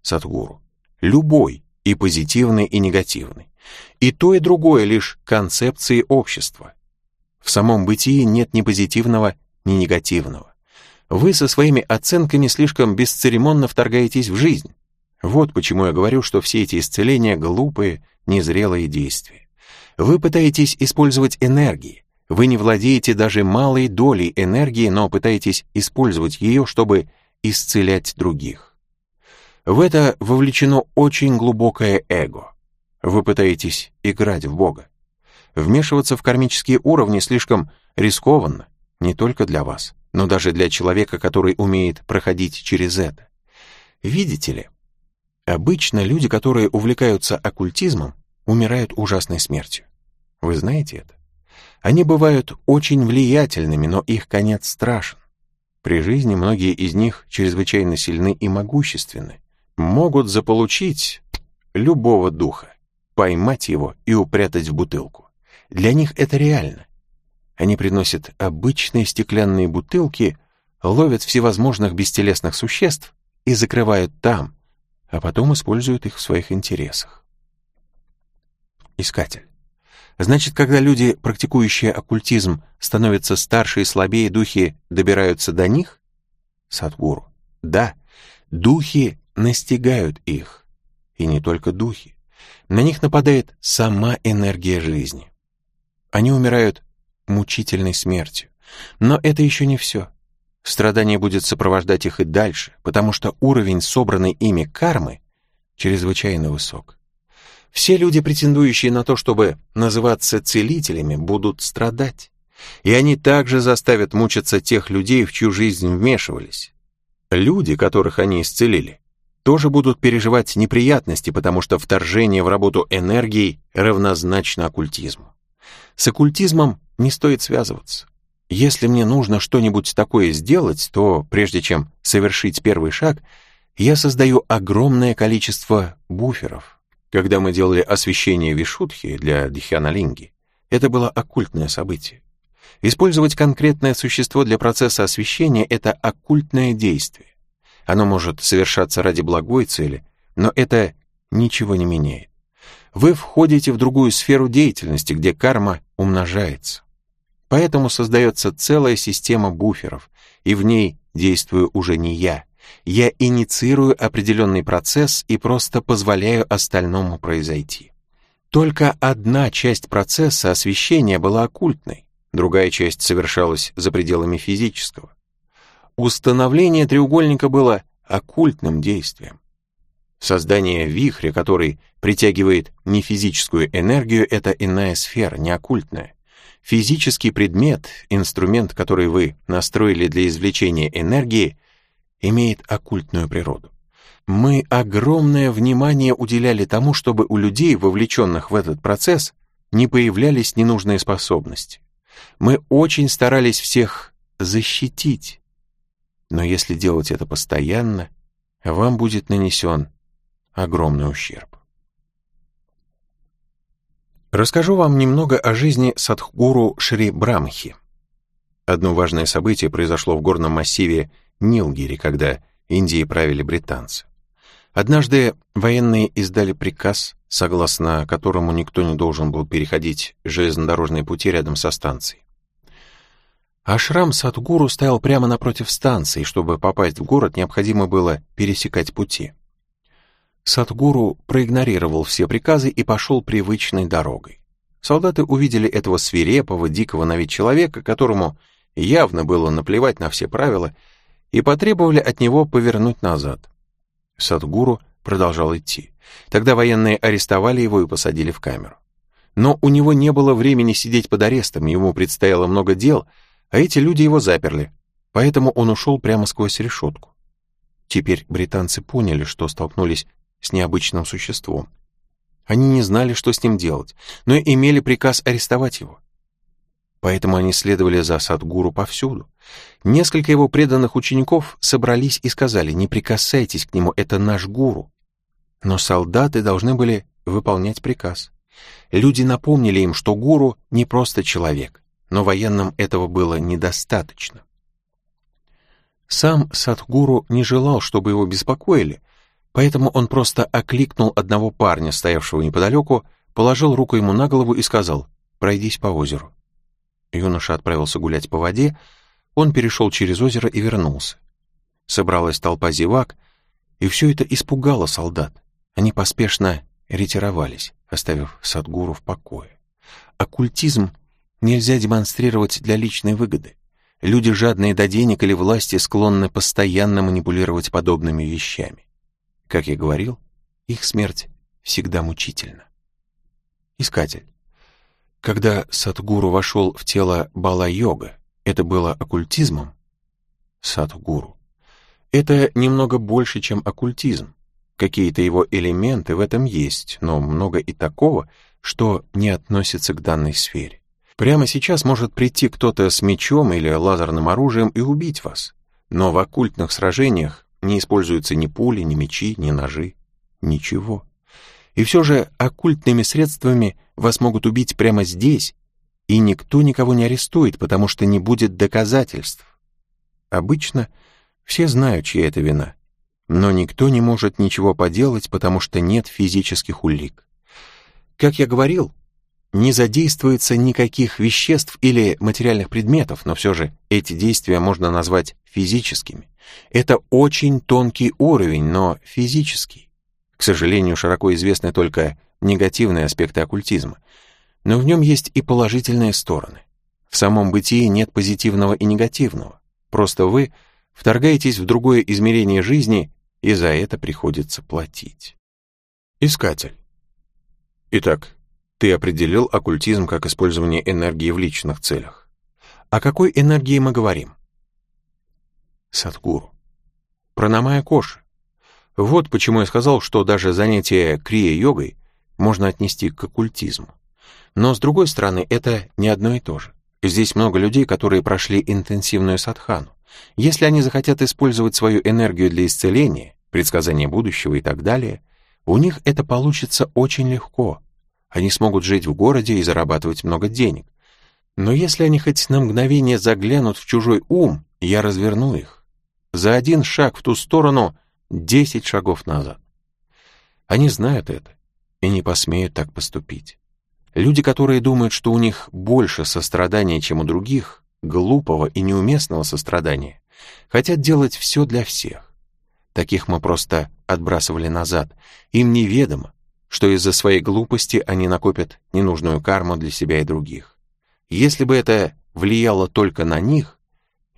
Садгуру, любой, и позитивный, и негативный, и то, и другое лишь концепции общества. В самом бытии нет ни позитивного, ни негативного. Вы со своими оценками слишком бесцеремонно вторгаетесь в жизнь. Вот почему я говорю, что все эти исцеления — глупые, незрелые действия. Вы пытаетесь использовать энергии, вы не владеете даже малой долей энергии, но пытаетесь использовать ее, чтобы исцелять других. В это вовлечено очень глубокое эго. Вы пытаетесь играть в Бога. Вмешиваться в кармические уровни слишком рискованно, не только для вас, но даже для человека, который умеет проходить через это. Видите ли, обычно люди, которые увлекаются оккультизмом, умирают ужасной смертью. Вы знаете это? Они бывают очень влиятельными, но их конец страшен. При жизни многие из них чрезвычайно сильны и могущественны, могут заполучить любого духа, поймать его и упрятать в бутылку. Для них это реально. Они приносят обычные стеклянные бутылки, ловят всевозможных бестелесных существ и закрывают там, а потом используют их в своих интересах. Искатель. Значит, когда люди, практикующие оккультизм, становятся старше и слабее, духи добираются до них? Садгуру. Да, духи настигают их. И не только духи. На них нападает сама энергия жизни. Они умирают мучительной смертью. Но это еще не все. Страдание будет сопровождать их и дальше, потому что уровень собранной ими кармы чрезвычайно высок. Все люди, претендующие на то, чтобы называться целителями, будут страдать. И они также заставят мучиться тех людей, в чью жизнь вмешивались. Люди, которых они исцелили, тоже будут переживать неприятности, потому что вторжение в работу энергии равнозначно оккультизму. С оккультизмом не стоит связываться. Если мне нужно что-нибудь такое сделать, то прежде чем совершить первый шаг, я создаю огромное количество буферов. Когда мы делали освещение Вишудхи для Дхьяналинги, это было оккультное событие. Использовать конкретное существо для процесса освещения — это оккультное действие. Оно может совершаться ради благой цели, но это ничего не меняет. Вы входите в другую сферу деятельности, где карма умножается. Поэтому создается целая система буферов, и в ней действую уже не я. Я инициирую определенный процесс и просто позволяю остальному произойти. Только одна часть процесса освещения была оккультной, другая часть совершалась за пределами физического. Установление треугольника было оккультным действием. Создание вихря, который притягивает нефизическую энергию, это иная сфера, не оккультная. Физический предмет, инструмент, который вы настроили для извлечения энергии, имеет оккультную природу. Мы огромное внимание уделяли тому, чтобы у людей, вовлеченных в этот процесс, не появлялись ненужные способности. Мы очень старались всех защитить. Но если делать это постоянно, вам будет нанесен огромный ущерб. Расскажу вам немного о жизни Садхгуру Шри Брамхи. Одно важное событие произошло в горном массиве Нилгири, когда Индией правили британцы. Однажды военные издали приказ, согласно которому никто не должен был переходить железнодорожные пути рядом со станцией. Ашрам Садгуру стоял прямо напротив станции, чтобы попасть в город, необходимо было пересекать пути. Садгуру проигнорировал все приказы и пошел привычной дорогой. Солдаты увидели этого свирепого, дикого на вид человека, которому явно было наплевать на все правила, и потребовали от него повернуть назад. Садгуру продолжал идти. Тогда военные арестовали его и посадили в камеру. Но у него не было времени сидеть под арестом, ему предстояло много дел, а эти люди его заперли, поэтому он ушел прямо сквозь решетку. Теперь британцы поняли, что столкнулись с необычным существом. Они не знали, что с ним делать, но имели приказ арестовать его. Поэтому они следовали за Садгуру повсюду. Несколько его преданных учеников собрались и сказали, не прикасайтесь к нему, это наш гуру. Но солдаты должны были выполнять приказ. Люди напомнили им, что гуру не просто человек, но военным этого было недостаточно. Сам Садгуру не желал, чтобы его беспокоили, Поэтому он просто окликнул одного парня, стоявшего неподалеку, положил руку ему на голову и сказал «Пройдись по озеру». Юноша отправился гулять по воде, он перешел через озеро и вернулся. Собралась толпа зевак, и все это испугало солдат. Они поспешно ретировались, оставив Садгуру в покое. Оккультизм нельзя демонстрировать для личной выгоды. Люди, жадные до денег или власти, склонны постоянно манипулировать подобными вещами. Как я говорил, их смерть всегда мучительна. Искатель. Когда Садгуру вошел в тело Бала-йога, это было оккультизмом? Садгуру. Это немного больше, чем оккультизм. Какие-то его элементы в этом есть, но много и такого, что не относится к данной сфере. Прямо сейчас может прийти кто-то с мечом или лазерным оружием и убить вас. Но в оккультных сражениях не используются ни пули, ни мечи, ни ножи, ничего. И все же оккультными средствами вас могут убить прямо здесь, и никто никого не арестует, потому что не будет доказательств. Обычно все знают, чья это вина, но никто не может ничего поделать, потому что нет физических улик. Как я говорил, не задействуется никаких веществ или материальных предметов, но все же эти действия можно назвать физическими. Это очень тонкий уровень, но физический. К сожалению, широко известны только негативные аспекты оккультизма, но в нем есть и положительные стороны. В самом бытии нет позитивного и негативного, просто вы вторгаетесь в другое измерение жизни, и за это приходится платить. Искатель. Итак, ты определил оккультизм как использование энергии в личных целях. О какой энергии мы говорим? Садгуру. Пранамая Коши. Вот почему я сказал, что даже занятие крия-йогой можно отнести к оккультизму. Но, с другой стороны, это не одно и то же. Здесь много людей, которые прошли интенсивную садхану. Если они захотят использовать свою энергию для исцеления, предсказания будущего и так далее, у них это получится очень легко, они смогут жить в городе и зарабатывать много денег. Но если они хоть на мгновение заглянут в чужой ум, я разверну их. За один шаг в ту сторону — десять шагов назад. Они знают это и не посмеют так поступить. Люди, которые думают, что у них больше сострадания, чем у других, глупого и неуместного сострадания, хотят делать все для всех. Таких мы просто отбрасывали назад. Им неведомо, что из-за своей глупости они накопят ненужную карму для себя и других. Если бы это влияло только на них,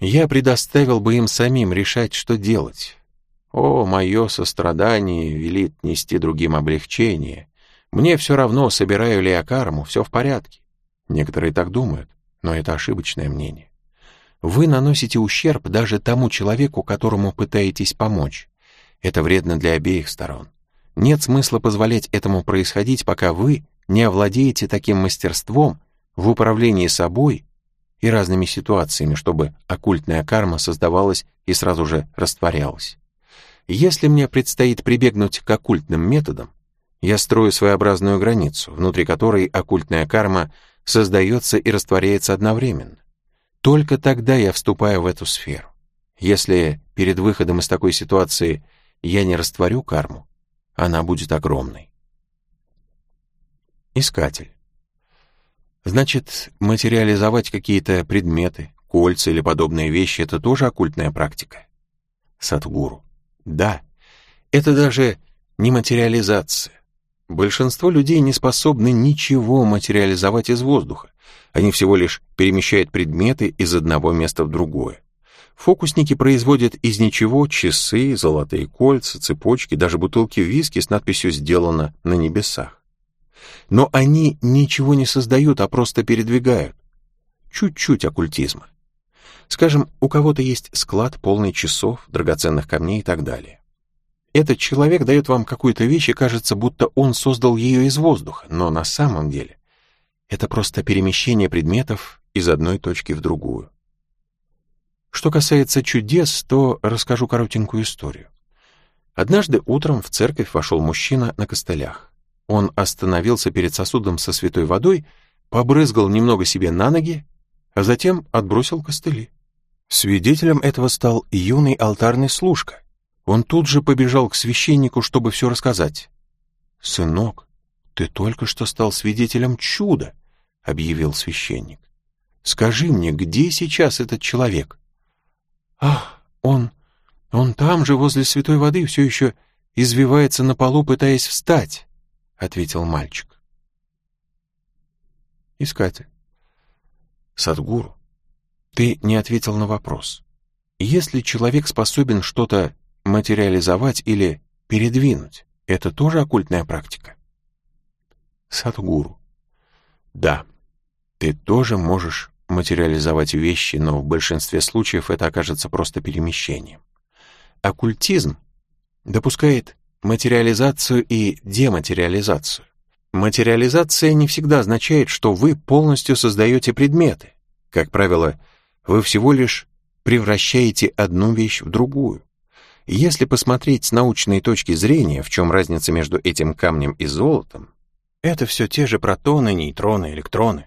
я предоставил бы им самим решать, что делать. О, мое сострадание велит нести другим облегчение. Мне все равно, собираю ли я карму, все в порядке. Некоторые так думают, но это ошибочное мнение. Вы наносите ущерб даже тому человеку, которому пытаетесь помочь. Это вредно для обеих сторон. Нет смысла позволять этому происходить, пока вы не овладеете таким мастерством в управлении собой и разными ситуациями, чтобы оккультная карма создавалась и сразу же растворялась. Если мне предстоит прибегнуть к оккультным методам, я строю своеобразную границу, внутри которой оккультная карма создается и растворяется одновременно. Только тогда я вступаю в эту сферу. Если перед выходом из такой ситуации я не растворю карму, она будет огромной. Искатель. Значит, материализовать какие-то предметы, кольца или подобные вещи — это тоже оккультная практика? Садгуру. Да, это даже не материализация. Большинство людей не способны ничего материализовать из воздуха. Они всего лишь перемещают предметы из одного места в другое. Фокусники производят из ничего часы, золотые кольца, цепочки, даже бутылки виски с надписью «Сделано на небесах». Но они ничего не создают, а просто передвигают. Чуть-чуть оккультизма. Скажем, у кого-то есть склад, полный часов, драгоценных камней и так далее. Этот человек дает вам какую-то вещь, и кажется, будто он создал ее из воздуха, но на самом деле это просто перемещение предметов из одной точки в другую. Что касается чудес, то расскажу коротенькую историю. Однажды утром в церковь вошел мужчина на костылях. Он остановился перед сосудом со святой водой, побрызгал немного себе на ноги, а затем отбросил костыли. Свидетелем этого стал юный алтарный служка. Он тут же побежал к священнику, чтобы все рассказать. «Сынок, ты только что стал свидетелем чуда», — объявил священник. «Скажи мне, где сейчас этот человек?» «Ах, он... он там же, возле святой воды, все еще извивается на полу, пытаясь встать», — ответил мальчик. Искатель. Садгуру, ты не ответил на вопрос. Если человек способен что-то материализовать или передвинуть, это тоже оккультная практика? Садгуру. Да, ты тоже можешь материализовать вещи, но в большинстве случаев это окажется просто перемещением. Оккультизм допускает материализацию и дематериализацию. Материализация не всегда означает, что вы полностью создаете предметы. Как правило, вы всего лишь превращаете одну вещь в другую. Если посмотреть с научной точки зрения, в чем разница между этим камнем и золотом, это все те же протоны, нейтроны, электроны.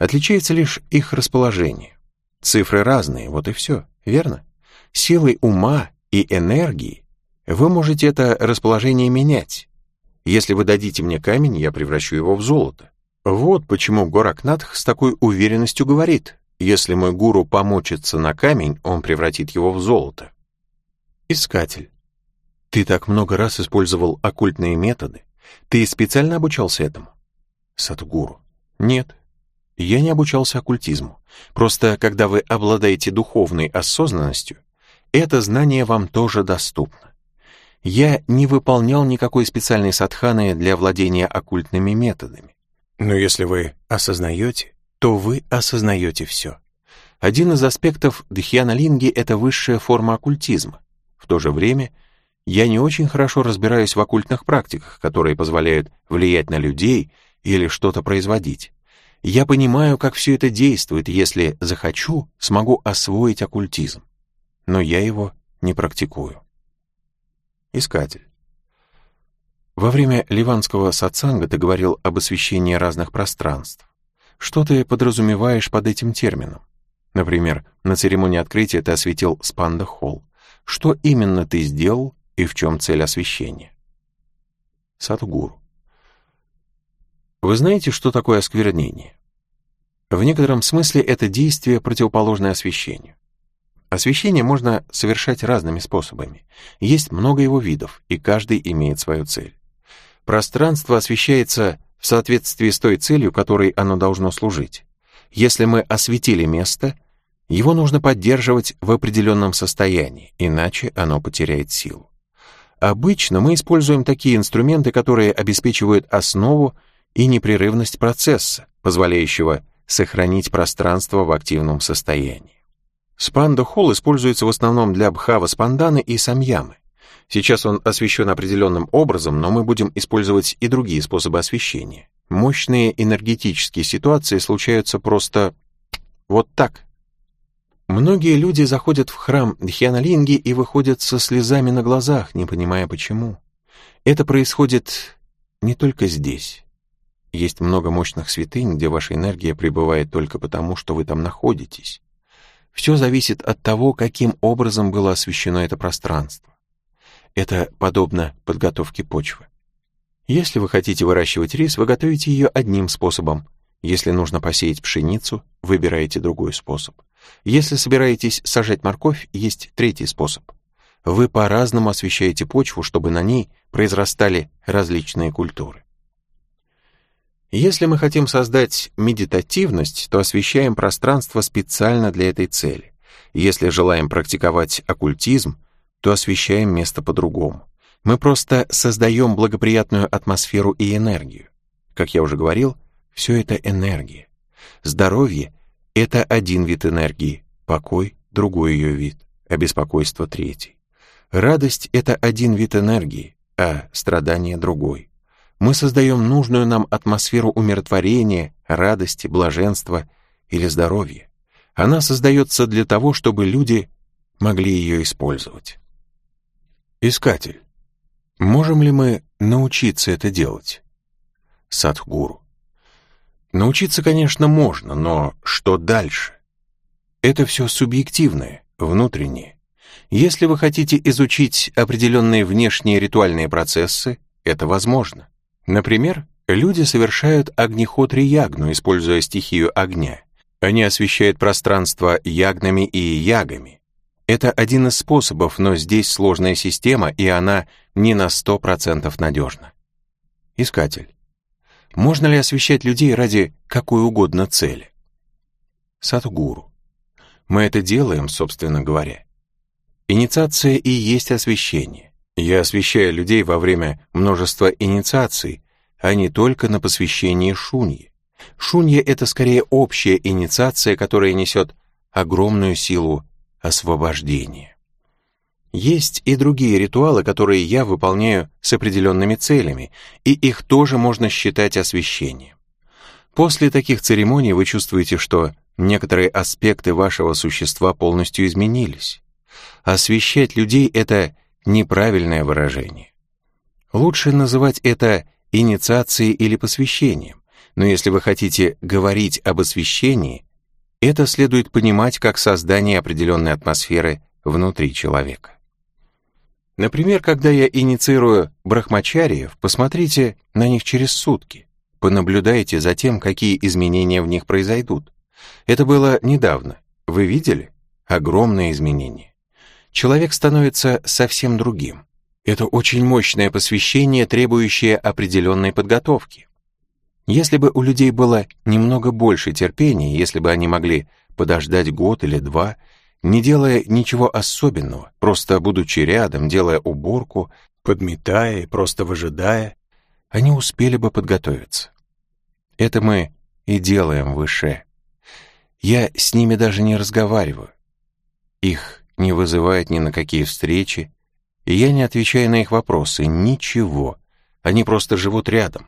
Отличается лишь их расположение. Цифры разные, вот и все, верно? Силой ума и энергии Вы можете это расположение менять. Если вы дадите мне камень, я превращу его в золото. Вот почему Горакнатх с такой уверенностью говорит, если мой гуру помочится на камень, он превратит его в золото. Искатель. Ты так много раз использовал оккультные методы. Ты специально обучался этому? Садхгуру. Нет, я не обучался оккультизму. Просто когда вы обладаете духовной осознанностью, это знание вам тоже доступно. Я не выполнял никакой специальной садханы для владения оккультными методами. Но если вы осознаете, то вы осознаете все. Один из аспектов Дхьяна-линги — это высшая форма оккультизма. В то же время я не очень хорошо разбираюсь в оккультных практиках, которые позволяют влиять на людей или что-то производить. Я понимаю, как все это действует, если захочу, смогу освоить оккультизм. Но я его не практикую. Искатель. Во время ливанского сатсанга ты говорил об освещении разных пространств. Что ты подразумеваешь под этим термином? Например, на церемонии открытия ты осветил Спанда-холл. Что именно ты сделал и в чем цель освещения? Сатугуру. Вы знаете, что такое осквернение? В некотором смысле это действие, противоположное освещению. Освещение можно совершать разными способами. Есть много его видов, и каждый имеет свою цель. Пространство освещается в соответствии с той целью, которой оно должно служить. Если мы осветили место, его нужно поддерживать в определенном состоянии, иначе оно потеряет силу. Обычно мы используем такие инструменты, которые обеспечивают основу и непрерывность процесса, позволяющего сохранить пространство в активном состоянии. Спанда Холл используется в основном для Бхава Спанданы и Самьямы. Сейчас он освещен определенным образом, но мы будем использовать и другие способы освещения. Мощные энергетические ситуации случаются просто вот так. Многие люди заходят в храм Дхьяналинги и выходят со слезами на глазах, не понимая почему. Это происходит не только здесь. Есть много мощных святынь, где ваша энергия пребывает только потому, что вы там находитесь. Все зависит от того, каким образом было освещено это пространство. Это подобно подготовке почвы. Если вы хотите выращивать рис, вы готовите ее одним способом. Если нужно посеять пшеницу, выбираете другой способ. Если собираетесь сажать морковь, есть третий способ. Вы по-разному освещаете почву, чтобы на ней произрастали различные культуры. Если мы хотим создать медитативность, то освещаем пространство специально для этой цели. Если желаем практиковать оккультизм, то освещаем место по-другому. Мы просто создаем благоприятную атмосферу и энергию. Как я уже говорил, все это энергия. Здоровье — это один вид энергии, покой — другой ее вид, а беспокойство — третий. Радость — это один вид энергии, а страдание — другой мы создаем нужную нам атмосферу умиротворения, радости, блаженства или здоровья. Она создается для того, чтобы люди могли ее использовать. Искатель. Можем ли мы научиться это делать? Садхгуру. Научиться, конечно, можно, но что дальше? Это все субъективное, внутреннее. Если вы хотите изучить определенные внешние ритуальные процессы, это возможно. Например, люди совершают огнехотри ягну, используя стихию огня. Они освещают пространство ягнами и ягами. Это один из способов, но здесь сложная система, и она не на 100% надежна. Искатель. Можно ли освещать людей ради какой угодно цели? Сатгуру. Мы это делаем, собственно говоря. Инициация и есть освещение. Я освещаю людей во время множества инициаций, а не только на посвящении шуньи. Шунья — это скорее общая инициация, которая несет огромную силу освобождения. Есть и другие ритуалы, которые я выполняю с определенными целями, и их тоже можно считать освящением. После таких церемоний вы чувствуете, что некоторые аспекты вашего существа полностью изменились. Освещать людей — это неправильное выражение. Лучше называть это инициацией или посвящением, но если вы хотите говорить об освящении, это следует понимать как создание определенной атмосферы внутри человека. Например, когда я инициирую брахмачариев, посмотрите на них через сутки. Понаблюдайте за тем, какие изменения в них произойдут. Это было недавно. Вы видели? Огромные изменения. Человек становится совсем другим. Это очень мощное посвящение, требующее определенной подготовки. Если бы у людей было немного больше терпения, если бы они могли подождать год или два, не делая ничего особенного, просто будучи рядом, делая уборку, подметая и просто выжидая, они успели бы подготовиться. Это мы и делаем выше. Я с ними даже не разговариваю. Их не вызывает ни на какие встречи, и я не отвечаю на их вопросы, ничего. Они просто живут рядом.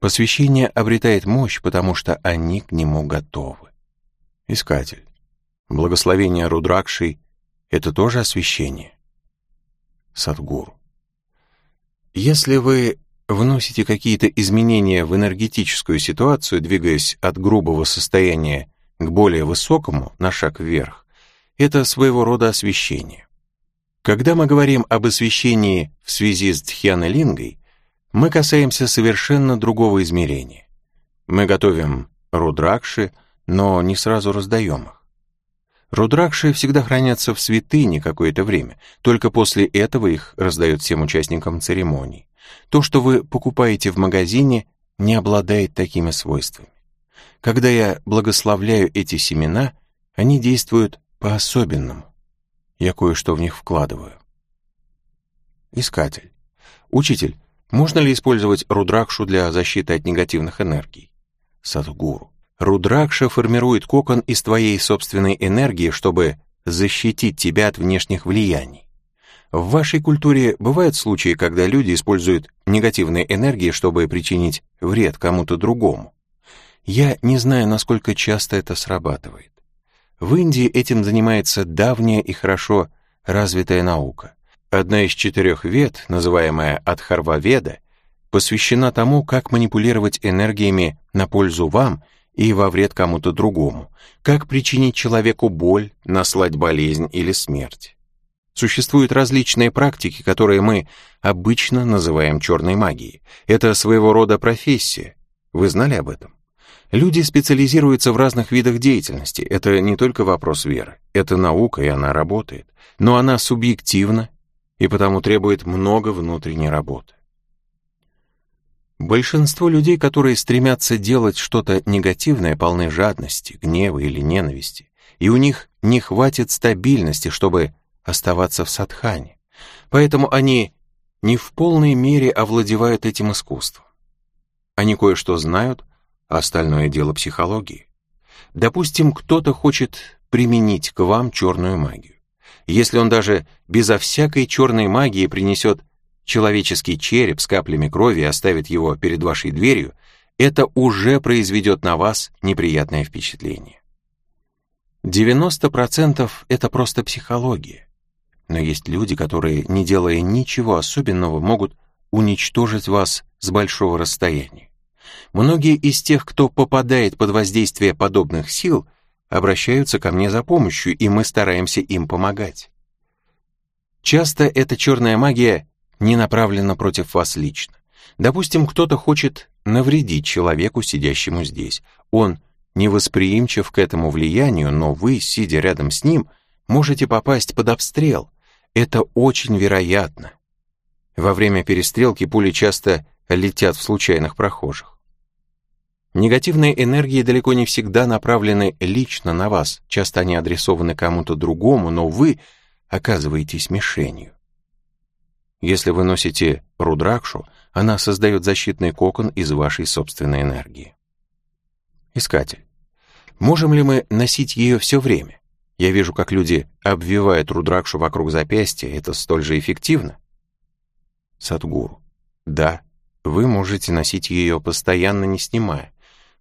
Посвящение обретает мощь, потому что они к нему готовы. Искатель. Благословение Рудракши — это тоже освящение. Садгуру. Если вы вносите какие-то изменения в энергетическую ситуацию, двигаясь от грубого состояния к более высокому, на шаг вверх, это своего рода освящение. Когда мы говорим об освящении в связи с Дхьяна-лингой, мы касаемся совершенно другого измерения. Мы готовим рудракши, но не сразу раздаем их. Рудракши всегда хранятся в святыне какое-то время, только после этого их раздают всем участникам церемоний. То, что вы покупаете в магазине, не обладает такими свойствами. Когда я благословляю эти семена, они действуют по-особенному. Я кое-что в них вкладываю. Искатель. Учитель, можно ли использовать рудракшу для защиты от негативных энергий? Садхгуру. Рудракша формирует кокон из твоей собственной энергии, чтобы защитить тебя от внешних влияний. В вашей культуре бывают случаи, когда люди используют негативные энергии, чтобы причинить вред кому-то другому. Я не знаю, насколько часто это срабатывает. В Индии этим занимается давняя и хорошо развитая наука. Одна из четырех вед, называемая Адхарваведа, посвящена тому, как манипулировать энергиями на пользу вам – и во вред кому-то другому, как причинить человеку боль, наслать болезнь или смерть. Существуют различные практики, которые мы обычно называем черной магией. Это своего рода профессия. Вы знали об этом? Люди специализируются в разных видах деятельности. Это не только вопрос веры. Это наука, и она работает. Но она субъективна и потому требует много внутренней работы. Большинство людей, которые стремятся делать что-то негативное, полны жадности, гнева или ненависти, и у них не хватит стабильности, чтобы оставаться в садхане. Поэтому они не в полной мере овладевают этим искусством. Они кое-что знают, остальное дело психологии. Допустим, кто-то хочет применить к вам черную магию. Если он даже безо всякой черной магии принесет человеческий череп с каплями крови и оставит его перед вашей дверью, это уже произведет на вас неприятное впечатление. 90% это просто психология. Но есть люди, которые, не делая ничего особенного, могут уничтожить вас с большого расстояния. Многие из тех, кто попадает под воздействие подобных сил, обращаются ко мне за помощью, и мы стараемся им помогать. Часто эта черная магия не направлена против вас лично. Допустим, кто-то хочет навредить человеку, сидящему здесь. Он невосприимчив к этому влиянию, но вы, сидя рядом с ним, можете попасть под обстрел. Это очень вероятно. Во время перестрелки пули часто летят в случайных прохожих. Негативные энергии далеко не всегда направлены лично на вас, часто они адресованы кому-то другому, но вы оказываетесь мишенью. Если вы носите рудракшу, она создает защитный кокон из вашей собственной энергии. Искатель. Можем ли мы носить ее все время? Я вижу, как люди обвивают рудракшу вокруг запястья, это столь же эффективно? Садгуру. Да, вы можете носить ее постоянно, не снимая.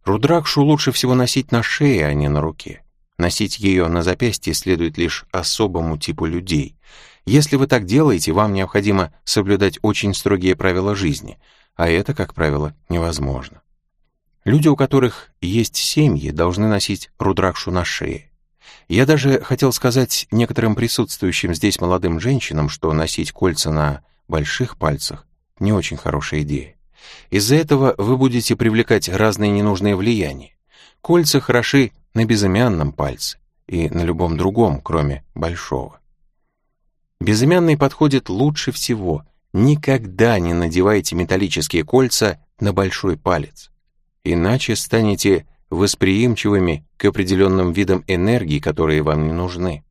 Рудракшу лучше всего носить на шее, а не на руке. Носить ее на запястье следует лишь особому типу людей — если вы так делаете, вам необходимо соблюдать очень строгие правила жизни, а это, как правило, невозможно. Люди, у которых есть семьи, должны носить рудракшу на шее. Я даже хотел сказать некоторым присутствующим здесь молодым женщинам, что носить кольца на больших пальцах не очень хорошая идея. Из-за этого вы будете привлекать разные ненужные влияния. Кольца хороши на безымянном пальце и на любом другом, кроме большого. Безымянный подходит лучше всего. Никогда не надевайте металлические кольца на большой палец. Иначе станете восприимчивыми к определенным видам энергии, которые вам не нужны.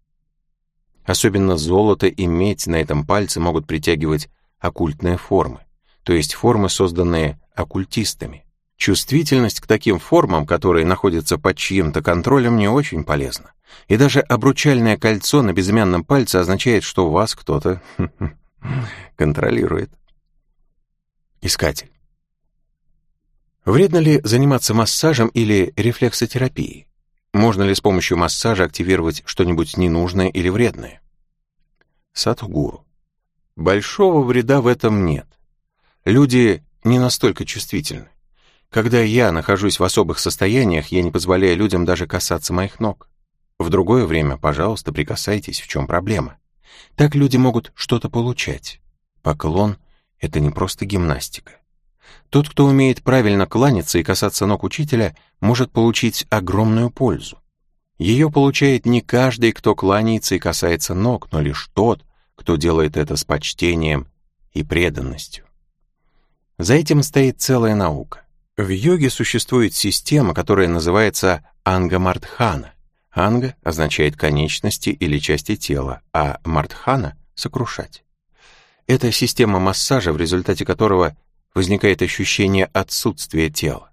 Особенно золото и медь на этом пальце могут притягивать оккультные формы, то есть формы, созданные оккультистами. Чувствительность к таким формам, которые находятся под чьим-то контролем, не очень полезна. И даже обручальное кольцо на безымянном пальце означает, что вас кто-то контролирует. Искатель. Вредно ли заниматься массажем или рефлексотерапией? Можно ли с помощью массажа активировать что-нибудь ненужное или вредное? Сатугуру. Большого вреда в этом нет. Люди не настолько чувствительны. Когда я нахожусь в особых состояниях, я не позволяю людям даже касаться моих ног. В другое время, пожалуйста, прикасайтесь, в чем проблема. Так люди могут что-то получать. Поклон — это не просто гимнастика. Тот, кто умеет правильно кланяться и касаться ног учителя, может получить огромную пользу. Ее получает не каждый, кто кланяется и касается ног, но лишь тот, кто делает это с почтением и преданностью. За этим стоит целая наука. В йоге существует система, которая называется анга-мардхана. Анга означает конечности или части тела, а мардхана — сокрушать. Это система массажа, в результате которого возникает ощущение отсутствия тела.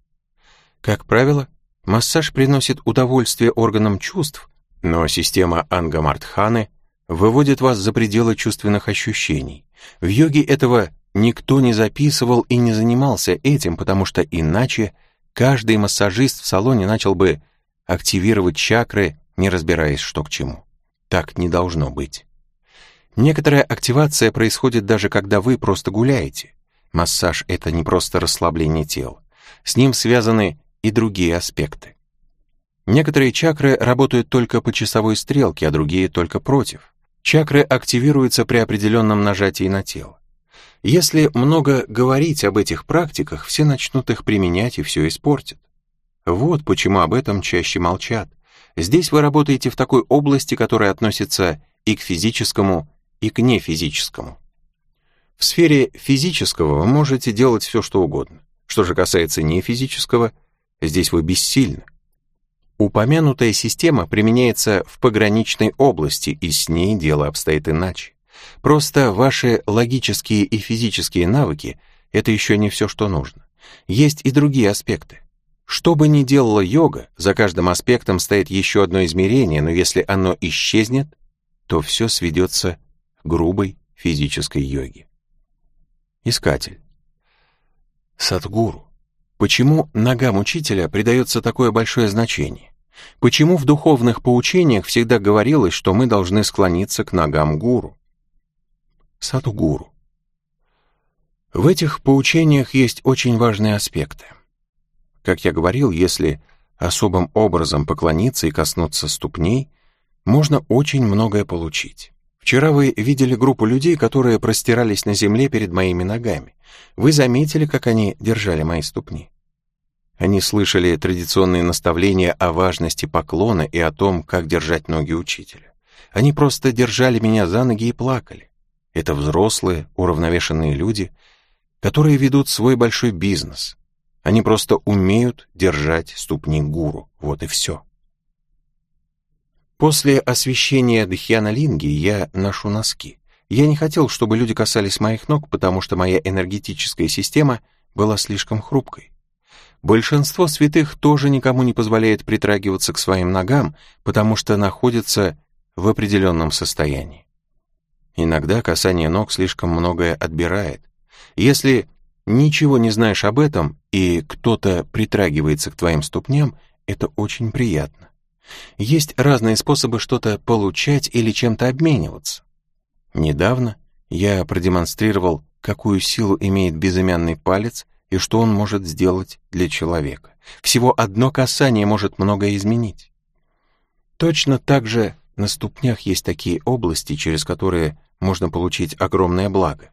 Как правило, массаж приносит удовольствие органам чувств, но система Ангамартханы выводит вас за пределы чувственных ощущений. В йоге этого никто не записывал и не занимался этим, потому что иначе каждый массажист в салоне начал бы активировать чакры, не разбираясь, что к чему. Так не должно быть. Некоторая активация происходит даже когда вы просто гуляете. Массаж — это не просто расслабление тела. С ним связаны и другие аспекты. Некоторые чакры работают только по часовой стрелке, а другие только против. Чакры активируются при определенном нажатии на тело. Если много говорить об этих практиках, все начнут их применять и все испортят. Вот почему об этом чаще молчат. Здесь вы работаете в такой области, которая относится и к физическому, и к нефизическому. В сфере физического вы можете делать все, что угодно. Что же касается нефизического, здесь вы бессильны. Упомянутая система применяется в пограничной области, и с ней дело обстоит иначе. Просто ваши логические и физические навыки — это еще не все, что нужно. Есть и другие аспекты. Что бы ни делала йога, за каждым аспектом стоит еще одно измерение, но если оно исчезнет, то все сведется к грубой физической йоге. Искатель. Садгуру. Почему ногам учителя придается такое большое значение? Почему в духовных поучениях всегда говорилось, что мы должны склониться к ногам гуру? Садгуру. В этих поучениях есть очень важные аспекты. Как я говорил, если особым образом поклониться и коснуться ступней, можно очень многое получить. Вчера вы видели группу людей, которые простирались на земле перед моими ногами. Вы заметили, как они держали мои ступни? Они слышали традиционные наставления о важности поклона и о том, как держать ноги учителя. Они просто держали меня за ноги и плакали. Это взрослые, уравновешенные люди, которые ведут свой большой бизнес. Они просто умеют держать ступни гуру. Вот и все. После освещения Дхьяна-линги я ношу носки. Я не хотел, чтобы люди касались моих ног, потому что моя энергетическая система была слишком хрупкой. Большинство святых тоже никому не позволяет притрагиваться к своим ногам, потому что находятся в определенном состоянии. Иногда касание ног слишком многое отбирает. Если ничего не знаешь об этом, и кто-то притрагивается к твоим ступням, это очень приятно. Есть разные способы что-то получать или чем-то обмениваться. Недавно я продемонстрировал, какую силу имеет безымянный палец и что он может сделать для человека. Всего одно касание может многое изменить. Точно так же на ступнях есть такие области, через которые можно получить огромное благо.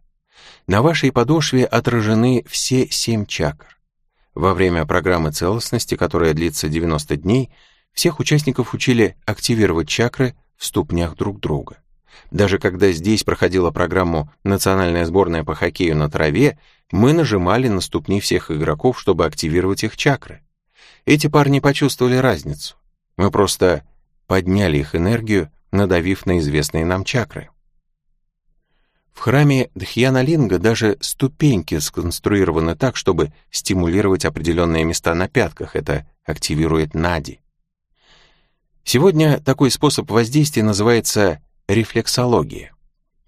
На вашей подошве отражены все семь чакр. Во время программы целостности, которая длится 90 дней, всех участников учили активировать чакры в ступнях друг друга. Даже когда здесь проходила программу «Национальная сборная по хоккею на траве», мы нажимали на ступни всех игроков, чтобы активировать их чакры. Эти парни почувствовали разницу. Мы просто подняли их энергию, надавив на известные нам чакры. В храме Дхьяналинга даже ступеньки сконструированы так, чтобы стимулировать определенные места на пятках. Это активирует нади. Сегодня такой способ воздействия называется рефлексология.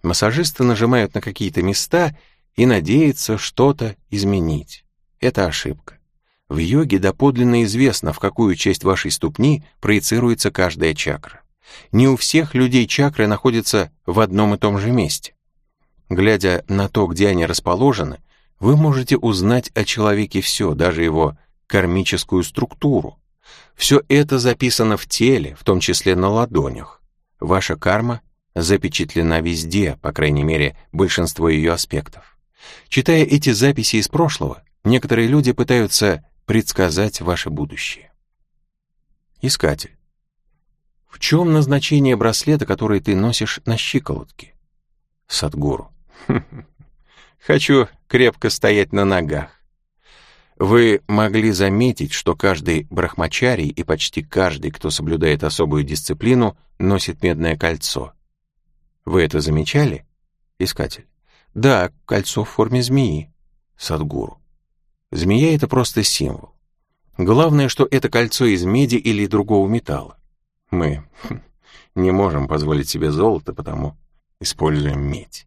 Массажисты нажимают на какие-то места и надеются что-то изменить. Это ошибка. В йоге доподлинно известно, в какую часть вашей ступни проецируется каждая чакра. Не у всех людей чакры находятся в одном и том же месте. Глядя на то, где они расположены, вы можете узнать о человеке все, даже его кармическую структуру. Все это записано в теле, в том числе на ладонях. Ваша карма запечатлена везде, по крайней мере, большинство ее аспектов. Читая эти записи из прошлого, некоторые люди пытаются предсказать ваше будущее. Искатель. В чем назначение браслета, который ты носишь на щиколотке? Садгуру. Хочу крепко стоять на ногах. Вы могли заметить, что каждый брахмачарий и почти каждый, кто соблюдает особую дисциплину, носит медное кольцо. Вы это замечали? Искатель. Да, кольцо в форме змеи. Садгуру. Змея — это просто символ. Главное, что это кольцо из меди или другого металла. Мы не можем позволить себе золото, потому используем медь.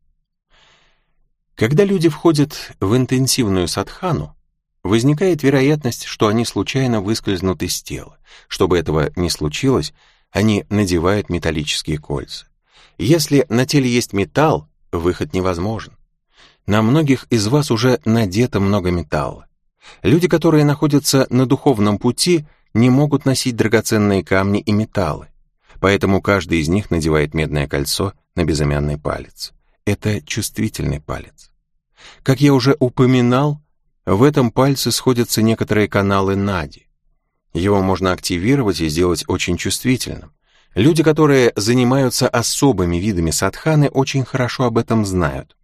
Когда люди входят в интенсивную садхану, возникает вероятность, что они случайно выскользнут из тела. Чтобы этого не случилось, они надевают металлические кольца. Если на теле есть металл, выход невозможен. На многих из вас уже надето много металла. Люди, которые находятся на духовном пути, не могут носить драгоценные камни и металлы, поэтому каждый из них надевает медное кольцо на безымянный палец. Это чувствительный палец. Как я уже упоминал, в этом пальце сходятся некоторые каналы нади. Его можно активировать и сделать очень чувствительным. Люди, которые занимаются особыми видами садханы, очень хорошо об этом знают.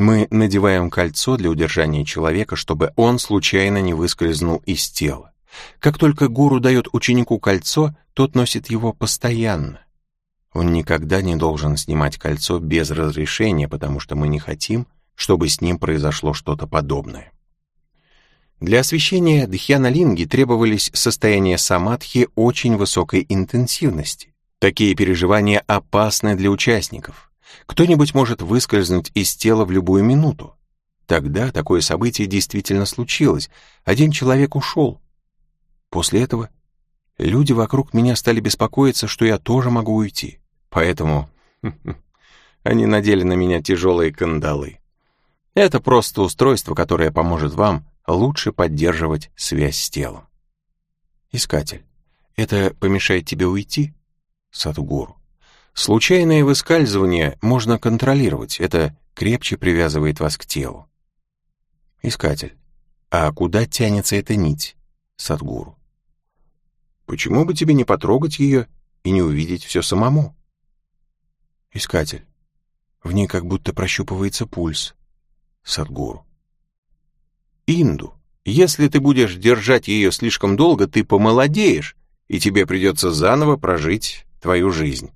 Мы надеваем кольцо для удержания человека, чтобы он случайно не выскользнул из тела. Как только гуру дает ученику кольцо, тот носит его постоянно. Он никогда не должен снимать кольцо без разрешения, потому что мы не хотим, чтобы с ним произошло что-то подобное. Для освещения дхьяна-линги требовались состояния самадхи очень высокой интенсивности. Такие переживания опасны для участников. Кто-нибудь может выскользнуть из тела в любую минуту. Тогда такое событие действительно случилось. Один человек ушел. После этого люди вокруг меня стали беспокоиться, что я тоже могу уйти. Поэтому они надели на меня тяжелые кандалы. Это просто устройство, которое поможет вам лучше поддерживать связь с телом. Искатель. Это помешает тебе уйти? Садхгуру. Случайные выскальзывания можно контролировать, это крепче привязывает вас к телу. Искатель. А куда тянется эта нить? Садгуру. Почему бы тебе не потрогать ее и не увидеть все самому? Искатель. В ней как будто прощупывается пульс. Садгуру. Инду. Если ты будешь держать ее слишком долго, ты помолодеешь, и тебе придется заново прожить твою жизнь.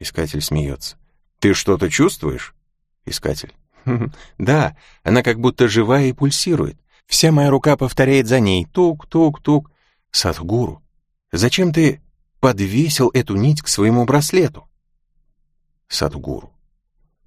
Искатель смеется. «Ты что-то чувствуешь?» Искатель. «Да, она как будто живая и пульсирует. Вся моя рука повторяет за ней. Тук-тук-тук. Садхгуру, зачем ты подвесил эту нить к своему браслету?» Садхгуру.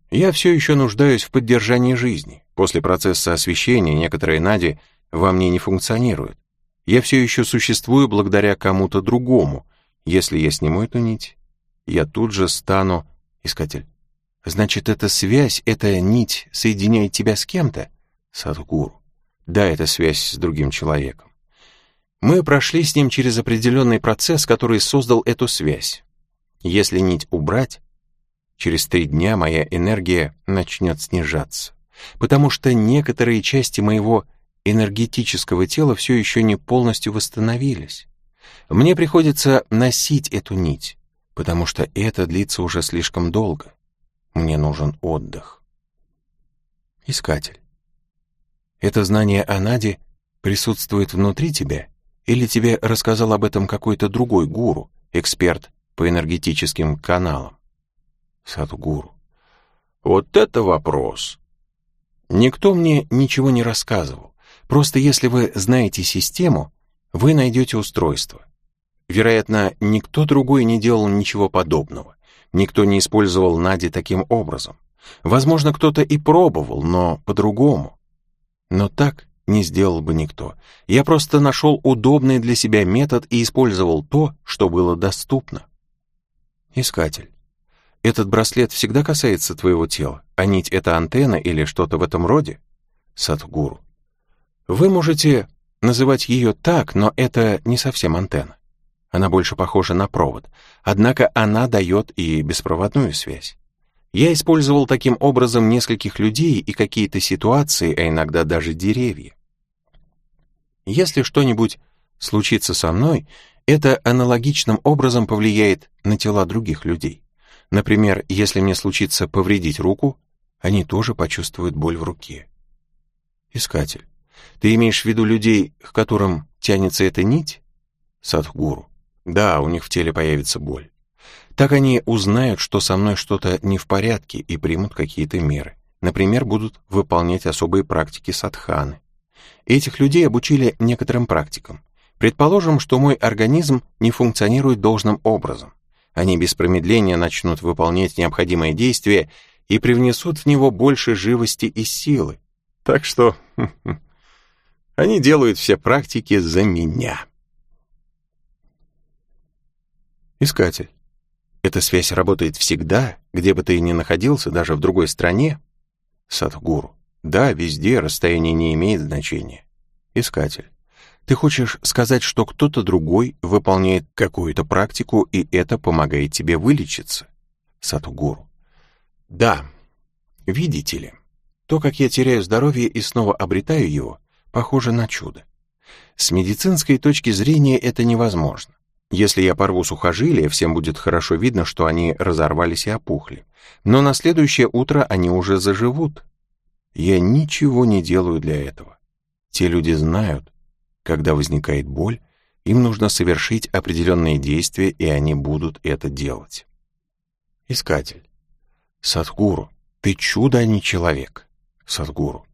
«Я все еще нуждаюсь в поддержании жизни. После процесса освещения некоторые нади во мне не функционируют. Я все еще существую благодаря кому-то другому. Если я сниму эту нить, я тут же стану... Искатель. Значит, эта связь, эта нить соединяет тебя с кем-то? Садхгуру. Да, это связь с другим человеком. Мы прошли с ним через определенный процесс, который создал эту связь. Если нить убрать, через три дня моя энергия начнет снижаться, потому что некоторые части моего энергетического тела все еще не полностью восстановились. Мне приходится носить эту нить, потому что это длится уже слишком долго. Мне нужен отдых. Искатель. Это знание о Наде присутствует внутри тебя, или тебе рассказал об этом какой-то другой гуру, эксперт по энергетическим каналам? Садхгуру. Вот это вопрос. Никто мне ничего не рассказывал. Просто если вы знаете систему, вы найдете устройство. Вероятно, никто другой не делал ничего подобного. Никто не использовал Нади таким образом. Возможно, кто-то и пробовал, но по-другому. Но так не сделал бы никто. Я просто нашел удобный для себя метод и использовал то, что было доступно. Искатель. Этот браслет всегда касается твоего тела, а нить — это антенна или что-то в этом роде? Садхгуру. Вы можете называть ее так, но это не совсем антенна. Она больше похожа на провод, однако она дает и беспроводную связь. Я использовал таким образом нескольких людей и какие-то ситуации, а иногда даже деревья. Если что-нибудь случится со мной, это аналогичным образом повлияет на тела других людей. Например, если мне случится повредить руку, они тоже почувствуют боль в руке. Искатель. Ты имеешь в виду людей, к которым тянется эта нить? Садхгуру. Да, у них в теле появится боль. Так они узнают, что со мной что-то не в порядке и примут какие-то меры. Например, будут выполнять особые практики садханы. Этих людей обучили некоторым практикам. Предположим, что мой организм не функционирует должным образом. Они без промедления начнут выполнять необходимые действия и привнесут в него больше живости и силы. Так что они делают все практики за меня. Искатель. Эта связь работает всегда, где бы ты ни находился, даже в другой стране? Садхгуру. Да, везде расстояние не имеет значения. Искатель. Ты хочешь сказать, что кто-то другой выполняет какую-то практику, и это помогает тебе вылечиться? Садхгуру. Да. Видите ли, то, как я теряю здоровье и снова обретаю его, похоже на чудо. С медицинской точки зрения это невозможно. Если я порву сухожилия, всем будет хорошо видно, что они разорвались и опухли. Но на следующее утро они уже заживут. Я ничего не делаю для этого. Те люди знают, когда возникает боль, им нужно совершить определенные действия, и они будут это делать. Искатель. Садхгуру, ты чудо, а не человек. Садхгуру.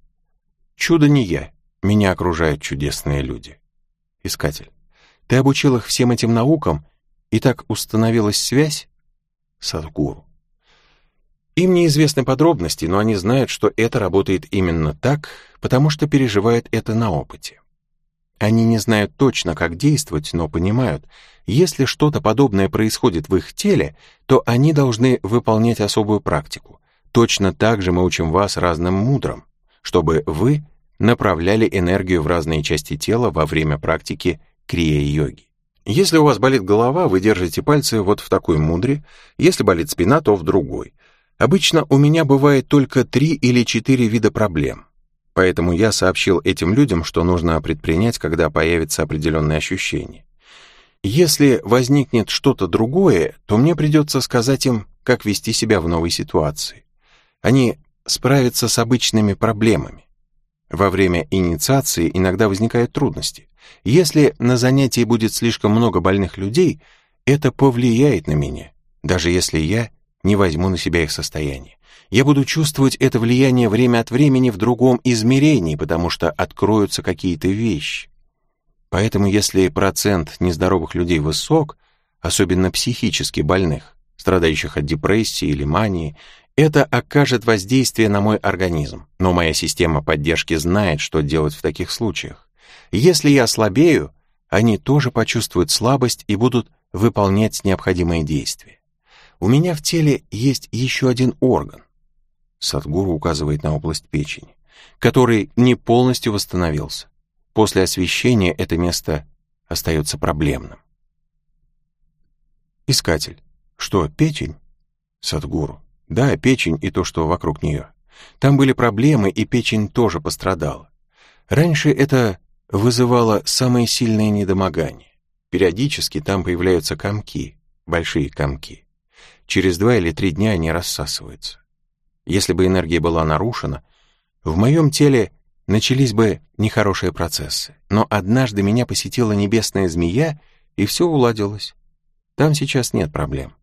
Чудо не я, меня окружают чудесные люди. Искатель. Ты обучил их всем этим наукам, и так установилась связь? Садхгуру. Им неизвестны подробности, но они знают, что это работает именно так, потому что переживают это на опыте. Они не знают точно, как действовать, но понимают, если что-то подобное происходит в их теле, то они должны выполнять особую практику. Точно так же мы учим вас разным мудрам, чтобы вы направляли энергию в разные части тела во время практики крия-йоги. Если у вас болит голова, вы держите пальцы вот в такой мудре, если болит спина, то в другой. Обычно у меня бывает только три или четыре вида проблем. Поэтому я сообщил этим людям, что нужно предпринять, когда появится определенное ощущение. Если возникнет что-то другое, то мне придется сказать им, как вести себя в новой ситуации. Они справятся с обычными проблемами. Во время инициации иногда возникают трудности. Если на занятии будет слишком много больных людей, это повлияет на меня, даже если я не возьму на себя их состояние. Я буду чувствовать это влияние время от времени в другом измерении, потому что откроются какие-то вещи. Поэтому если процент нездоровых людей высок, особенно психически больных, страдающих от депрессии или мании, это окажет воздействие на мой организм, но моя система поддержки знает, что делать в таких случаях. Если я слабею, они тоже почувствуют слабость и будут выполнять необходимые действия. У меня в теле есть еще один орган. Садгуру указывает на область печени, который не полностью восстановился. После освещения это место остается проблемным. Искатель. Что, печень? Садгуру. Да, печень и то, что вокруг нее. Там были проблемы, и печень тоже пострадала. Раньше это вызывало самые сильные недомогания. Периодически там появляются комки, большие комки. Через два или три дня они рассасываются. Если бы энергия была нарушена, в моем теле начались бы нехорошие процессы. Но однажды меня посетила небесная змея, и все уладилось. Там сейчас нет проблем.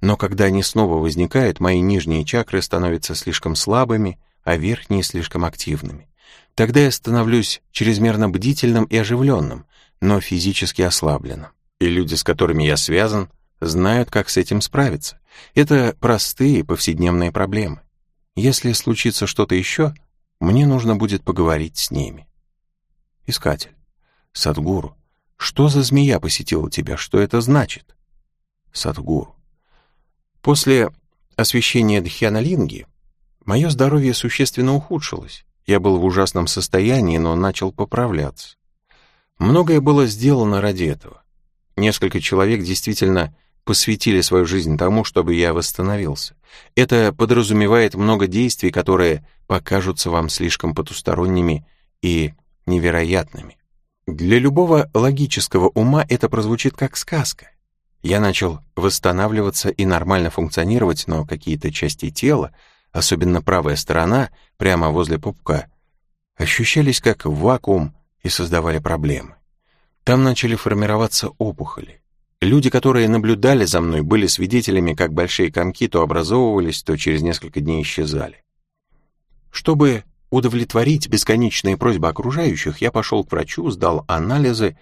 Но когда они снова возникают, мои нижние чакры становятся слишком слабыми, а верхние слишком активными. Тогда я становлюсь чрезмерно бдительным и оживленным, но физически ослабленным. И люди, с которыми я связан, знают, как с этим справиться. Это простые повседневные проблемы. Если случится что-то еще, мне нужно будет поговорить с ними. Искатель. Садгуру. Что за змея посетила тебя? Что это значит? Садгуру. После освещения Дхьяналинги мое здоровье существенно ухудшилось. Я был в ужасном состоянии, но начал поправляться. Многое было сделано ради этого. Несколько человек действительно посвятили свою жизнь тому, чтобы я восстановился. Это подразумевает много действий, которые покажутся вам слишком потусторонними и невероятными. Для любого логического ума это прозвучит как сказка. Я начал восстанавливаться и нормально функционировать, но какие-то части тела, особенно правая сторона, прямо возле пупка, ощущались как вакуум и создавали проблемы. Там начали формироваться опухоли. Люди, которые наблюдали за мной, были свидетелями, как большие комки то образовывались, то через несколько дней исчезали. Чтобы удовлетворить бесконечные просьбы окружающих, я пошел к врачу, сдал анализы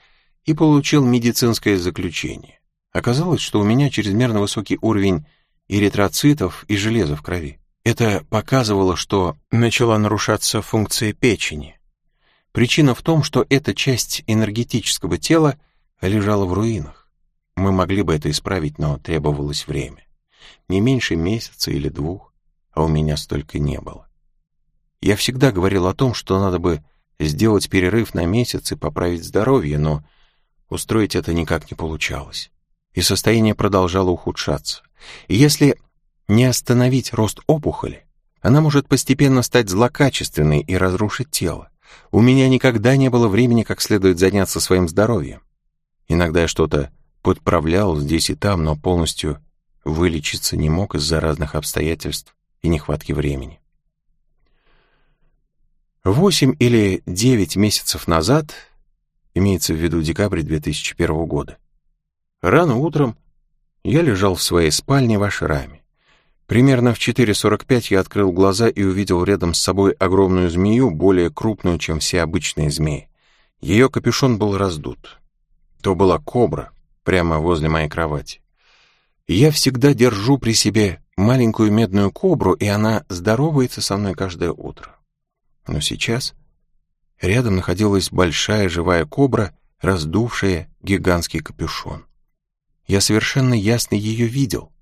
и получил медицинское заключение. Оказалось, что у меня чрезмерно высокий уровень эритроцитов и железа в крови. Это показывало, что начала нарушаться функция печени. Причина в том, что эта часть энергетического тела лежала в руинах. Мы могли бы это исправить, но требовалось время. Не меньше месяца или двух, а у меня столько не было. Я всегда говорил о том, что надо бы сделать перерыв на месяц и поправить здоровье, но устроить это никак не получалось. И состояние продолжало ухудшаться. И если не остановить рост опухоли, она может постепенно стать злокачественной и разрушить тело. У меня никогда не было времени как следует заняться своим здоровьем. Иногда я что-то подправлял здесь и там, но полностью вылечиться не мог из-за разных обстоятельств и нехватки времени. Восемь или девять месяцев назад, имеется в виду декабрь 2001 года, рано утром я лежал в своей спальне в Ашраме. Примерно в 4.45 я открыл глаза и увидел рядом с собой огромную змею, более крупную, чем все обычные змеи. Ее капюшон был раздут. То была кобра, прямо возле моей кровати. Я всегда держу при себе маленькую медную кобру, и она здоровается со мной каждое утро. Но сейчас рядом находилась большая живая кобра, раздувшая гигантский капюшон. Я совершенно ясно ее видел.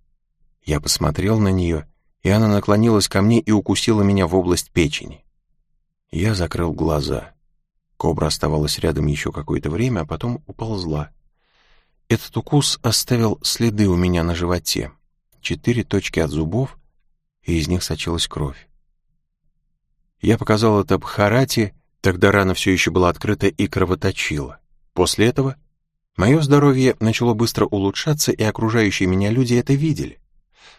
Я посмотрел на нее, и она наклонилась ко мне и укусила меня в область печени. Я закрыл глаза. Кобра оставалась рядом еще какое-то время, а потом уползла. Этот укус оставил следы у меня на животе. Четыре точки от зубов, и из них сочилась кровь. Я показал это Бхарати, тогда рана все еще была открыта и кровоточила. После этого мое здоровье начало быстро улучшаться, и окружающие меня люди это видели.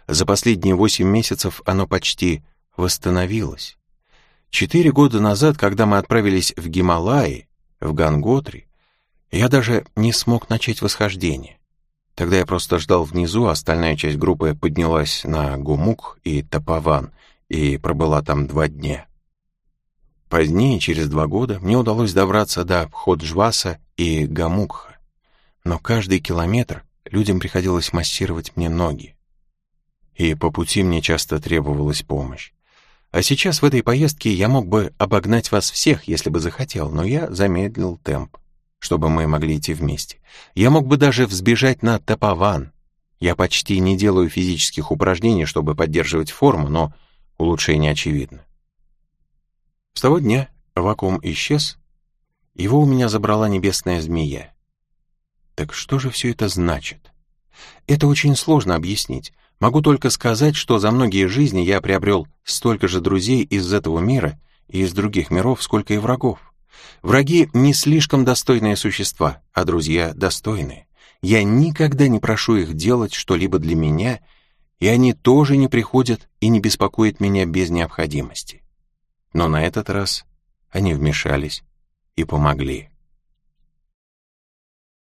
За последние восемь месяцев оно почти восстановилось. Четыре года назад, когда мы отправились в Гималаи, в Ганготри, я даже не смог начать восхождение. Тогда я просто ждал внизу, а остальная часть группы поднялась на Гумук и Тапаван и пробыла там два дня. Позднее, через два года, мне удалось добраться до Ходжваса и Гамукха. Но каждый километр людям приходилось массировать мне ноги. И по пути мне часто требовалась помощь. А сейчас в этой поездке я мог бы обогнать вас всех, если бы захотел, но я замедлил темп чтобы мы могли идти вместе. Я мог бы даже взбежать на Тапаван. Я почти не делаю физических упражнений, чтобы поддерживать форму, но улучшение очевидно. С того дня вакуум исчез, его у меня забрала небесная змея. Так что же все это значит? Это очень сложно объяснить. Могу только сказать, что за многие жизни я приобрел столько же друзей из этого мира и из других миров, сколько и врагов. Враги не слишком достойные существа, а друзья достойные. Я никогда не прошу их делать что-либо для меня, и они тоже не приходят и не беспокоят меня без необходимости. Но на этот раз они вмешались и помогли.